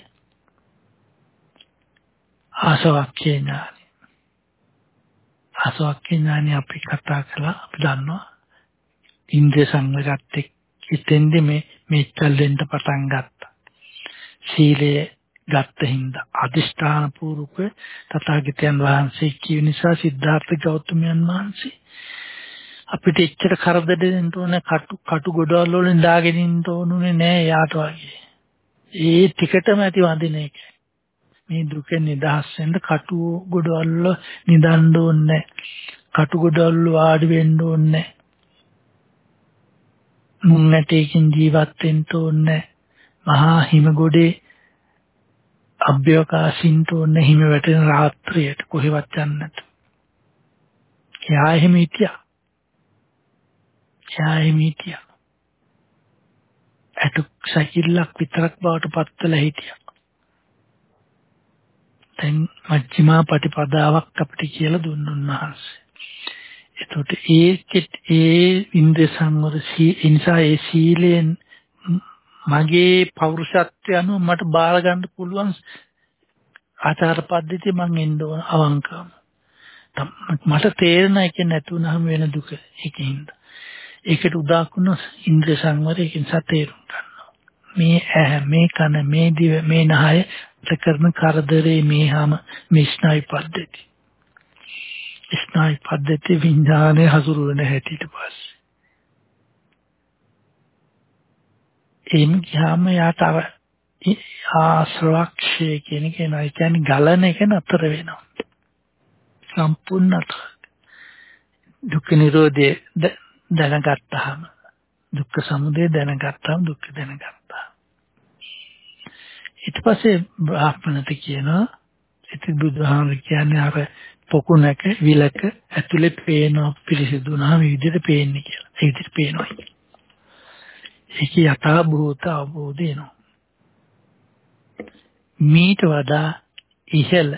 B: ආසවක්ඛේ ඥාන. ආසවක්ඛේ ඥාන අපි කතා කළා අපි දන්නවා. ඉන්ද්‍රිය සංවරත් එක්කෙන්ද මේ මෙච්චල් දෙන්න පටන් ගත්තා. සීලයේ ගත්ත හින්දා අදිෂ්ඨාන පූර්වක තථාගතයන් වහන්සේ කියු නිසා සිද්ධාර්ථ ගෞතමයන් වහන්සේ අපිට එච්චර කරදර දෙන්න ඕන කටු කටු ගොඩවල් වලින් දාගෙන ඉන්න ඕනුනේ නෑ යාට වගේ. ඒ ටිකටම ඇති වඳින එක. මේ දුක නිදහස් වෙන්න කටු ගොඩවල් නිදන්න ඕනේ කටු ගොඩවල් වාඩි වෙන්න ඕනේ මුං නැටේකින් ජීවත් වෙන්න ඕනේ මහා හිම ගොඩේ අභ්‍යවකාශින්ට ඕන හිම වැටෙන රාත්‍රියට කොහෙවත් යන්නට. එයා එහෙම හිටියා. එයා එහෙම හිටියා. ඇටුක් සැකිල්ලක් විතරක් බවට පත්වලා හිටියා. දැන් මජ්ක්‍ධිමා පටිපදාවක් අපිට කියලා දුන්න උන්වහන්සේ. එතකොට ඒකෙත් ඒ ඉන්ද්‍රිය සංවර නිසා ඒ සීලෙන් මගේ පෞරුෂත්වය අනුව මට බාර ගන්න පුළුවන් ආචාර පද්ධතිය මං එන්න ඕන අවංකවම. මට තේරෙන එක නැතුණාම වෙන දුක ඒකින්ද. ඒකට උදාකුණ ඉන්ද්‍රිය සංවරයෙන් සතේරුම් ගන්නවා. මේ ඇහ මේ කන මේ දිව මේ නහය කරන කරදරේ මේහම මේ ස්නායු පද්ධතිය. ස්නායු පද්ධතිය විඥානයේ හසුරුවන හැටියට පස්සේ එහෙම ගියාම යාට අර ආශ්‍රවක්ෂය කියන එක එනවා. ඒ කියන්නේ ගලන එක නතර වෙනවා. සම්පූර්ණ නතර. දුක්ඛ නිරෝධය දැනගත්තාම දුක්ඛ සමුදය දැනගත්තාම දුක්ඛ දැනගත්තා. ඊට පස්සේ බ්‍රාහ්මණට කියනවා ඉතින් බුදුහාමර කියන්නේ අර පොකුණක විලක ඇතුලේ පේන පිරිසිදු නම් විදිහට පේන්නේ කියලා. ඒ විදිහට පේනවා. ඒක යථා භූත අවබෝධ වෙනවා. මීට වඩා ඉහළ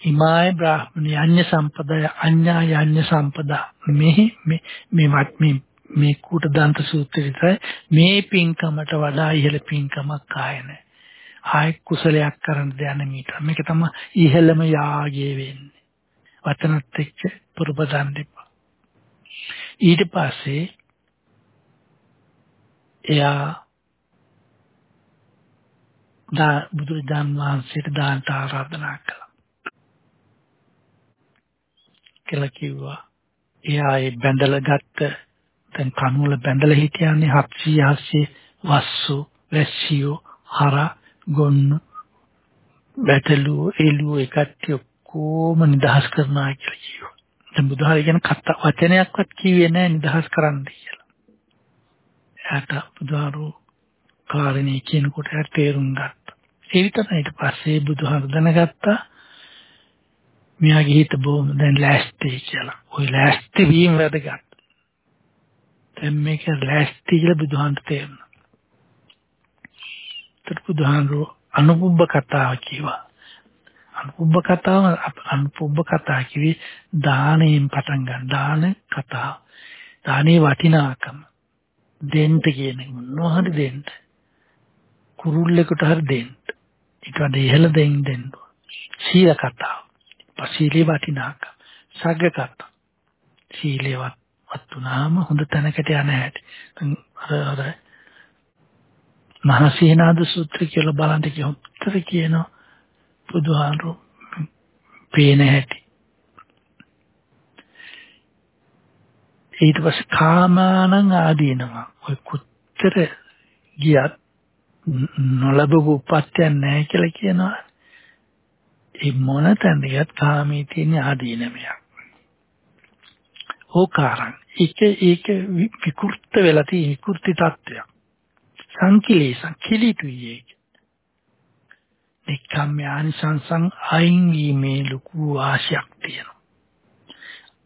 B: හිමාය බ්‍රාහ්මණ යඤ්ඤ සම්පදාය අඤ්ඤා යඤ්ඤ සම්පදා මේ මේ මේ මේ කුට දන්ත සූත්‍රයේ මේ පින්කමට වඩා ඉහළ පින්කමක් ආය නැහැ. ආය කුසලයක් කරන්න දෙයක් මීට. මේක තමයි ඉහළම යාගය වෙන්නේ. වචනත් එක්ක පුරුපදන් දෙපා. ඊට පස්සේ එයා දා බුදුරජාන් වහන්සේට දානට ආරාධනා කළා. කියලා කිව්වා. එයා ඒ බැඳලා ගත්ත දැන් කණුවල බැඳලා හිටියන්නේ 700 800 වස්සු වැස්සියෝ හර ගොන්නු බැටළු එළුව එකට්ටි ඔක්කොම නිදහස් කරනවා කියලා කිව්වා. දැන් බුදුහාර කියන කත වචනයක්වත් කිව්වේ නැහැ නිදහස් කරන්න කියලා. එයාට බුදුහාරු කාරණේ කියනකොට එයා තේරුම් ගත්තා. ඒ විතරයි ඊට පස්සේ බුදුහාර දැනගත්තා මෙයාගේ හිත බොහොම දැන් ලෑස්ති කියලා. ওই ලෑස්ති වීම වැදගත්. දැන් මේක ලෑස්ති කියලා බුදුහාන්ට තේරුණා. ඒත් බුදුහාන්රෝ අනුපුබ්බ කතාව කිව්වා. අනුපුබ්බ කතාව අනුපුබ්බ කතා කිවි දාණයෙන් පටන් ගන්න දාන කතාව. දානේ වටිනාකම දෙන්න කියන මොනවා හරි දෙන්න. කුරුල්ලෙකුට හරි දෙන්න. ඊට වඩා ඉහළ දෙන්න දෙන්න. සීල කතාව. සීලේ වටිනාකම. සග්ග කතාව. සීලේවත් වත්ුනාම හොඳ තැනකට යන හැටි. අර අර මහසීනාද සූත්‍ර කියලා බලන්න කිව්වොත් කියනවා බුදුහාරු පේන හැටි. ඊට පස්සේ කාමානං ආදීනවා. ඔය කුච්චර ගියත් නොලබපු උපත්යක් නැහැ කියලා කියනවා. ඒ මොන තැනකත් කාමී තියෙන ආදීනමයක්. ඕකාරං ඒක ඒක විකෘත වෙලා තියෙන විකෘති තත්ත්වයක්. සංකිලේසං කිලිතුයි ඒක. නික්කම්යානිසංසං අයින් වීමේ ලොකු ආශයක් තියෙනවා.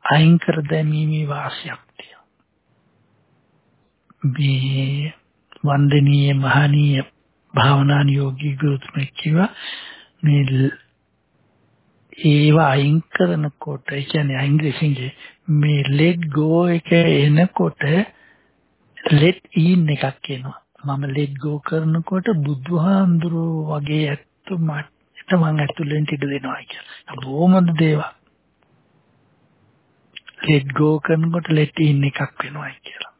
B: අයින් කර දැමීමේ වාසියක් තියෙනවා. මේ වන්දනීය මහනීය භාවනා යෝගී ගුරුතුමෙක් කිව්වා මේ ඒව අයින් කරනකොට ඒ කියන්නේ ඉංග්‍රීසියෙන් මේ let go එක එනකොට let in එකක් එනවා. මම let go කරනකොට බුදුහාඳුරෝ වගේ ඇත්තු මට මං ඇතුළෙන් ඉඩ දෙනවා කියලා. බොහොමද දේවල්. let go කරනකොට let in එකක් වෙනවා කියලා.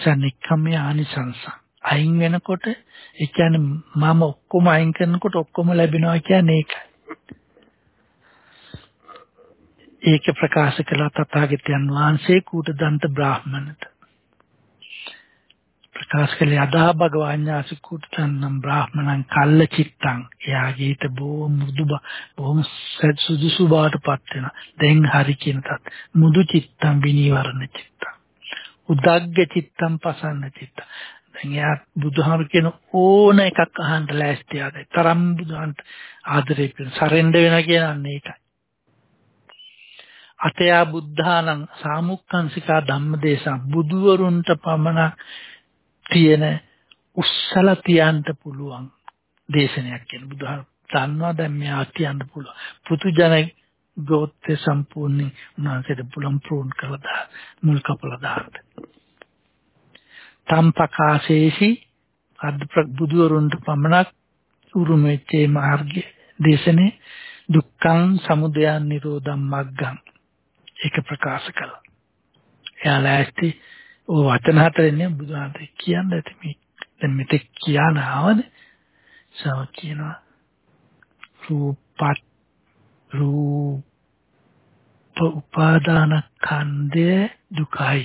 B: සනික්කම්ය ආනිසංස. අයින් වෙනකොට ඒ කියන්නේ මම ඔක්කොම අයින් කරනකොට ඔක්කොම ලැබෙනවා කියන්නේ ඒකයි. ඒක ප්‍රකාශ කළ තථාගතයන් වහන්සේ කූටදන්ත බ්‍රාහ්මණට ප්‍රකාශ කළේ අදා භගවාඥාසි කුට්ටන්නම් බ්‍රාහ්මණං කල්ල චිත්තං එයාගේ හිත බොහොම මෘදු බොහොම සුදුසු බවටපත් වෙන දැන් හරි කියන තත්. මුදු චිත්තං විනීවරණ චිත්තං. උදග්ග චිත්තං පසන්න චිත්තං. දැන් එයා බුදුහාම කියන ඕන එකක් අහන්න ලෑස්ති ආදයි තරම් බුදුහන්ට ආදරේ පිළ සරෙන්ඩ වෙන කියන්නේ ඒකයි අතයා බුද්ධානං සාමුක්ඛංසිකා ධම්මදේශං. බුදුවරුන්ට පමණ තියෙන උස්සල තියන්න පුළුවන් දේශනයක් කියන බුදුහාම දන්නවා. දැන් මෙයා තියන්න පුළුවන්. පුදුජන ගෝත්‍ය සම්පූර්ණ උනාසෙට පුළුවන් ප්‍රෝන් කරලා දා මුල් කපලා දාන්න. තම්පකාශේසි අද්ද බුදුවරුන්ට පමණක් උරුමෙච්චේ මාර්ගය දේශනේ දුක්ඛං සමුදයං නිරෝධං මග්ගං. ඒක ප්‍රකාශ කළා. එයා ලෑස්ති ඔය වචන හතරෙන්නේ බුදුහාමට කියන්න ඇති මේ. දැන් මෙතෙක් කියන ආවද? සම කියනවා. රූපත් රූප උපාදාන ඛණ්ඩය දුකයි.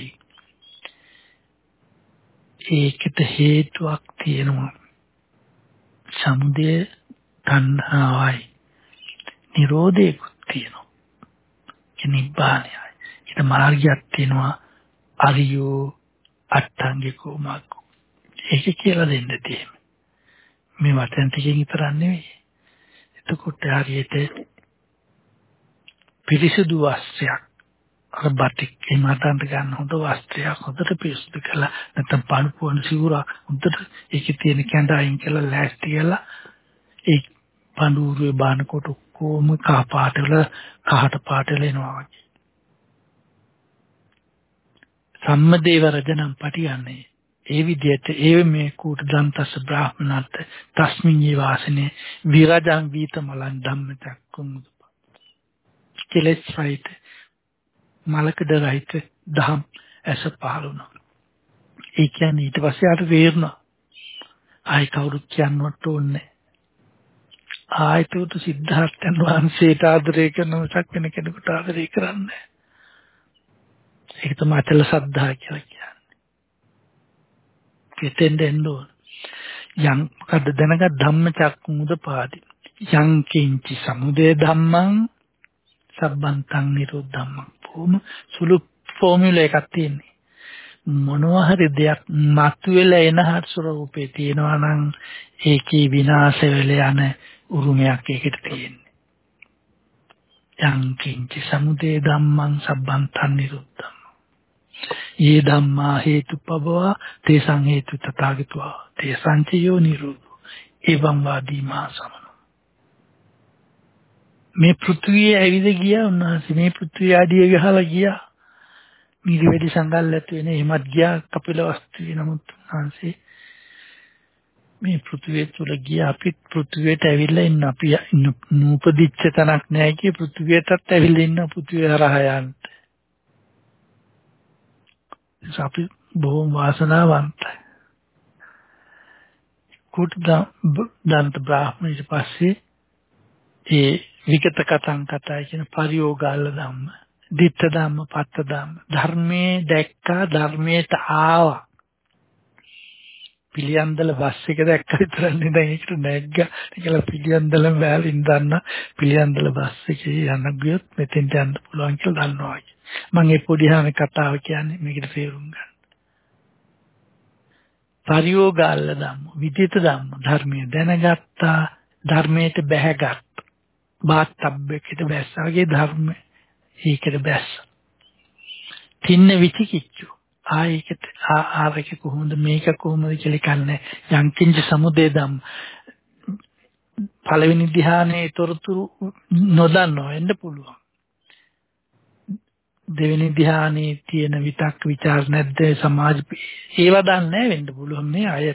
B: ඒකට හේතුවක් තියෙනවා. සමුදය තණ්හාවයි. නිරෝධයකුත් තියෙනවා. නිබ්බානයයි. ඊට මාර්ගයක් තියෙනවා. අරියෝ අට්ටංගිකෝ මාර්ගෝ ඒක කියලා දෙන්න තියෙන්නේ. මේ වචන ටිකෙන් විතරක් නෙවෙයි. එතකොට හරියට පිරිසිදු වස්ත්‍රයක්. අර බටික් එමාතන්ට ගන්න හොඳ වස්ත්‍රයක් හොඳට පිරිසිදු කරලා නැත්නම් පණුපුවන සිවුරක් හොඳට ඒකේ තියෙන කැඳ අයින් කරලා ලෑස්ති කරලා ඒ පඳුරුවේ බානකොට කොහොම කහ පාට වල කහට පාට වල එනවා වගේ. සම්මදේව රජනම් පටියන්නේ ඒ විදිහට ඒ මේ කූට දන්තස් බ්‍රාහ්මණත් තස්මින් යේ වාසනේ විරජං වීතමලං ධම්මචක්කුම් කෙලෙස් රහිත මලකඩ රහිත දහම් ඇස පහළුණා. ඒ කියන්නේ ඊට පස්සේ ආට තේරුණා. ආයි කවුරුත් කියන්නවත් ඕනේ ආයතෝට සිද්ධාර්ථයන් වහන්සේට ආදරය කරන මිසක් වෙන කෙනෙකුට ආදරය කරන්නේ ඒක තමයි අචල සද්ධා කියලා කියන්නේ. පිටෙන් දෙන්න ඕන. යම් මොකද්ද දැනගත් ධම්මචක්කු මුදපාදි. යං කිංචි සමුදය ධම්මං සබ්බන්තං නිරෝධම්මං. බොහොම සුළු ෆෝමියුලා එකක් තියෙන්නේ. මොනවා හරි දෙයක් මතුවෙලා එන හරි ස්වරූපේ තියෙනවා නම් ඒකේ විනාශ වෙලා යන උරුමයක් ඒකට තියෙන්නේ. යං කිංචි සමුදය ධම්මං සබ්බන්තං නිරුද්ධං. යේ ධම්මා හේතුපබවා තේසං හේතු තථාගතවා. තේසං චයෝ නිරෝධෝ. එවං වාදී මා සමන. මේ පෘථුවිය ඇවිද ගියා උන්වහන්සේ. මේ පෘථුවිය ආදිය ගහලා ගියා. මිරිවැඩි සංගල්ලත් වෙන එහෙමත් ගියා. කපිලවස්තුවේ නමුත් උන්වහන්සේ මේ පෘථුවිය තුල ගියා. අපිත් පෘථුවියට ඇවිල්ලා ඉන්න. අපි නූපදිච්ච තැනක් නැහැ කිය. පෘථුවියටත් ඇවිල්ලා ඉන්න. පෘථුවිය හරහා යන්න. අපි බොහොම වාසනාවන්තයි. කුට දන්ත බ්‍රාහ්මණ ඊට පස්සේ ඒ විගත කතං කතා කියන පරියෝගාල ධම්ම, ditta ධම්ම, පත්ත ධම්ම ධර්මයේ දැක්කා ධර්මයට ආවා. පිළියන්දල බස් එක දැක්ක විතරනේ දැන් ඒකට නැග්ගා කියලා පිළියන්දල බෑලින් දන්න පිළියන්දල බස් එකේ යන්න ගියොත් මෙතෙන්ට යන්න පුළුවන් කියලා දන්නවා මම ඒ පොඩි හාම කතාව කියන්නේ මේකට තේරුම් ගන්න. පරියෝගාල්ල ධම්ම විදිත ධම්ම ධර්මයේ දැනගත්තා ධර්මයට බැහැගත් බාත්තබ්බෙකට බැස්සාගේ ධර්ම ඒකට බැස්ස. තින්න විචිකිච්චු ආයකට ආරක කොහොමද මේක කොහොමද කියලා කන්නේ යංකින්ච සමුදේ ධම්ම පළවෙනි ධ්‍යානයේ තොරතුරු නොදන්නව වෙන්න පුළුවන්. දෙවෙනි ධානයේ තියෙන විතක් ਵਿਚාර නැද්ද සමාජ ඒව දන්නේ වෙන්න පුළුවන් මේ අය.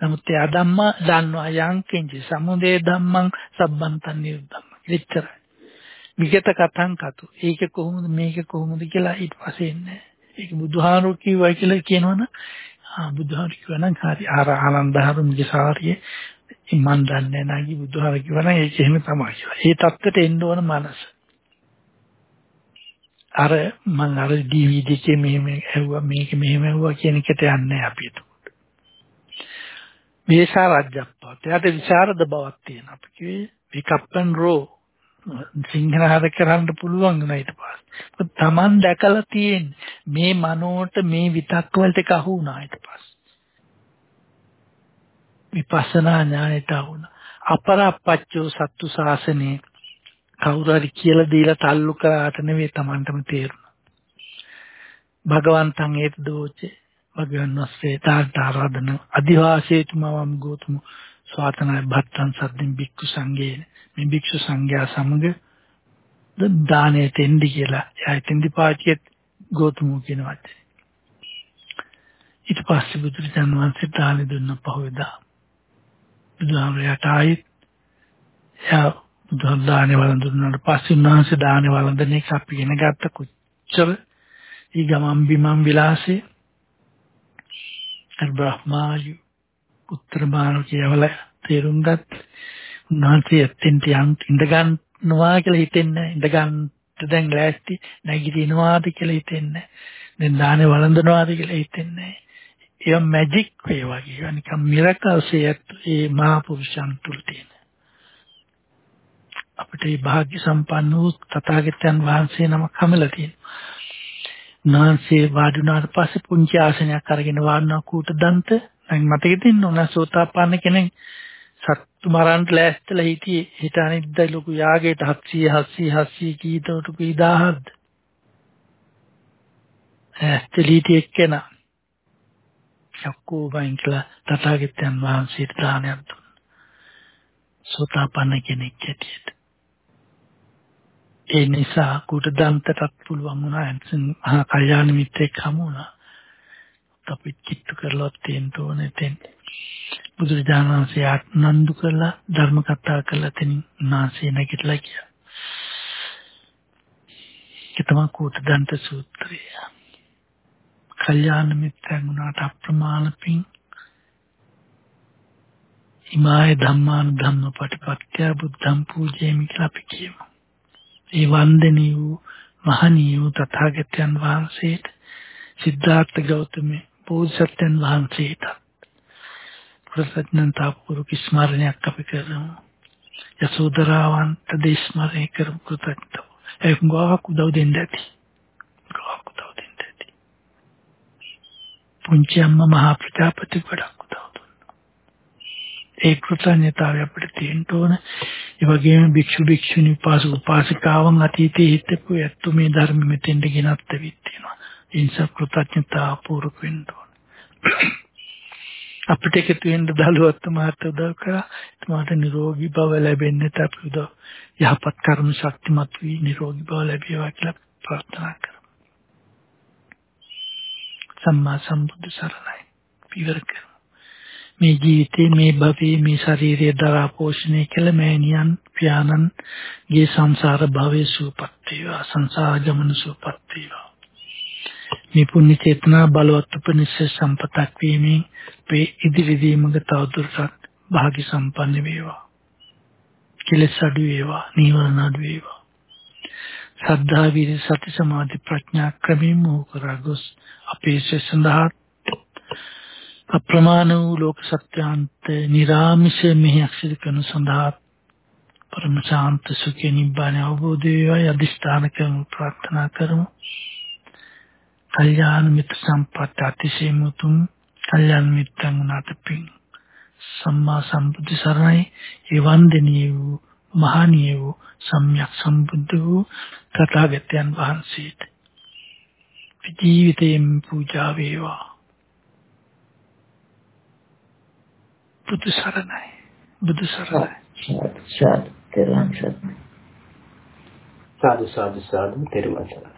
B: නමුත් එයා ධම්ම දන්නවා යංකින්ච සමුදේ ධම්මං සම්බන්තන් නිරුද්ධම්. එච්චරයි. විගත කතං කතු. ඒක කොහොමද මේක කොහොමද කියලා ඊට පස්සේ එන්නේ. ඒක බුදුහාරු කිව්වයි කියලා කියනවනම් ආ බුදුහාරු කියනනම් හරි ආර ආනන්දහරුන්ගේ සාරියේ මන් දන්නේ නැහැ නයි බුදුහාරු කියනනම් ඒක එහෙම තමයි. ඒ தත්තට එන්න ඕන මනස. අර මම අර DVD එකේ මෙහෙම ඇහුවා මේක මෙහෙම ඇහුවා කියන එකට යන්නේ අපි එතකොට. මේසා රාජ්‍යප්පත්. එයාට විචාරද බවක් තියෙන. අපි කිව්වේ pick up and row Sinhala හද කරන්න පුළුවන් නේද ඊට පස්සේ. තමන් දැකලා තියෙන මේ මනෝට මේ විතක් වලට එක අහු වුණා ඊට පස්සේ. විපස්සනා ඥානයට අහු වුණා. අපරප්පච්චෝ සත්තු සාසනේ කවුරු හරි කියලා දීලා තල්ලු කරාට නෙවෙයි Tamanටම තේරුණා. භගවන්තං ඒත දෝචේ භගවන් වස්සේ තාට ආරාධන අදිවාසීතුමවම් ගෝතුම ස්වාතනයි භත්තං සද්දින් බික්කු සංඝේන මේ භික්ෂු සංඝයා සමග දානයට එන්දි කියලා එයා එතෙන්දි පාචියෙත් ගෝතුමෝ කියන වචනේ. ඊට පස්සේ බුදුරජාණන් වහන්සේ දාන දුන්න පහවදා. බුදුහාමරයට ආයෙත් එයා බුදුන් දානේ වළඳුනාට පස්සේ උන්වහන්සේ දානේ වළඳන එක අපි ඉගෙන ගත්ත කොච්චර ඊ ගමන් බිමන් විලාසේ අර බ්‍රහ්මායු උත්තර බාන කියවල තේරුම් ගත්ත උන්වහන්සේ එතෙන්ට යන් ඉඳ ගන්නවා කියලා හිතෙන්නේ ඉඳ ගන්නට දැන් ලෑස්ති නැගිටිනවාද කියලා හිතෙන්නේ දැන් දානේ වළඳනවාද කියලා හිතෙන්නේ ඒ මැජික් වේ වගේ නිකන් මිරකල්ස් ඒ මහා පුරුෂයන් තුල තියෙන අපිට මේ භාග්‍ය සම්පන්න වූ තථාගතයන් වහන්සේ නමක් හමලා තියෙනවා. උන්වහන්සේ වාඩි වුණාට පස්සේ පුංචි ආසනයක් අරගෙන වාඩිනා කූට දන්ත දැන් මතකෙ තියෙන උන සෝතාපන්න කෙනෙක් සත්තු මරන්න ලෑස්තිලා හිටියේ. හිට අනිද්දා ලොකු යාගයට 700 700 700 කීතවට කී 1000ක්ද ඇස්තලීටි එක්කෙනා. යක්කෝ බයින්කලා තථාගතයන් වහන්සේට දානයක් දුන්නා. සෝතාපන්න කෙනෙක් ඇටියට ඒ නිසා කුටදන්තටත් පුළුවන් වුණා එන්සන් මහා කල්යාණ මිත්‍රෙක් හමු වුණා. අපි කිට්ටු කරලා තියෙන්න ඕනේ තෙන්. බුදුරජාණන් වහන්සේ ආනන්දු කරලා ධර්ම කතා කරලා තෙන් නාසය නැගිටලා ගියා. ඒක තමයි කුටදන්ත සූත්‍රය. කල්යාණ මිත්‍රයන් වුණාට අප්‍රමාණ පිං ඉමාය ධම්මාන ධම්ම පටිපත්‍ය බුද්ධම් පූජේමි කියලා අපි කියමු. ඒ වන්දනීය වූ මහණීය වූ තථාගතයන් වහන්සේට සිද්ධාර්ථ ගෞතමේ බෝධිසත්වයන් වහන්සේට කෘතඥතා පූර්වක ස්මරණයක් අපි කරමු. යසෝදරාවන්ට දේශමරණය කරමු කෘතඥතාව. ඒක ගාවක් උදව් දෙන්න ඇති. ගාවක් උදව් දෙන්න ඇති. පුංචි අම්මා මහා ප්‍රජාපති ගොඩක් උදව් දුන්නා. ඒ කෘතඥතාවය අපිට තියෙන්න ඕන. ඒ වගේම භික්ෂු භික්ෂුණී උපාසක උපාසිකාවන් අතීතයේ හිටපු ඇත්තු මේ ධර්ම මෙතෙන්ට ගෙනත් වෙත් තියෙනවා. ඒ නිසා කෘතඥතාව පූර්වක වෙන්න ඕන. අපිට එකතු වෙන්න දලුවත් මාත් උදව් කරා. එතුමාට නිරෝගී බව ලැබෙන්නට අපි උදව් යහපත් කර්ම ශක්තිමත් වී නිරෝගී බව ලැබේවා කියලා ප්‍රාර්ථනා කරමු. සම්මා සම්බුද්ධ සරණයි. පියවර කරමු. මේ ජීවිතේ මේ භවයේ මේ ශරීරය දරා පෝෂණය කළ මෑණියන් පියාණන්ගේ සංසාර භවයේ සූපත් වේවා සංසාර ගමන සූපත් වේවා මේ පුණ්‍ය චේතනා බලවත් උපනිෂ සම්පතක් වීමෙන් මේ ඉදිරිදී මඟ තවදුරටත් භාග්‍ය සම්පන්න වේවා. කෙලෙස් අඩු වේවා, නීවරණ අඩු වේවා. සද්ධා විරි සති සමාධි ප්‍රඥා ක්‍රමයෙන් මෝහ කරා ගොස් අපේ සසඳහා අප්‍රමාණ වූ ලෝක සත්‍යාන්ත නිරාමිෂ මෙහියක් සිදු කරන සඳහා පරම ශාන්ත සුඛේ නිබ්බාන අවබෝධ වේවා අධිෂ්ඨාන කරමු ප්‍රාර්ථනා කරමු. කල්යාණ මිත්‍ර සම්පත් අතිශයින් උතුම් කල්යාණ මිත්‍රන් උනාටපින් සම්මා සම්බුද්ධ සරණයි. ඒ වන්දනීය වූ මහණීය වූ සම්්‍යක් සම්බුද්ධ වූ තථාගතයන් වහන්සේට. ජීවිතයෙන් පූජා වේවා. බුදු සරණයි. බුදු සරණයි.
E: සාදු සාදු තෙරුවන් සරණයි.
F: සාදු සාදු සාදු. තෙරුවන් සරණයි